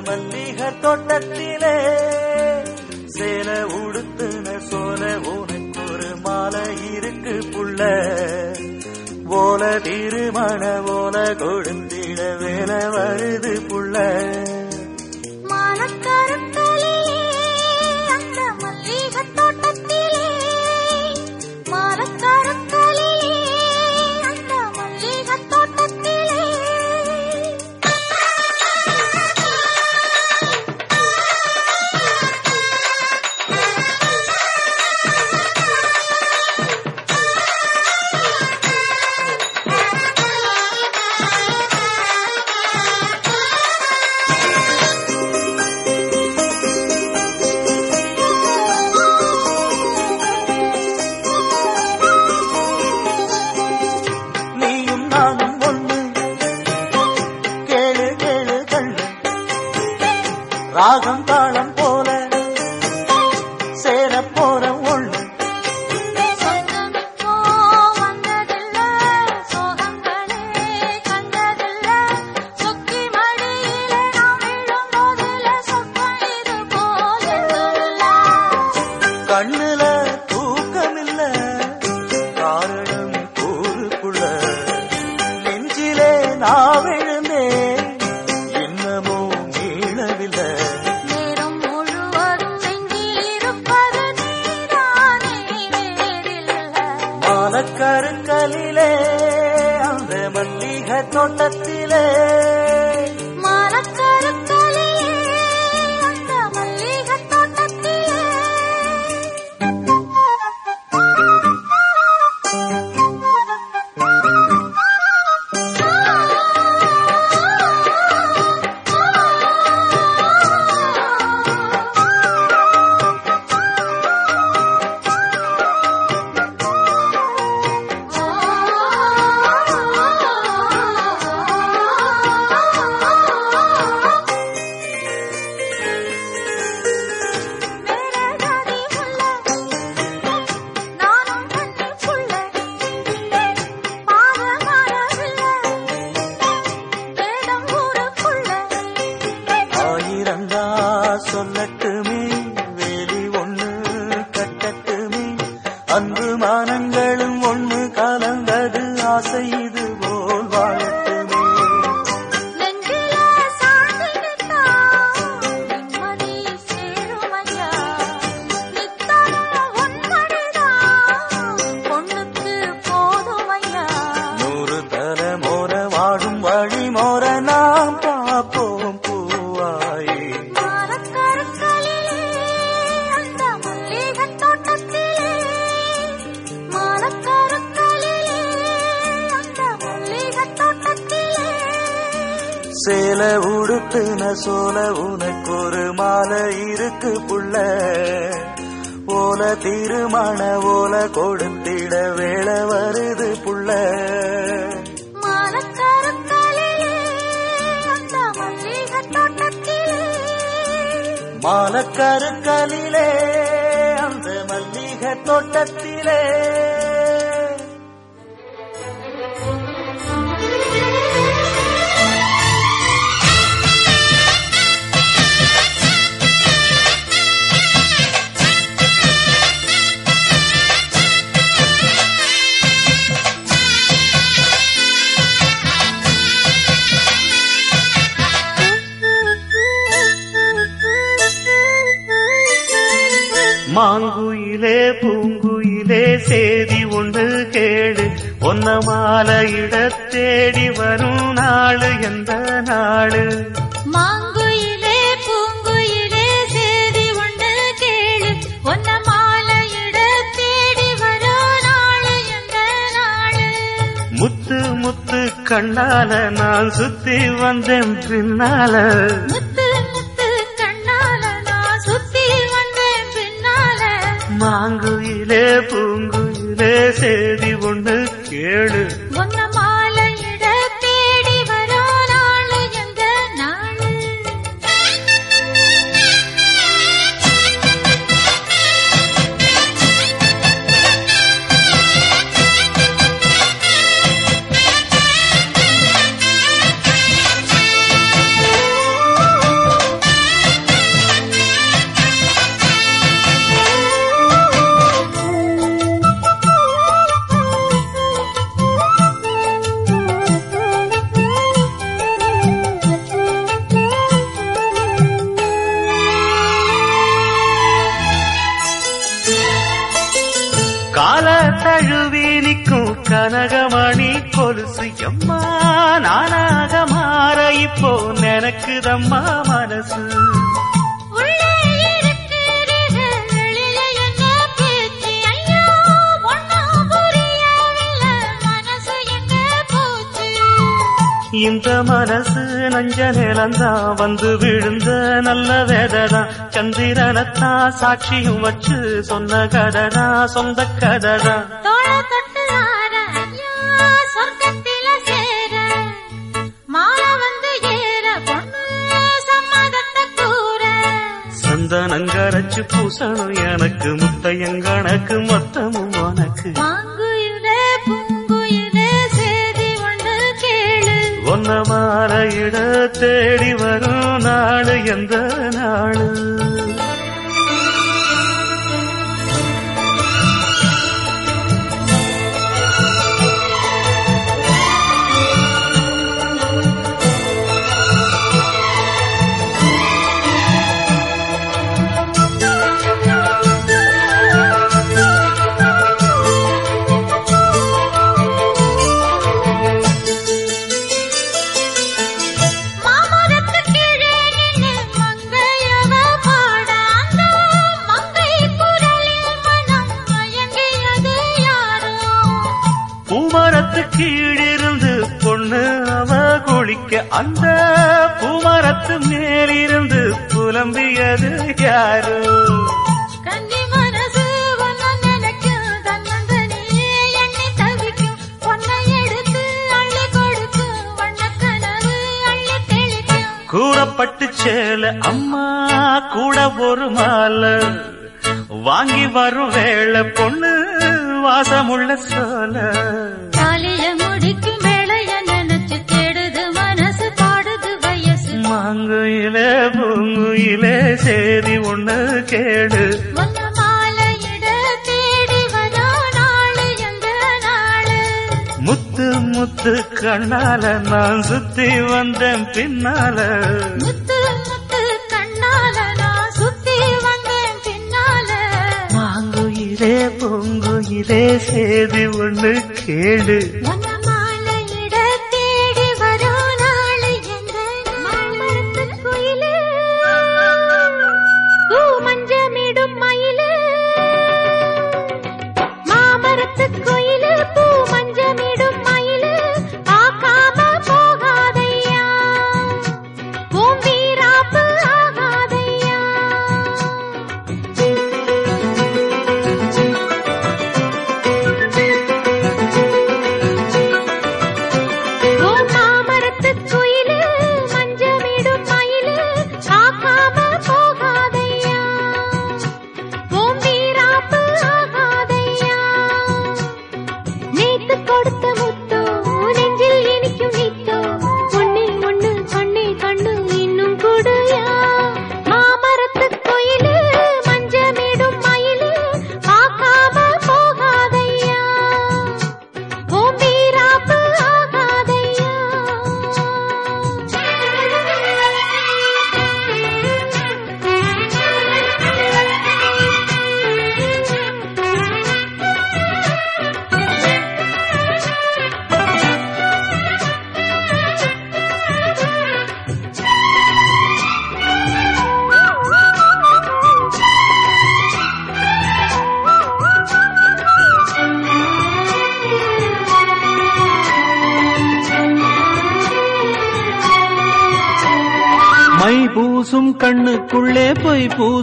மல்லிக தோட்டத்திலே சேல உடுத்துன சோல உனக்கு ஒரு மாலை இருக்கு புள்ள. ஓல திருமண ஓல கொடுத்திட வேலை வருது புள்ள. உன்னால வந்து விழுந்த நல்ல வேததான் சந்திரனத்தான் சாட்சியும் வச்சு சொன்ன கததான் சொந்த கததான்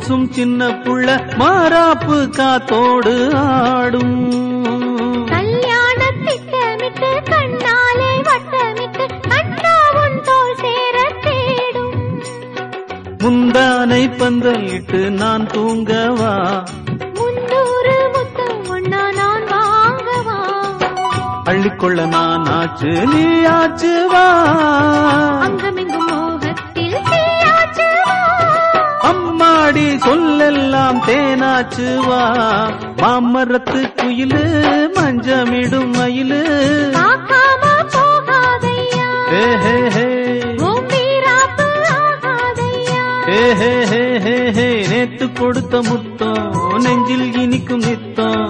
பூசும் சின்ன புள்ள மாறாப்பு காத்தோடு ஆடும். முந்தானை பந்தலிட்டு நான் தூங்கவா? முன்னூறு முத்தம் ஒன்னா நான் வாங்கவா? அள்ளிக்கொள்ள நான் ஆச்சு நீ ஆச்சு வா அம்மாடி சொல்லெல்லாம் தேனாச்சு வா. மாமரத்து குயிலு மஞ்சமிடும் மயிலு. ஹே ஹே ஹே. நேத்து கொடுத்த முத்தம் நெஞ்சில் இனிக்கும் நித்தம்.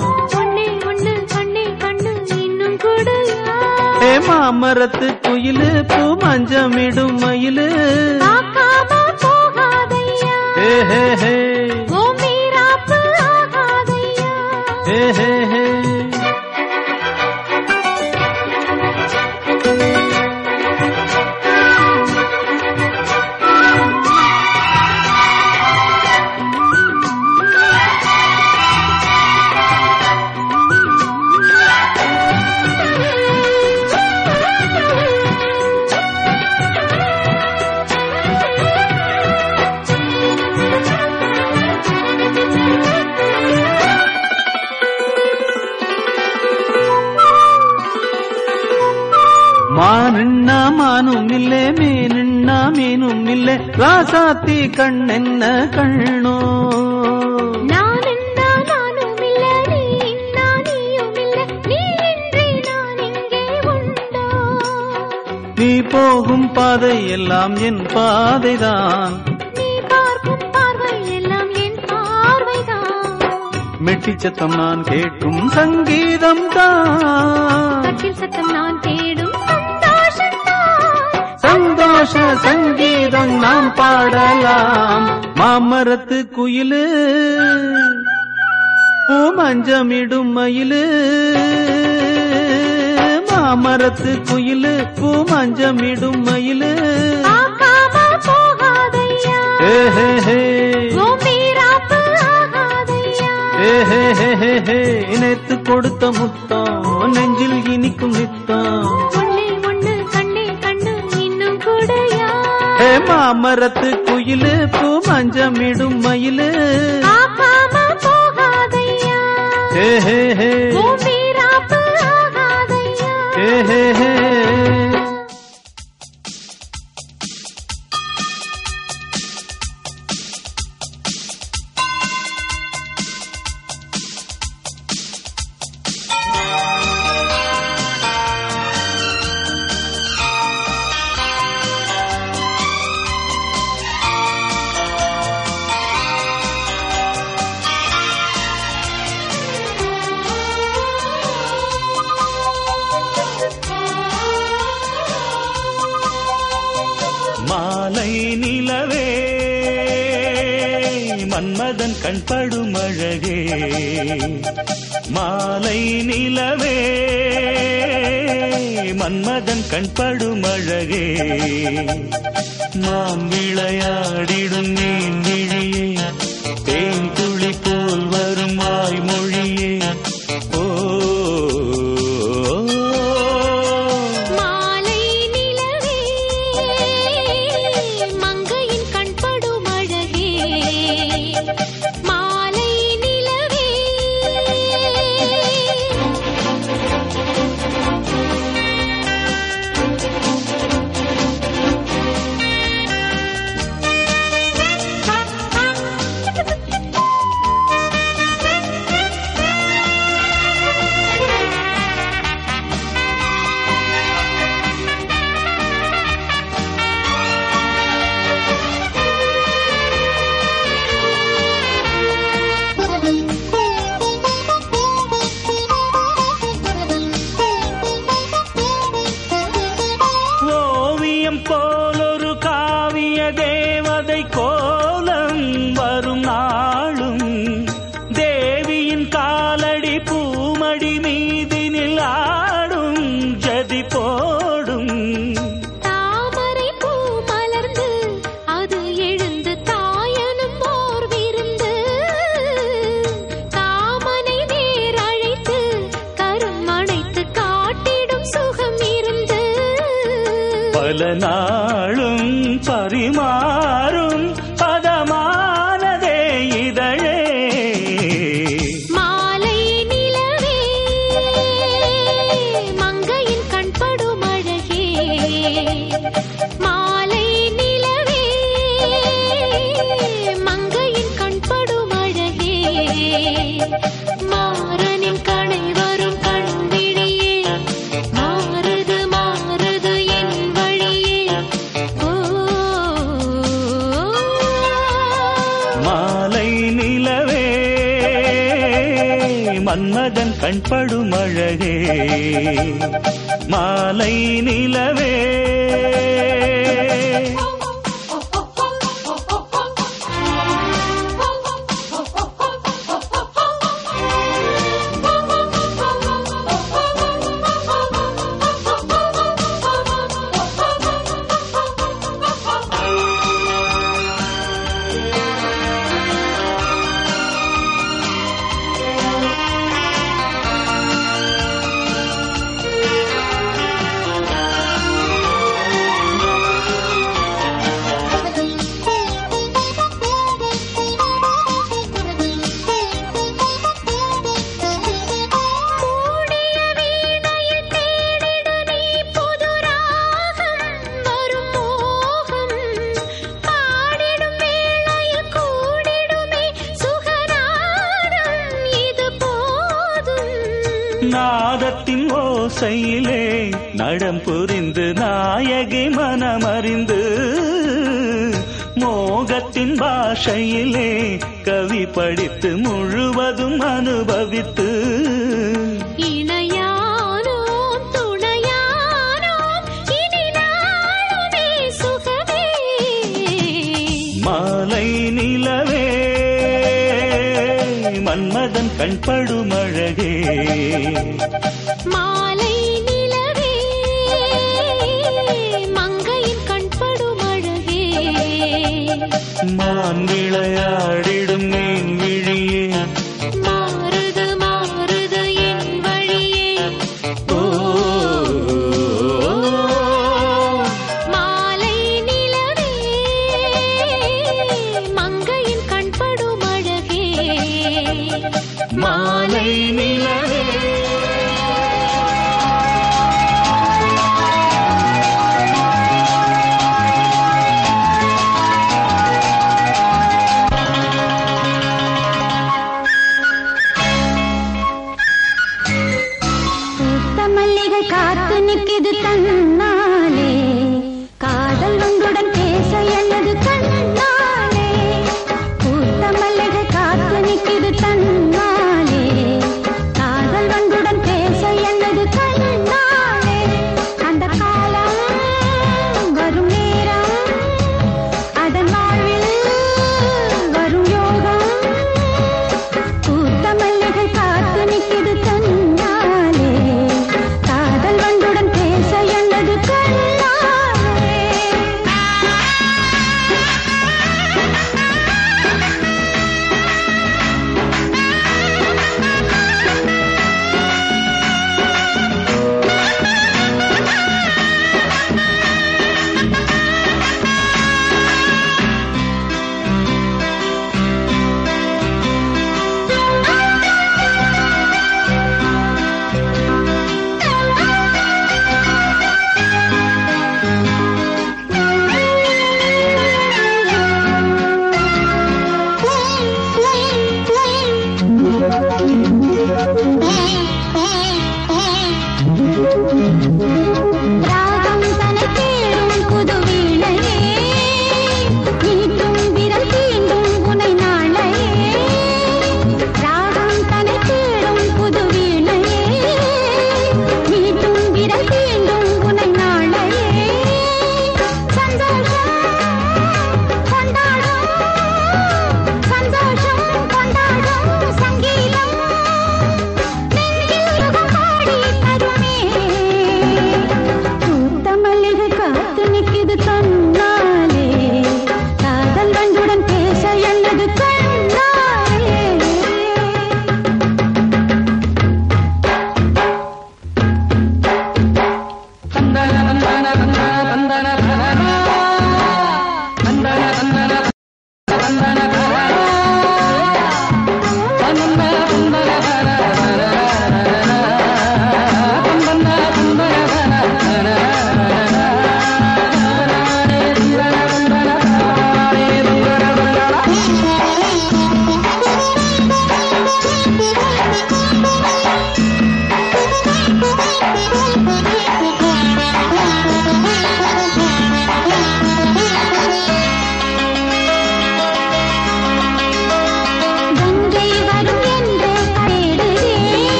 மாமரத்து குயிலு பூ மஞ்சமிடும் மயிலு. பார்க்காம போகாதையா ஹே ஹே ஹே உன் வீராப்பு ஆகாதையா ஹே ராசாத்தி கண்ணென்ன கண்ணோ? நீ போகும் பாதை எல்லாம் என் பாதைதான். நீ பார்க்கும் பார்வை எல்லாம் என் பார்வைதான். மெட்டி சத்தம் நான் கேட்கும் சங்கீதம் தான் சந்தோஷ சங்கீதம் நாம் பாடலாம். மாமரத்து குயிலு பூமஞ்சமிடும் மயிலு மாமரத்து குயிலு பூமஞ்சமிடும் மயிலு. நேத்து கொடுத்த முத்தம் நெஞ்சில் இனிக்கும் நித்தம். மாமரத்து குயிலு பூ மஞ்சமிடும் மயிலு ஹே ஹே ஹே ஹே ஹே. புரிந்து நாயகி மனமறிந்து மோகத்தின் பாஷையிலே கவி படித்து முழுவதும் அனுபவம்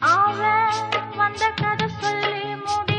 அவன் வந்த கதை சொல்லி மூட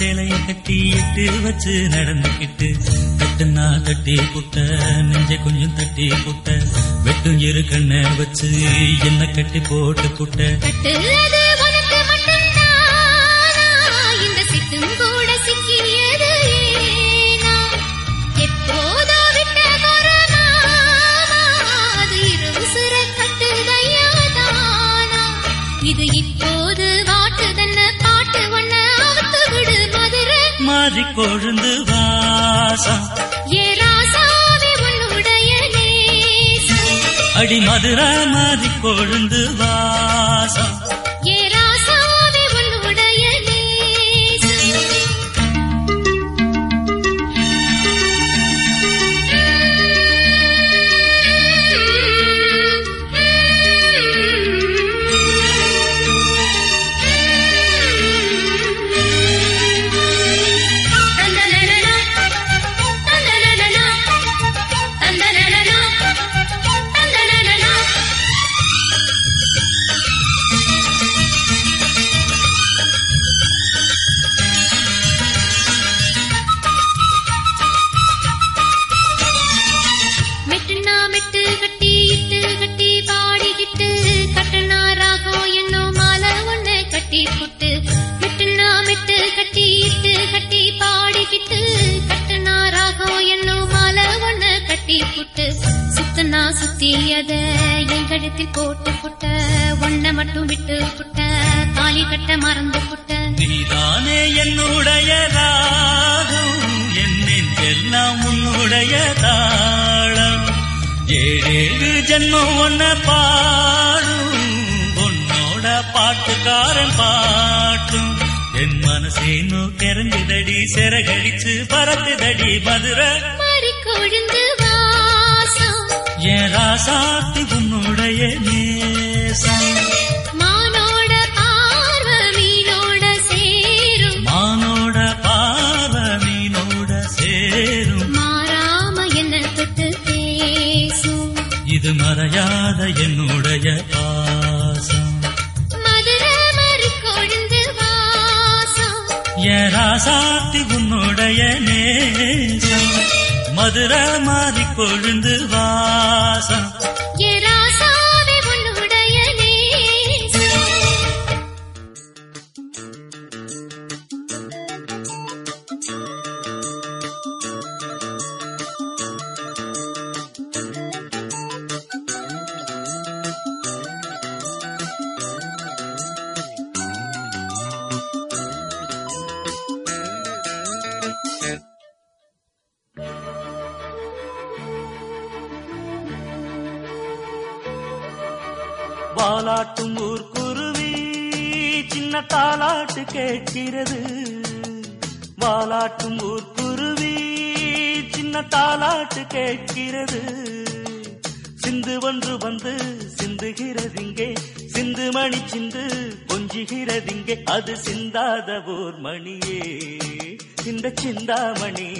சேலைய கட்டி இட்டு வச்சு நடந்துக்கிட்டு தட்டுனா தட்டி புட்ட நெஞ்ச கொஞ்சம் தட்டி புட்ட வெட்டும் இரு கண்ண வச்சு என்ன கட்டி போட்டு புட்ட. கொழுந்து வாசம் அடி மதுரா மாதிரி கொழுந்து ஜென்மம் ஒன்ன பாடும் உன்னோட பாட்டுக்காரன் பாட்டும். என் மனசே நோ தெரிஞ்சுதடி சிறகடிச்சு பறந்துதடி மதுரை. என் ராசாத்தி உன்னுடைய நேசம். மறையாத என்னுடைய பாசம்? என் ராசாத்தி உன்னுடைய நேசம். மதுரை மாறி கொழுந்து வாசம். சிந்தாமணி.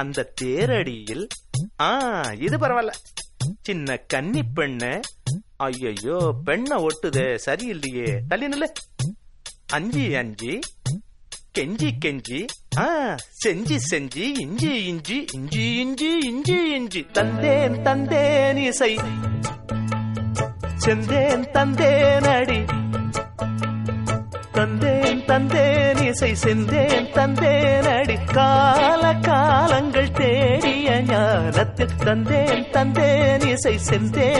அந்த தேரடியில் ஆ இது பரவாயில்ல சின்ன கன்னி பெண்ணு. ஐயோ பெண்ண ஒட்டுது சரியில்லையே. தள்ளி நில்லு. அஞ்சி அஞ்சு. கெஞ்சி கெஞ்சி. ஆ செஞ்சி செஞ்சி இஞ்சி இஞ்சி இஞ்சி இஞ்சி இஞ்சி இஞ்சி. தந்தேன் தந்தேன் இசை. செந்தேன் தந்தேன் senté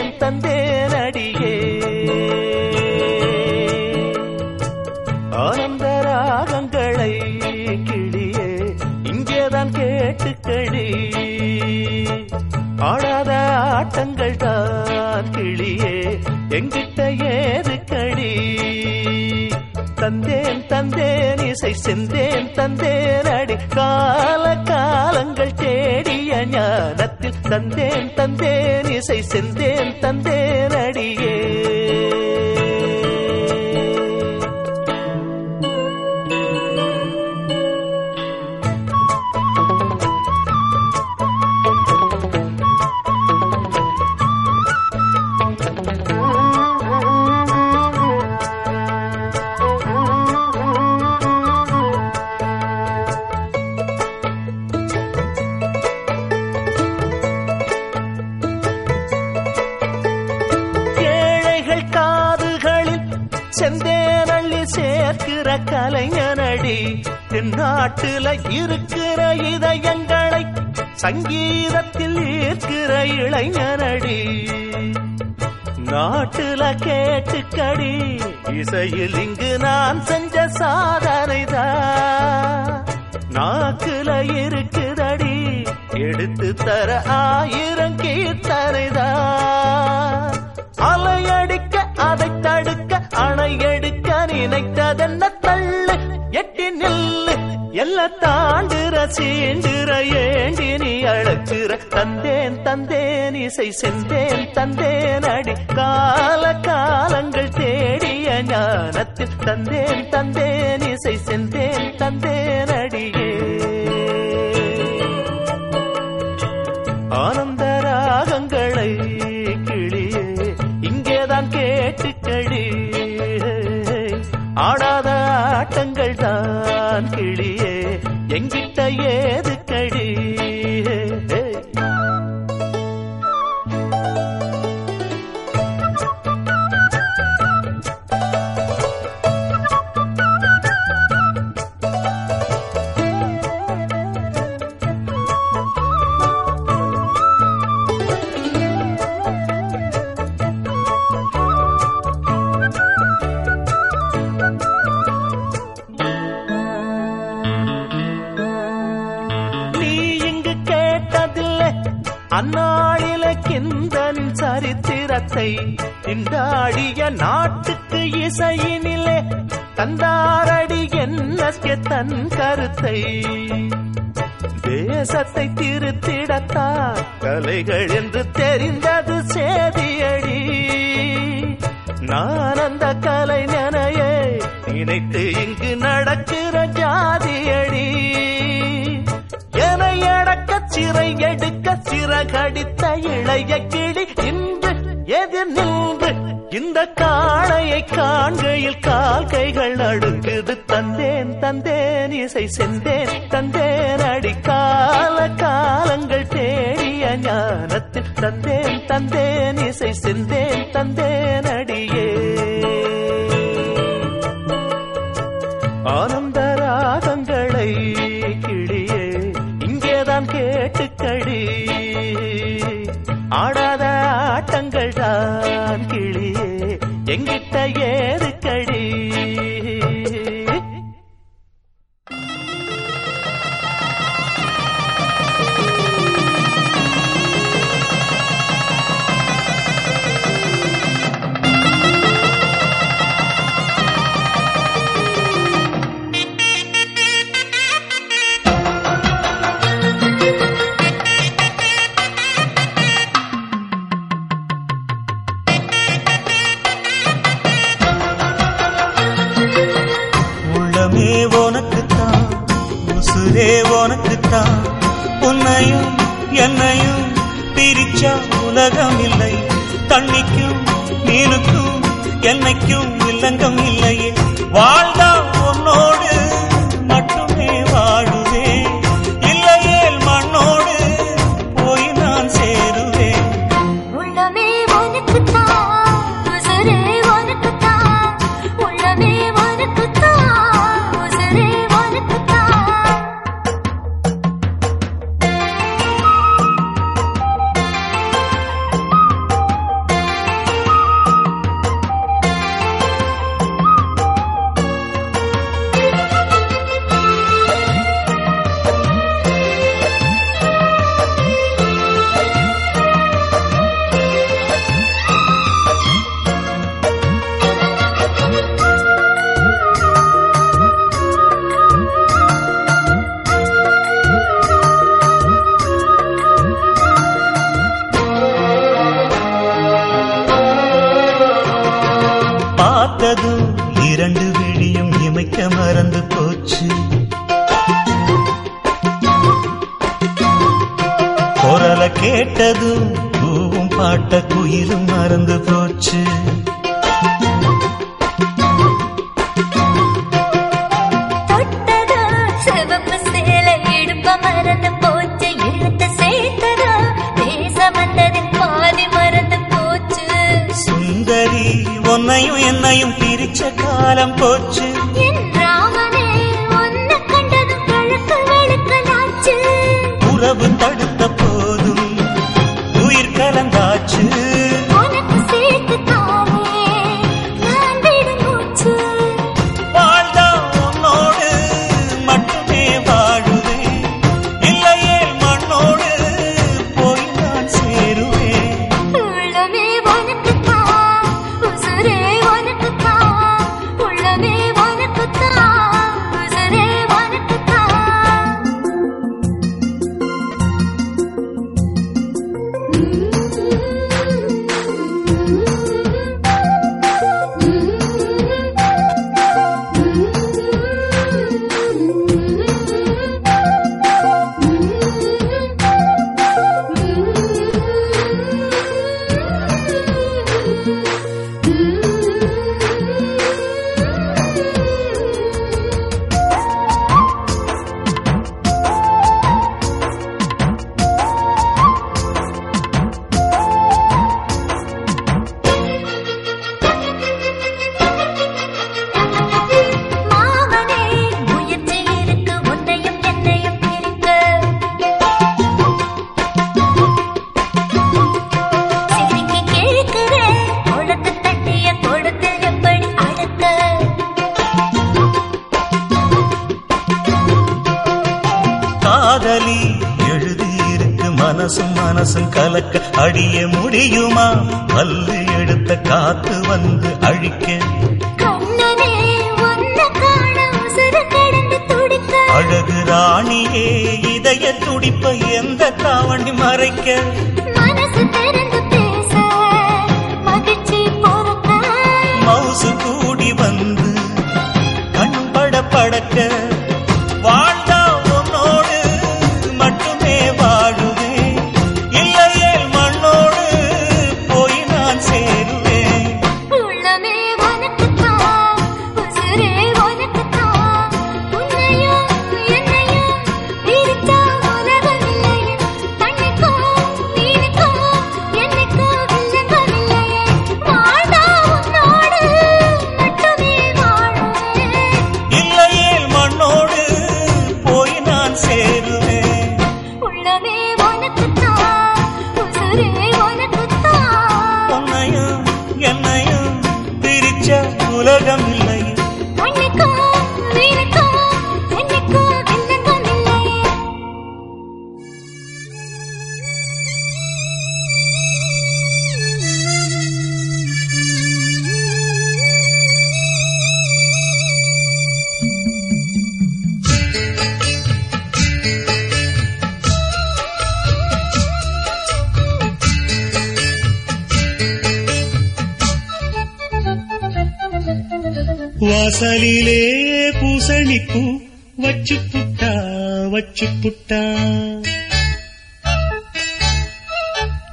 tan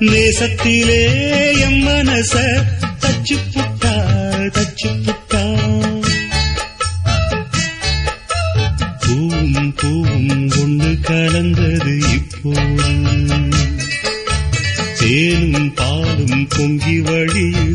நேசத்திலே எம் மனச தச்சு புட்டாள் தச்சு புட்டாள் பூவும் பூவும் ஒன்று கலந்தது இப்போது. தேனும் பாலும் பொங்கி வழியும்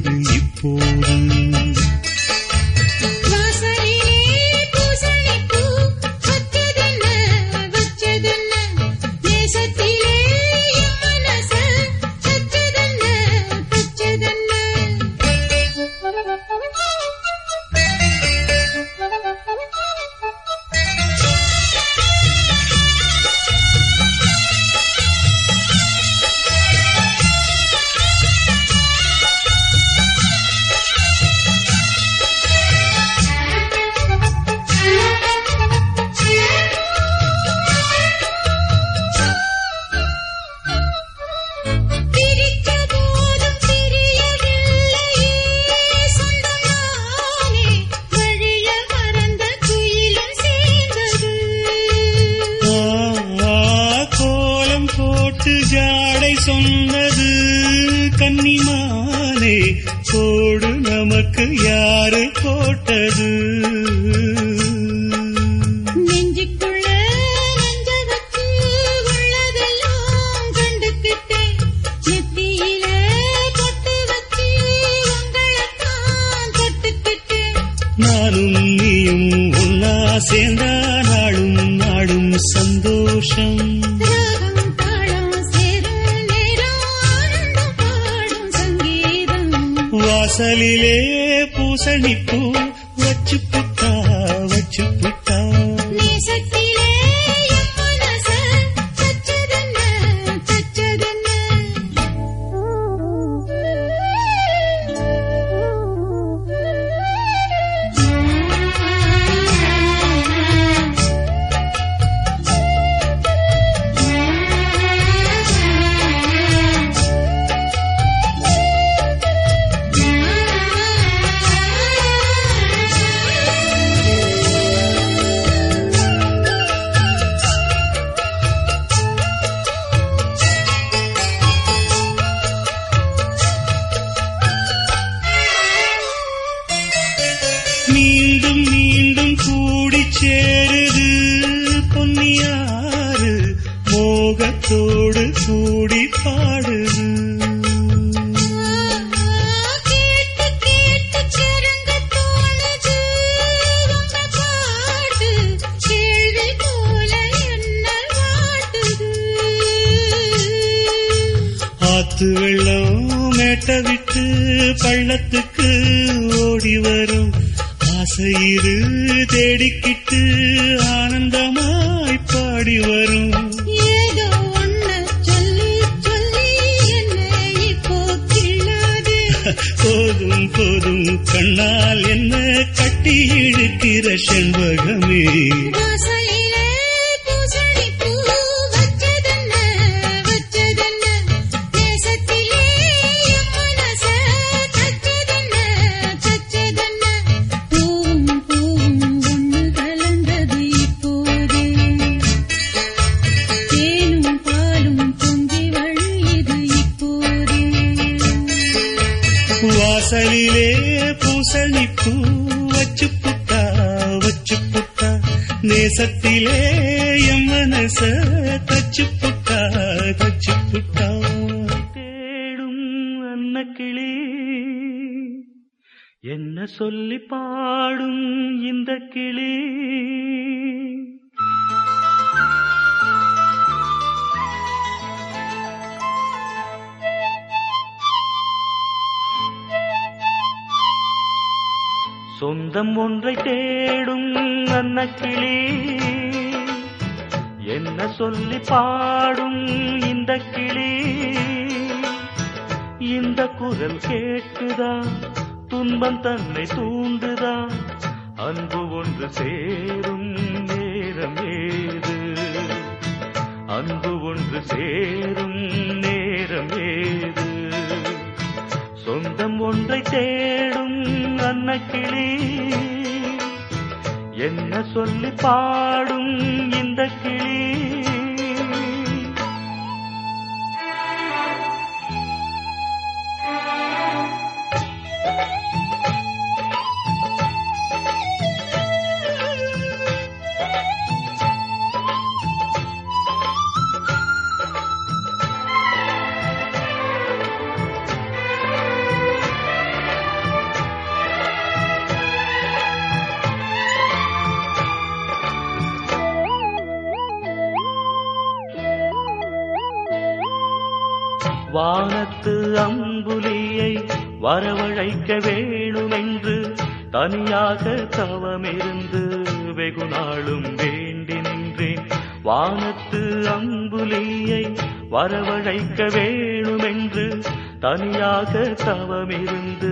தனியாக தவமிருந்து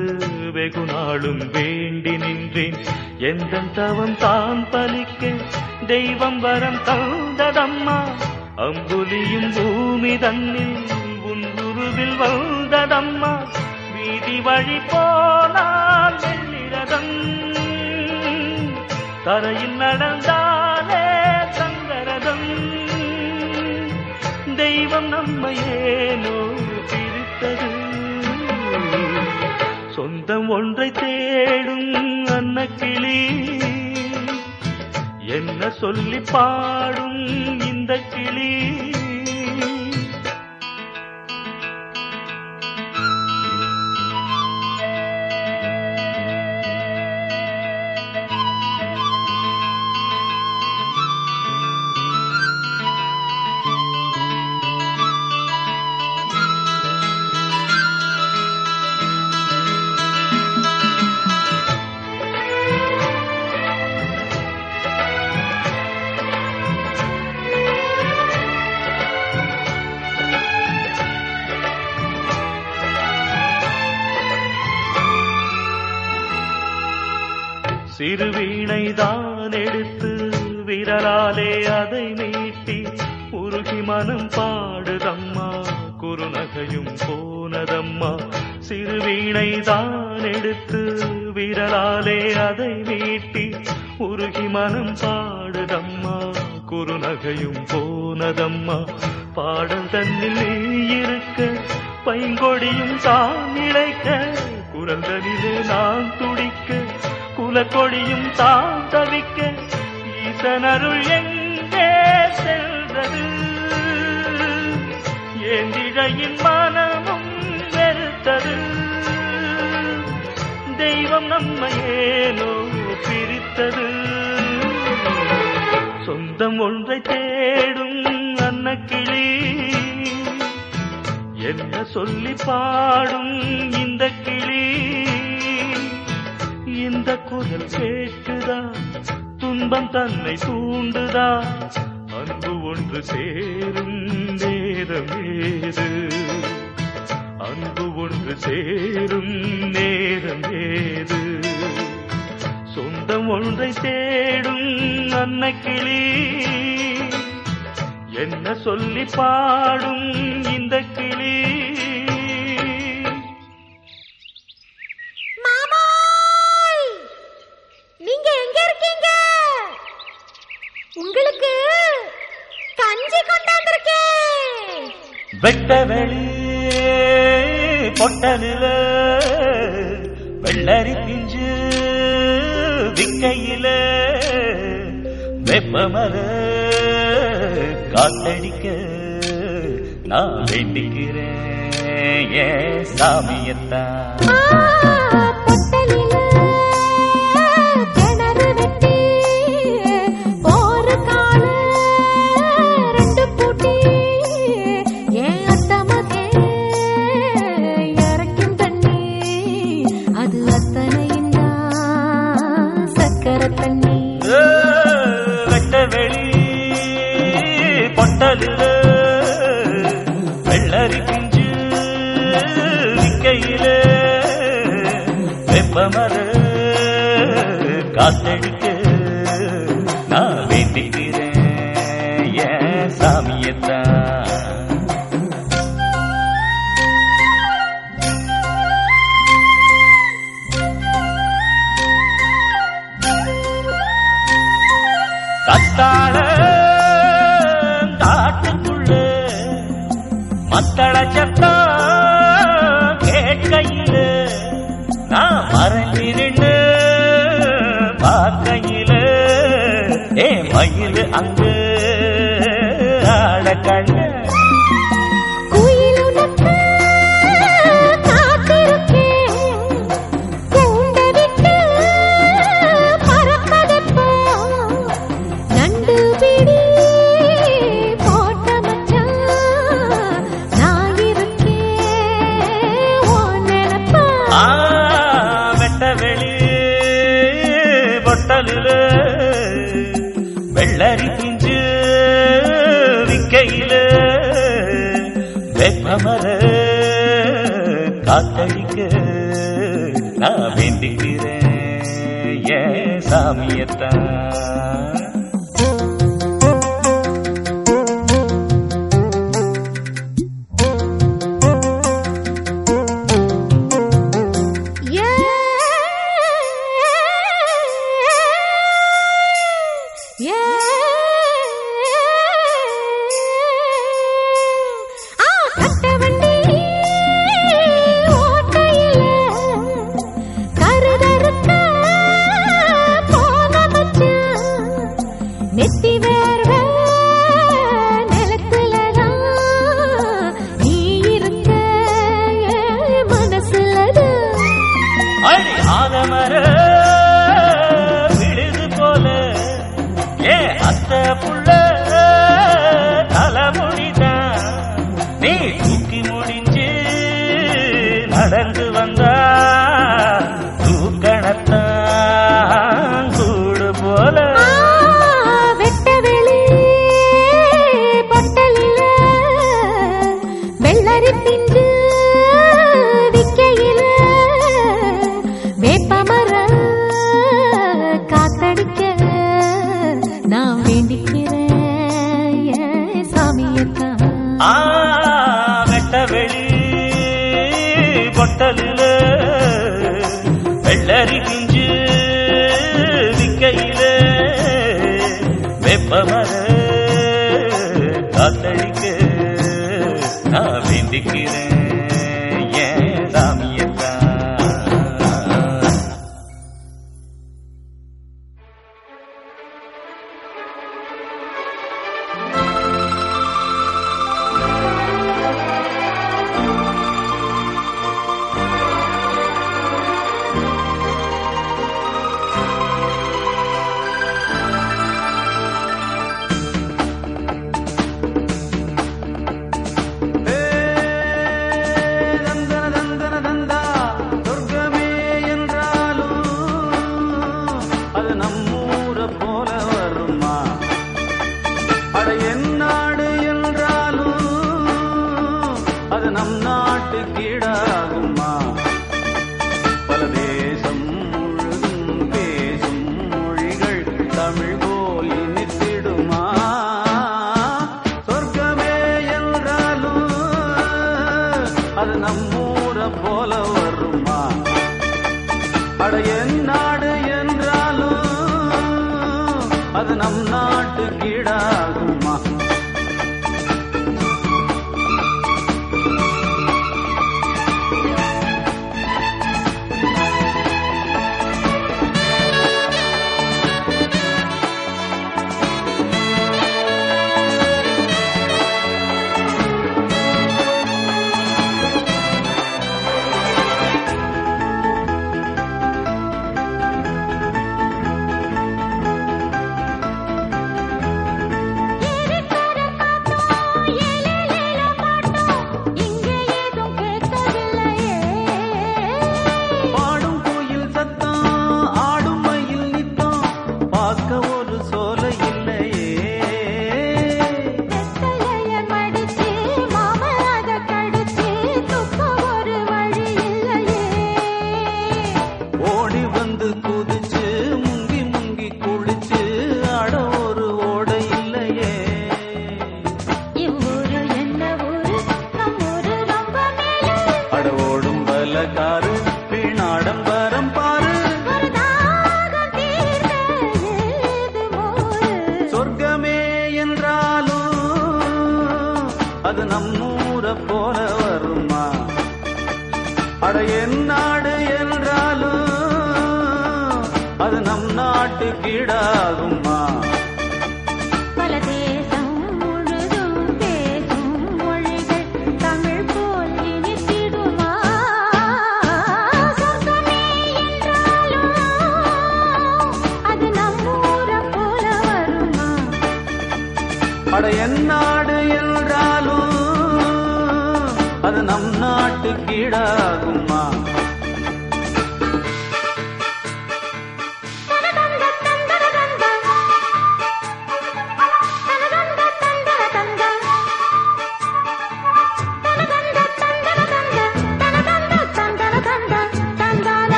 வெகு நாளும் வேண்டி நின்றேன். எந்த தவம் தான் பலிக்க தெய்வம் வரம் தான்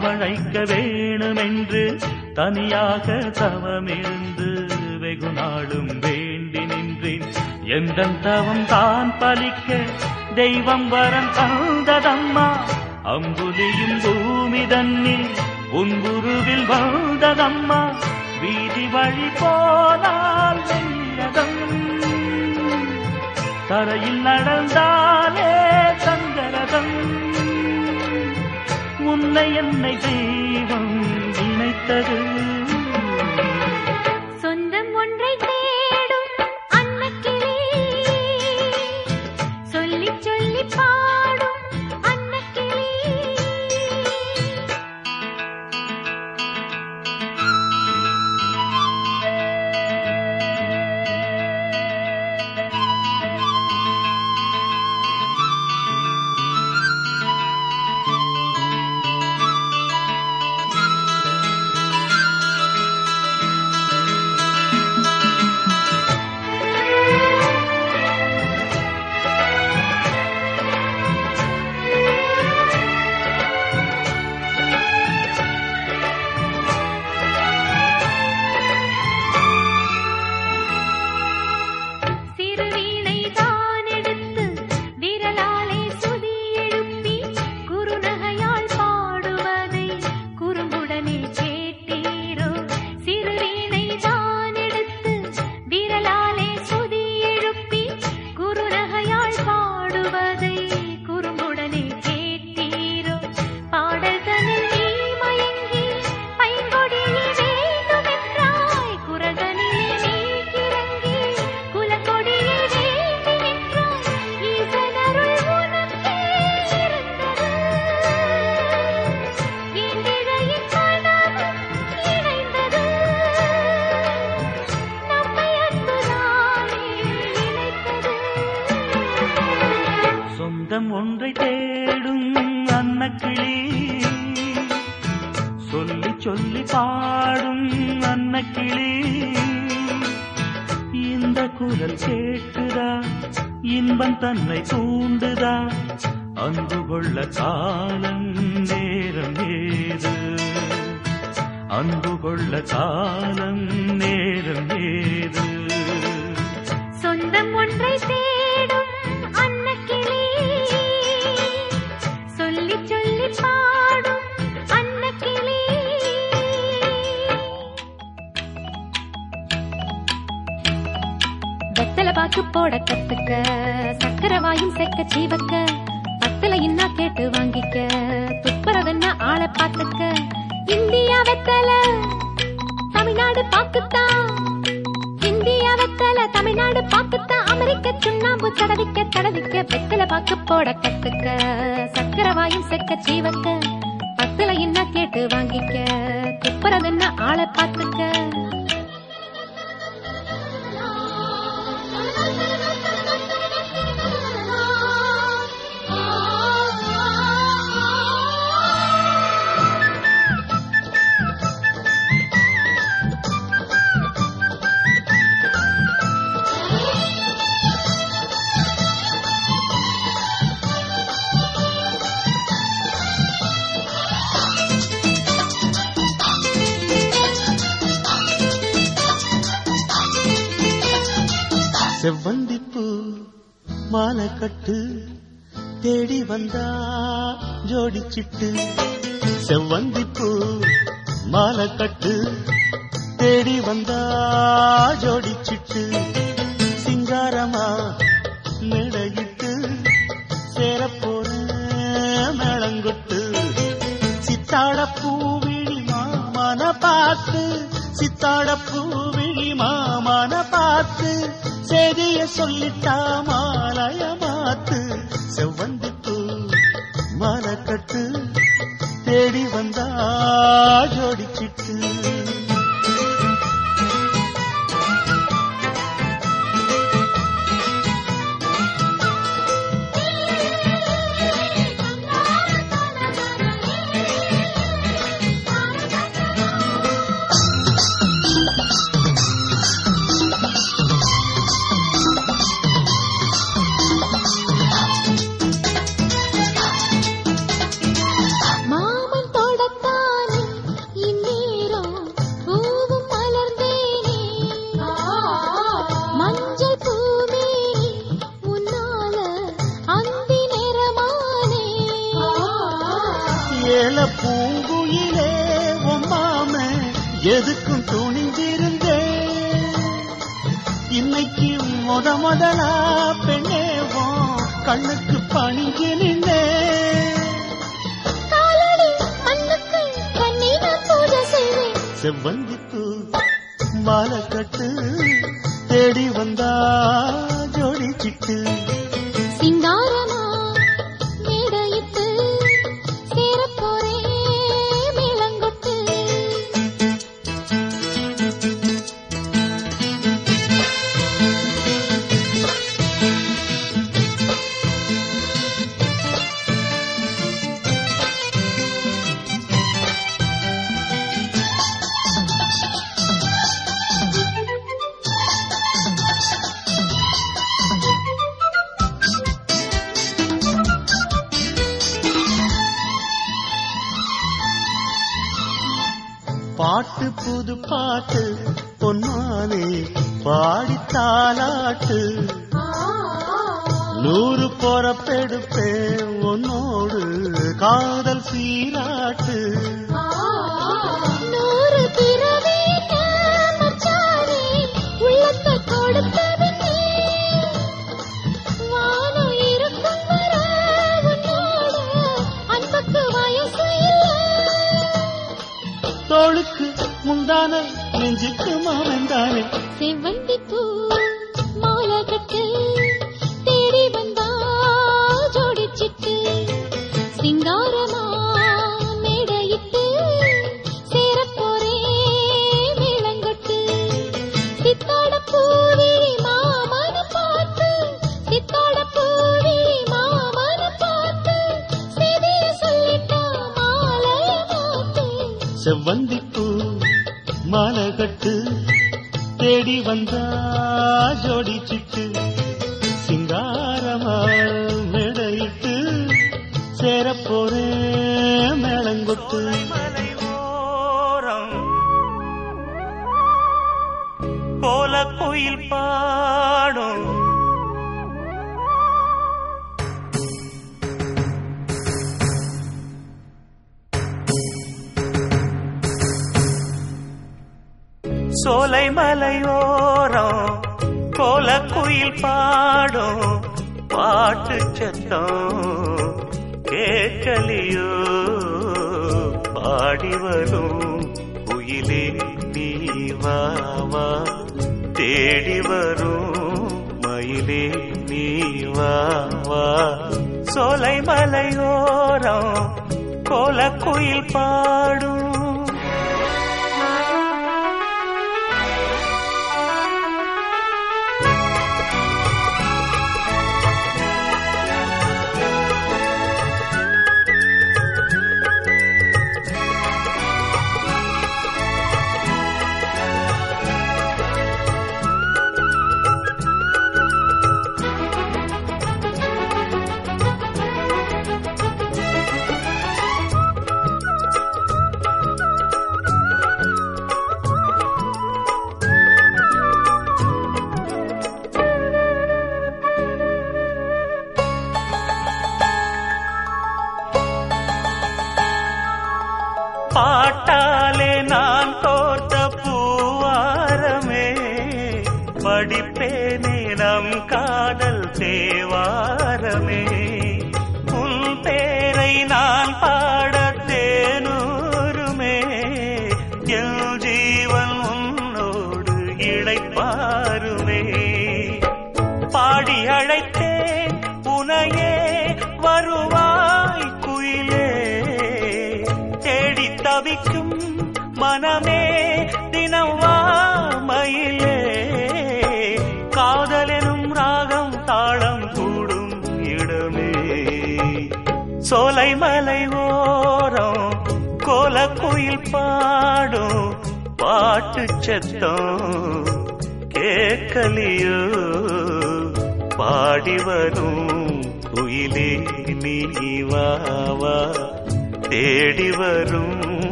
வரவழைக்க வேணுமென்று தனியாக தவமிருந்து வெகு நாளும் வேண்டி நின்றேன். எந்த தவம் தான் பலிக்க தெய்வம் வரம் தான்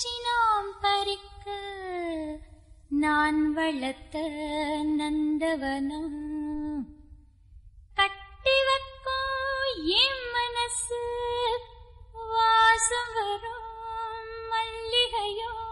நச்சினாம் பறிக்க நான் வளர்த்த நந்தவனம். கட்டி வைக்கும் என் மனசு. வாசம் வரும் மல்லிகையோ.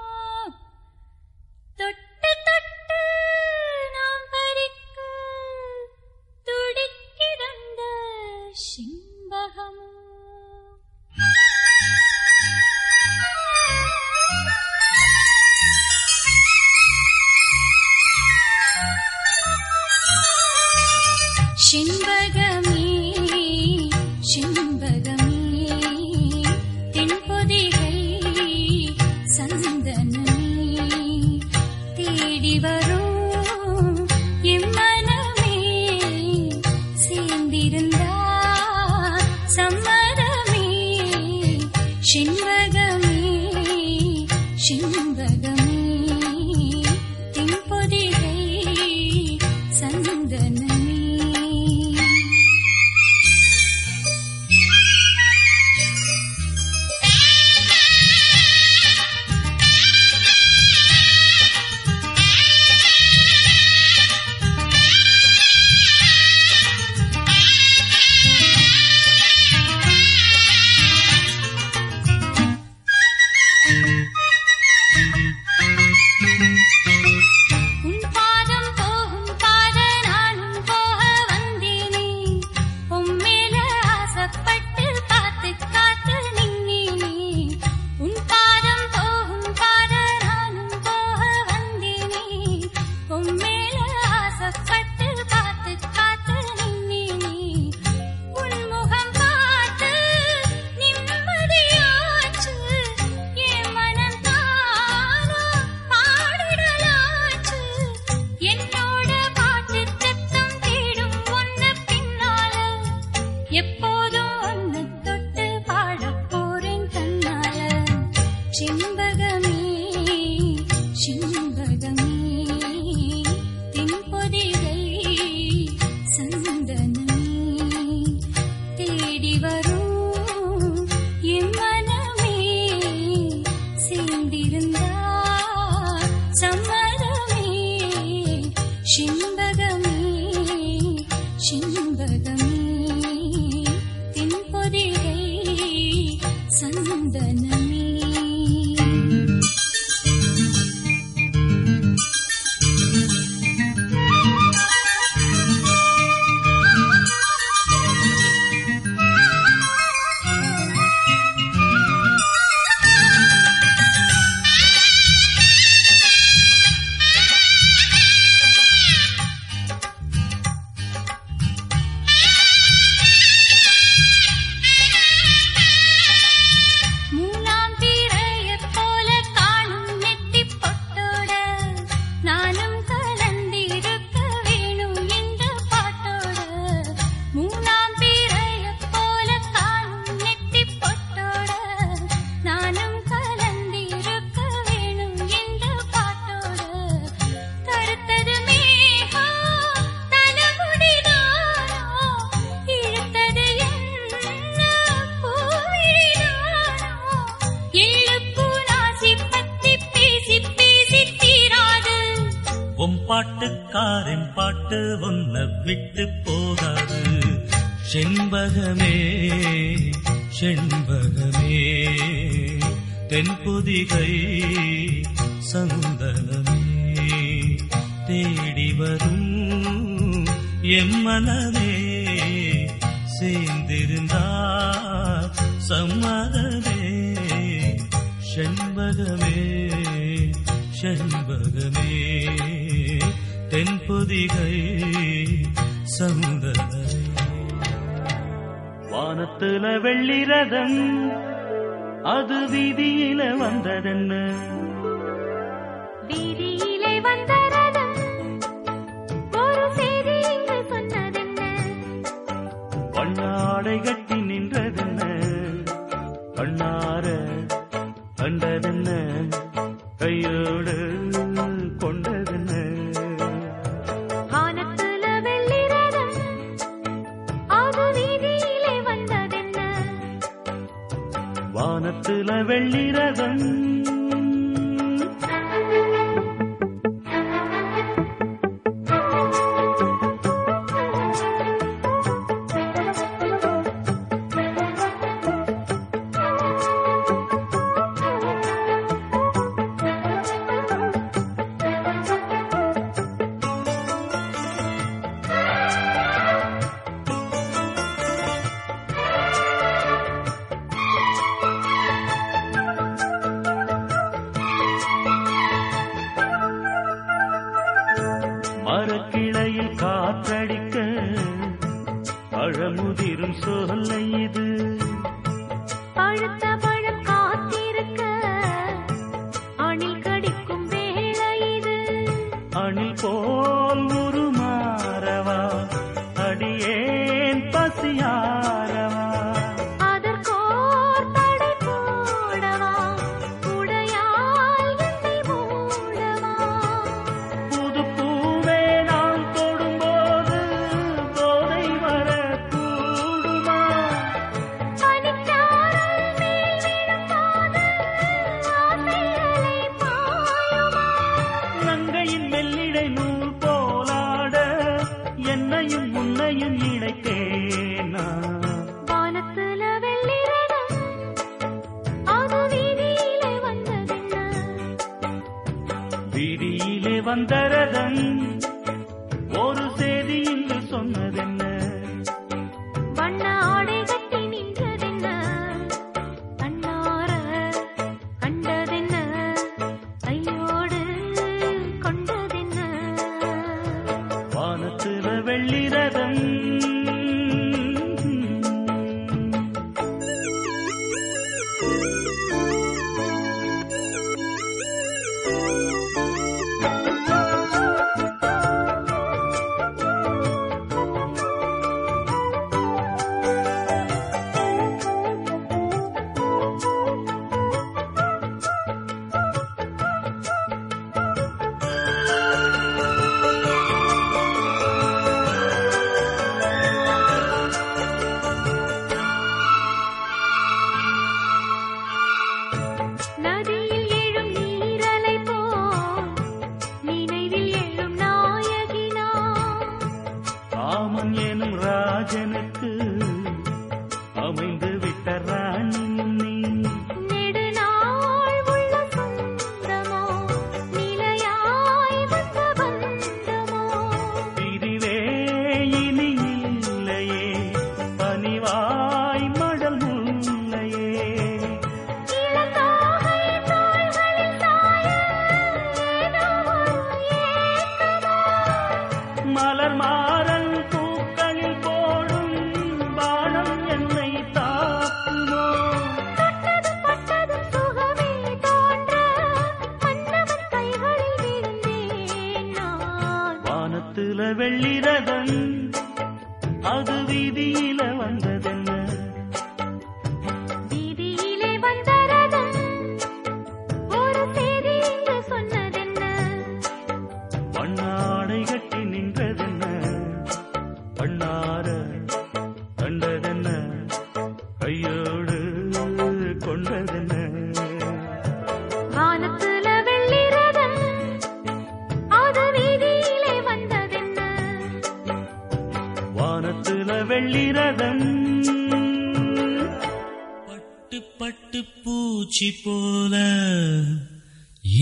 பூச்சி போல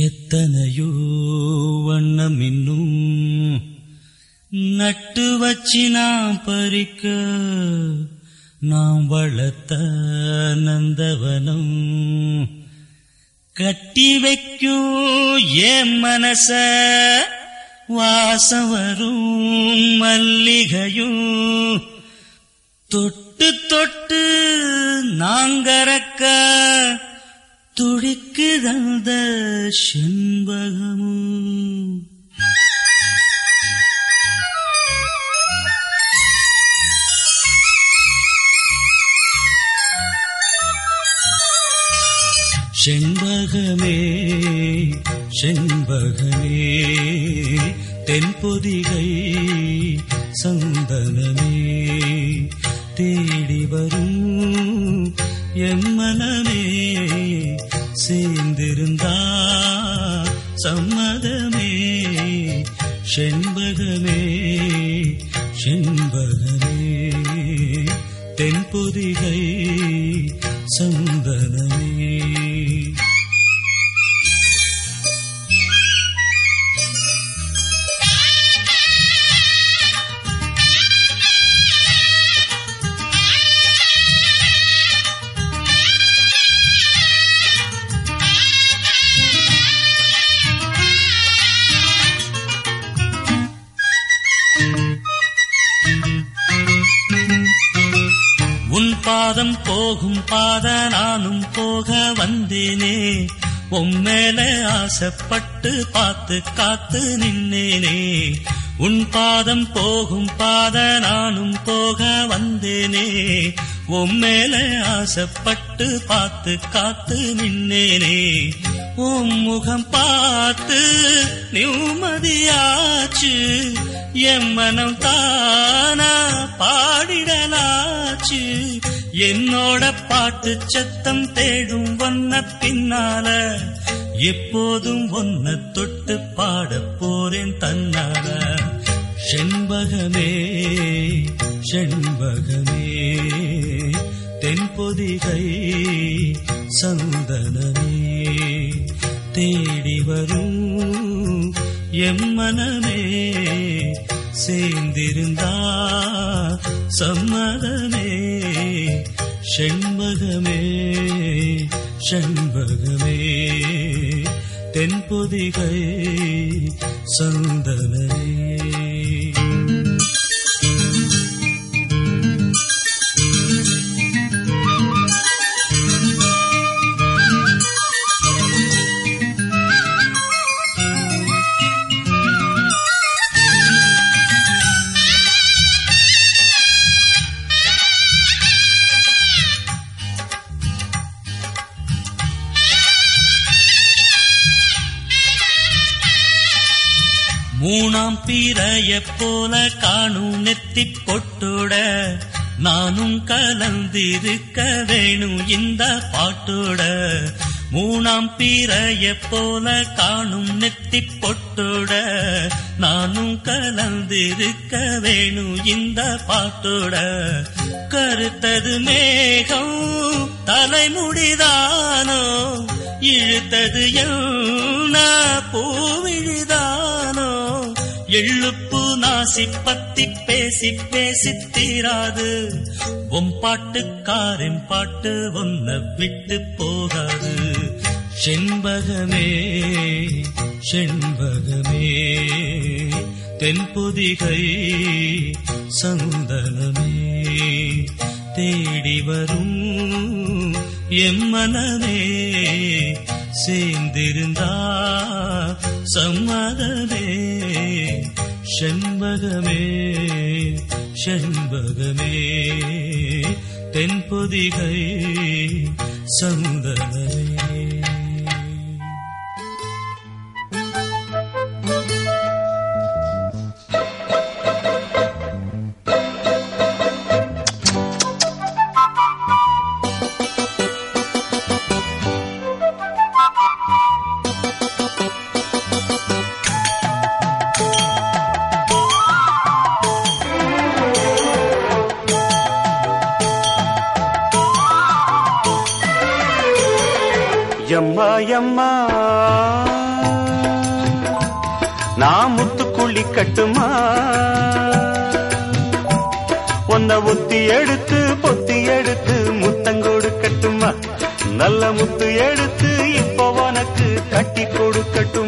எத்தனையோ வண்ணம் இன்னும் நட்டு வச்சு நாம் பறிக்க பாதம் போகும் பாத நானும் போக வந்தேனே. உம்மேல ஆசைப்பட்டு பார்த்து காத்து நின்னேனே. உம் முகம் பார்த்து நிம்மதியாச்சு. என் மனம் தானா பாடிடலாச்சு. என்னோட பாட்டு சத்தம் தேடும் வண்ண பின்னால. எப்போதும் ஒன்ன தொட்டு பாட போறேன் தன்னால. செண்பகமே செண்பகமே. தென்பொதிகை சந்தனமே. தேடி வரும் எம்மனமே சேர்ந்திருந்தா சம்மதமே. செண்பகமே செண்பகமே. தென்பொதிகை சந்தனமே. மூணாம் போல காணும் நெத்தி பொட்டுட நானும் கலந்திருக்க வேணும் இந்த பாட்டோட. மூணாம் பீரைய போல காணும் நெத்தி பொட்டுட நானும் கலந்திருக்க வேணும் இந்த பாட்டோட. கருத்தது மேகம் தலைமுடிதானோ இழுத்தது என்ன பூவிழிதானோ எழுப்பு நாசி பத்தி பேசி பேசி தீராது. உன் பாட்டுக்காரின் பாட்டு ஒன்ன விட்டு போகாது. செண்பகமே செண்பகமே தென்புதிகை சந்தனமே. தேடி வரும் எம் மனமே சேர்ந்திருந்தா சம்மதமே செண்பகமே செண்பகமே. தென்பொதிகை சமுதமே தாயம்மா. நான் முத்துக்குள்ளி கட்டுமா? உன்னை ஒத்தி எடுத்து பொத்தி எடுத்து முத்தங்கோடு கட்டுமா? நல்ல முத்து எடுத்து இப்போ உனக்கு கட்டி கொடுக்கட்டும்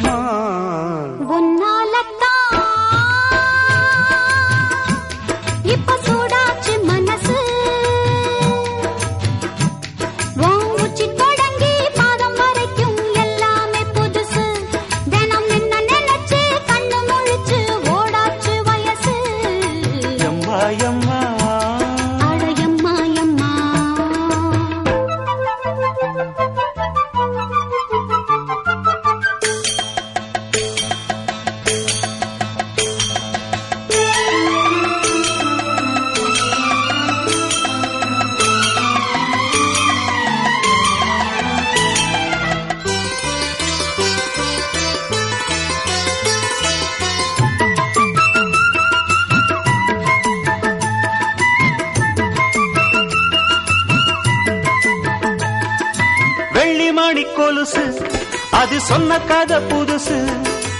சொன்ன கதை புதுசு.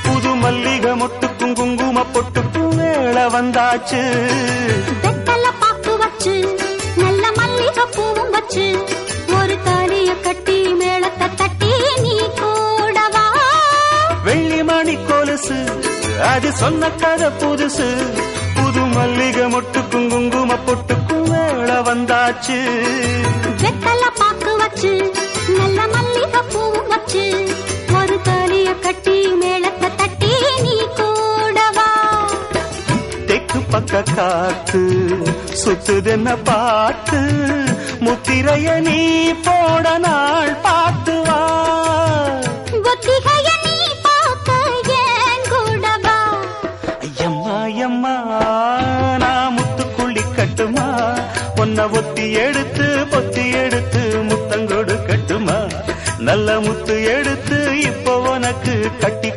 புது மல்லிகை மொட்டுக்கும் குங்கும பொட்டுக்கும் வேலை வந்தாச்சு. வெத்தல பாக்கு வச்சு நல்ல மல்லிகை பூவும் வச்சு ஒரு தாலிய கட்டி மேளத்தை தட்டி நீ கூடவா? வெள்ளி மணி கொலுசு அது சொன்ன கதை புதுசு. புது மல்லிகை மொட்டுக்கும் குங்கும பொட்டுக்கும் வேலை வந்தாச்சு. பாக்கு வச்சு காத்து சுத்துதென்ன பாட்டு முத்திரைய நீ போட நாள் பார்த்துவா ஐயம்மா நான் முத்துக்குள்ளி கட்டுமா? பொன்ன ஒத்தி எடுத்து பொத்தி எடுத்து முத்தங்கொடு கட்டுமா? நல்ல முத்து எடுத்து இப்போ உனக்கு கட்டி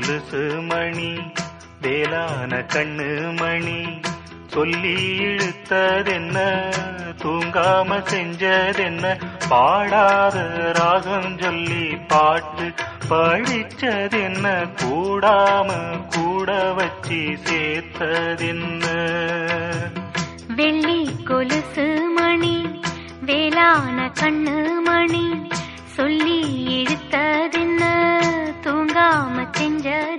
கொலுசு மணி வேலான கண்ணு மணி. சொல்லி இழுத்ததென்ன தூங்காம செஞ்சதென்ன. பாடாத ராகம் சொல்லி பாட்டு படிச்சதென்ன. கூடாம கூட வச்சு சேர்த்ததென்ன. வெள்ளி கொலுசு மணி வேளான கண்ணு மணி. சொல்லி இழுத்ததென்ன. Ramachander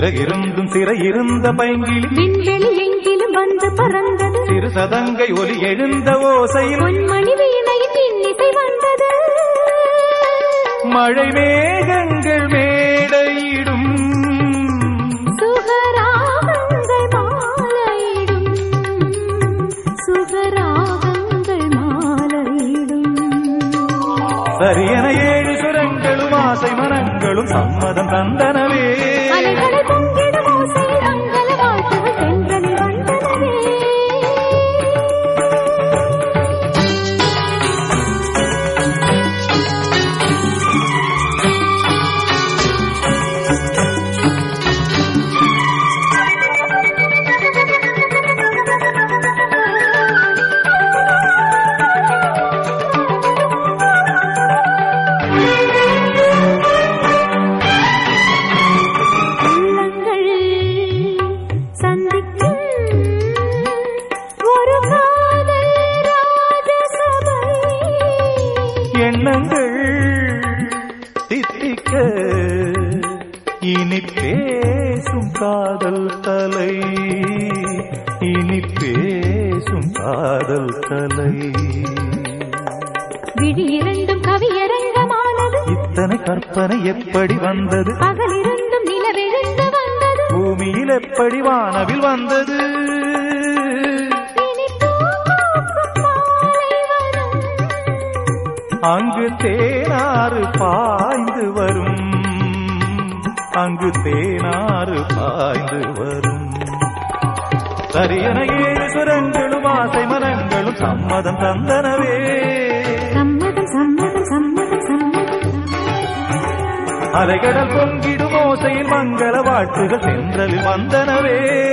சிறகிருந்தும் சிறையிருந்த பைங்கிளி விண்வெளி எங்கிலும் வந்து பறந்தது. சிறு சதங்கை ஒலி எழுந்த ஓசையில் மணி வீணையின் இன்னிசை வந்தது. மழை மேகங்கள் மேடையிடும். சுகராகங்கள் மாலையிடும். சுகராகங்கள் சரியன ஏழு சுரங்களும் ஆசை மனங்களும் சம்மதம் தந்தன தேனாறு பாய்ந்து வரும். சரியன ஏழு சுரங்களும் ஆசை மனங்களும் சம்மதம் தந்தனவே. சம்மதம் சம்மதம் சம்மதம் சம்மதம். அலைகடல் பொங்கிடும் ஓசையில் மங்கள வாழ்த்துகள் சென்றலில் வந்தனவே.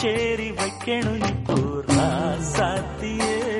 ചേരി വയ്ക്കണു ഇപ്പോൾ സത്തിയേ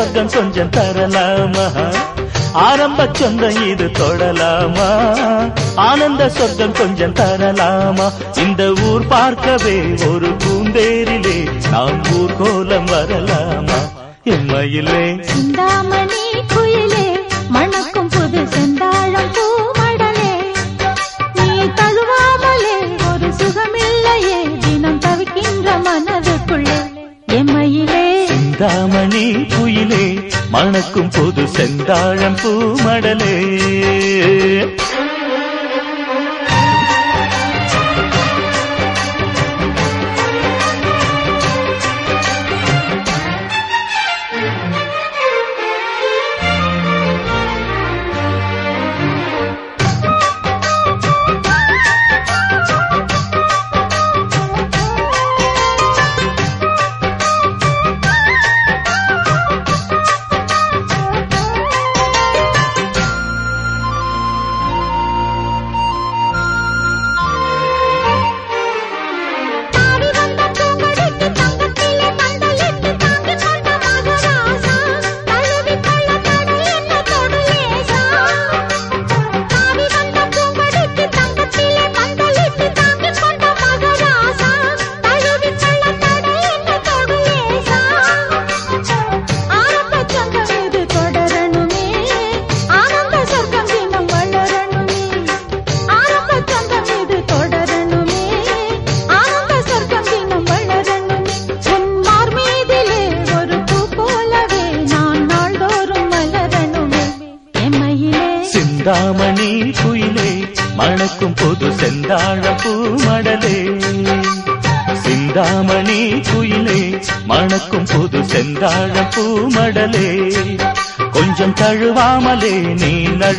சொர்க்கம் கொஞ்சம் தரலாமா? ஆரம்ப சொந்தம் இது தொடலாமா? ஆனந்த சொர்க்கம் கொஞ்சம் தரலாமா? இந்த ஊர் பார்க்கவே ஒரு பூந்தேரிலே நாம் ஊர் கோலம் வரலாமா? எம்மையிலே பூக்கும் புது செந்தாழம் பூமடலே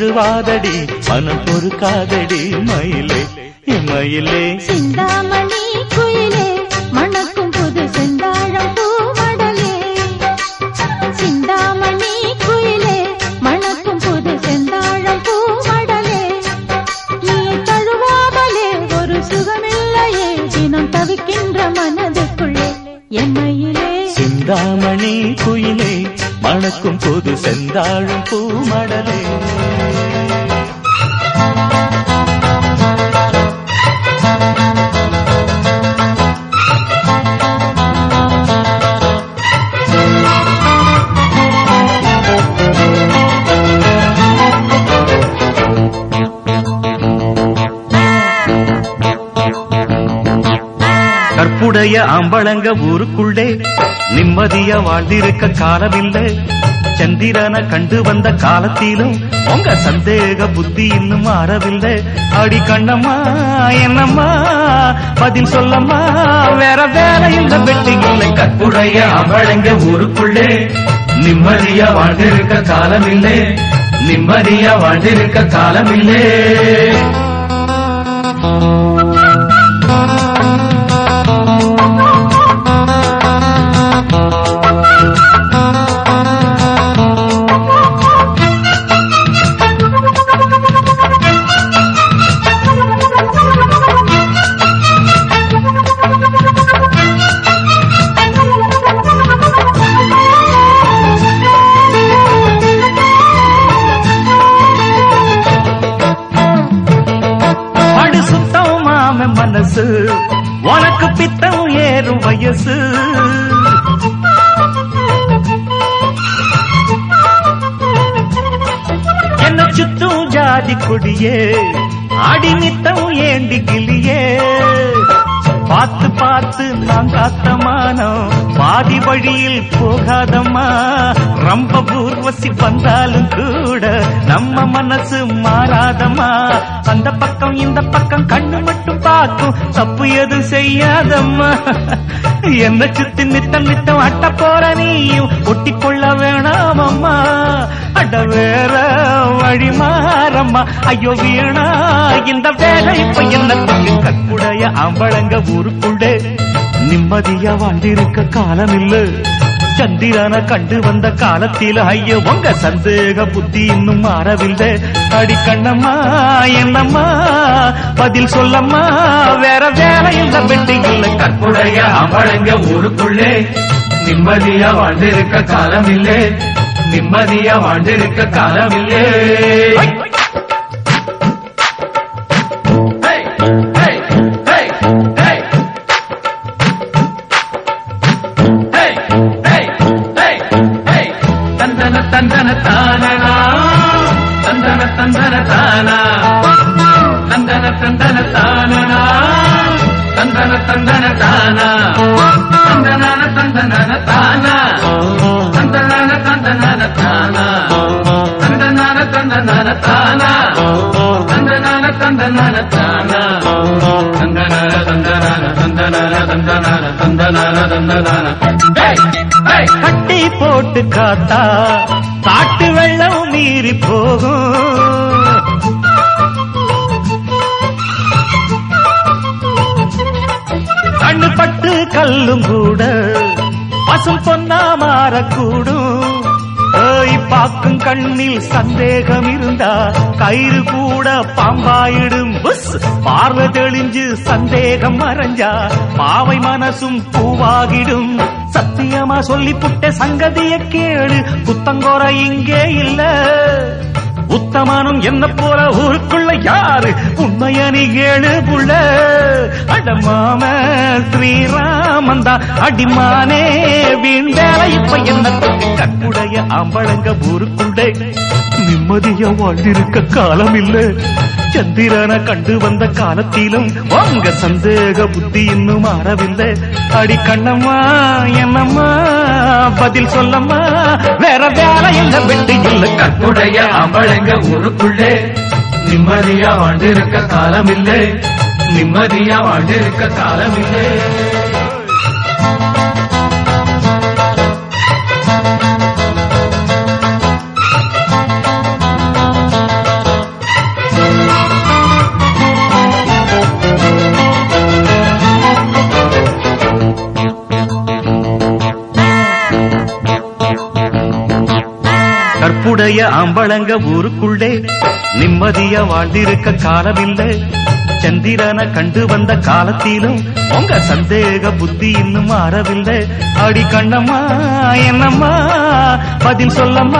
நீ நழுவாதடி மனம் பொறுக்காதடி மயிலே என் மயிலே சிந்தாமணி குயிலே மணக்கும் புது செந்தாழம் பூமடலே சிந்தாமணி குயிலே மணக்கும் புது செந்தாழம் பூமடலே நீ தழுவாமலே ஒரு சுகமில்லையே தினம் தவிக்கின்ற மனதுக்குள்ளே. எம்மையிலே சிந்தாமணி குயிலே மணக்கும் புது செந்தாழும் கற்புடைய அம்பளங்க ஊருக்குள்ளே நிம்மதிய வாழ்ந்திருக்க காலமில்லை. சந்திரனை கண்டு வந்த காலத்திலும் உங்க சந்தேக புத்தி இன்னும் மாறவில்லை. அடி கண்ணம்மா என்னம்மா பதில் சொல்லம்மா. வேற வேலை இந்த வெட்டி இல்லை. கற்புடைய அம்பளங்க ஊருக்குள்ளே நிம்மதியா வாழ்ந்திருக்க காலமில்லை. நிம்மதியா வாழ்ந்திருக்க காலமில்லை. மனசு மாறாதம்மா. அந்த பக்கம் இந்த பக்கம் கண்ணு மட்டும் பார்க்கும். தப்பு எதுவும் செய்யாதம்மா. என்ன சுத்தி நித்தம் நித்தம் அட்ட போற நீயும். ஒட்டி கொள்ள வேணாமம்மா. அட வேற வழி மாறம்மா. ஐயோ வீணா. இந்த வேலை இப்ப என்ன கற்புடைய ஆம்பளங்க ஊருக்குள்ளே. நிம்மதியா வாழ்ந்திருக்க காலம் இல்லை சந்திரனை கண்டு வந்த காலத்தில ஐயோ உங்க சந்தேக புத்தி இன்னும் மாறவில்லை. அடி கண்ணம்மா என்னம்மா? பதில் சொல்லம்மா? வேற வேலை இல்ல வெட்டி இல்லை கற்புடைய ஆம்பளங்க ஊருக்குள்ளே. நிம்மதியா வாழ்ந்திருக்க காலம் இல்லே நிம்மதியா வாழ்ந்திருக்க காலம் இல்லே போட்டு காத்தா காட்டு வெள்ளம் மீறி போகும். கண்ணு பட்டு கல்லும் கூட பசும் பொன்னா மாறக்கூடும். ஏய் பாக்கும் கண்ணில் சந்தேகம் இருந்தா கயிறு கூட பாம்பாயிடும். புஸ் பார்வை தெளிஞ்சு சந்தேகம் மறைஞ்சா பாவை மனசும் பூவாகிடும். சத்தியமா சொல்லி புட்ட சங்கதிய கேளு. புத்தங்கோர இங்கே இல்ல. உத்தமானும் என்ன போல ஊருக்குள்ள யாரு? உண்மைய நீ கேளு புள்ள அடமாம ஸ்ரீராமன் தான். அடிமானே வீண் வேலை இப்ப என்ன கண்புடைய அம்பழங்க ஊருக்குள்ளே. நிம்மதியா வாழ்ந்திருக்க காலம் இல்ல சந்திரனை கண்டு வந்த காலத்திலும் உங்க சந்தேக புத்தி இன்னும் மாறவில்லை. அடி கண்ணம்மா என்னம்மா பதில் சொல்லம்மா. வேற வேலை இல்ல வெட்டி இல்ல கற்புடைய ஆம்பளங்க ஊருக்குள்ளே. நிம்மதியா வாழ்ந்திருக்க காலமில்லை. நிம்மதியா வாழ்ந்திருக்க காலமில்லை. உடைய அம்பளங்க ஊருக்குள்ளே நிம்மதிய வாழ்ந்திருக்க காலமில்லை. சந்திரனை கண்டு வந்த காலத்திலும் உங்க சந்தேக புத்தி இன்னும் மாறவில்லை. அடி கண்ணம்மா என்னம்மா? பதில் சொல்லம்மா?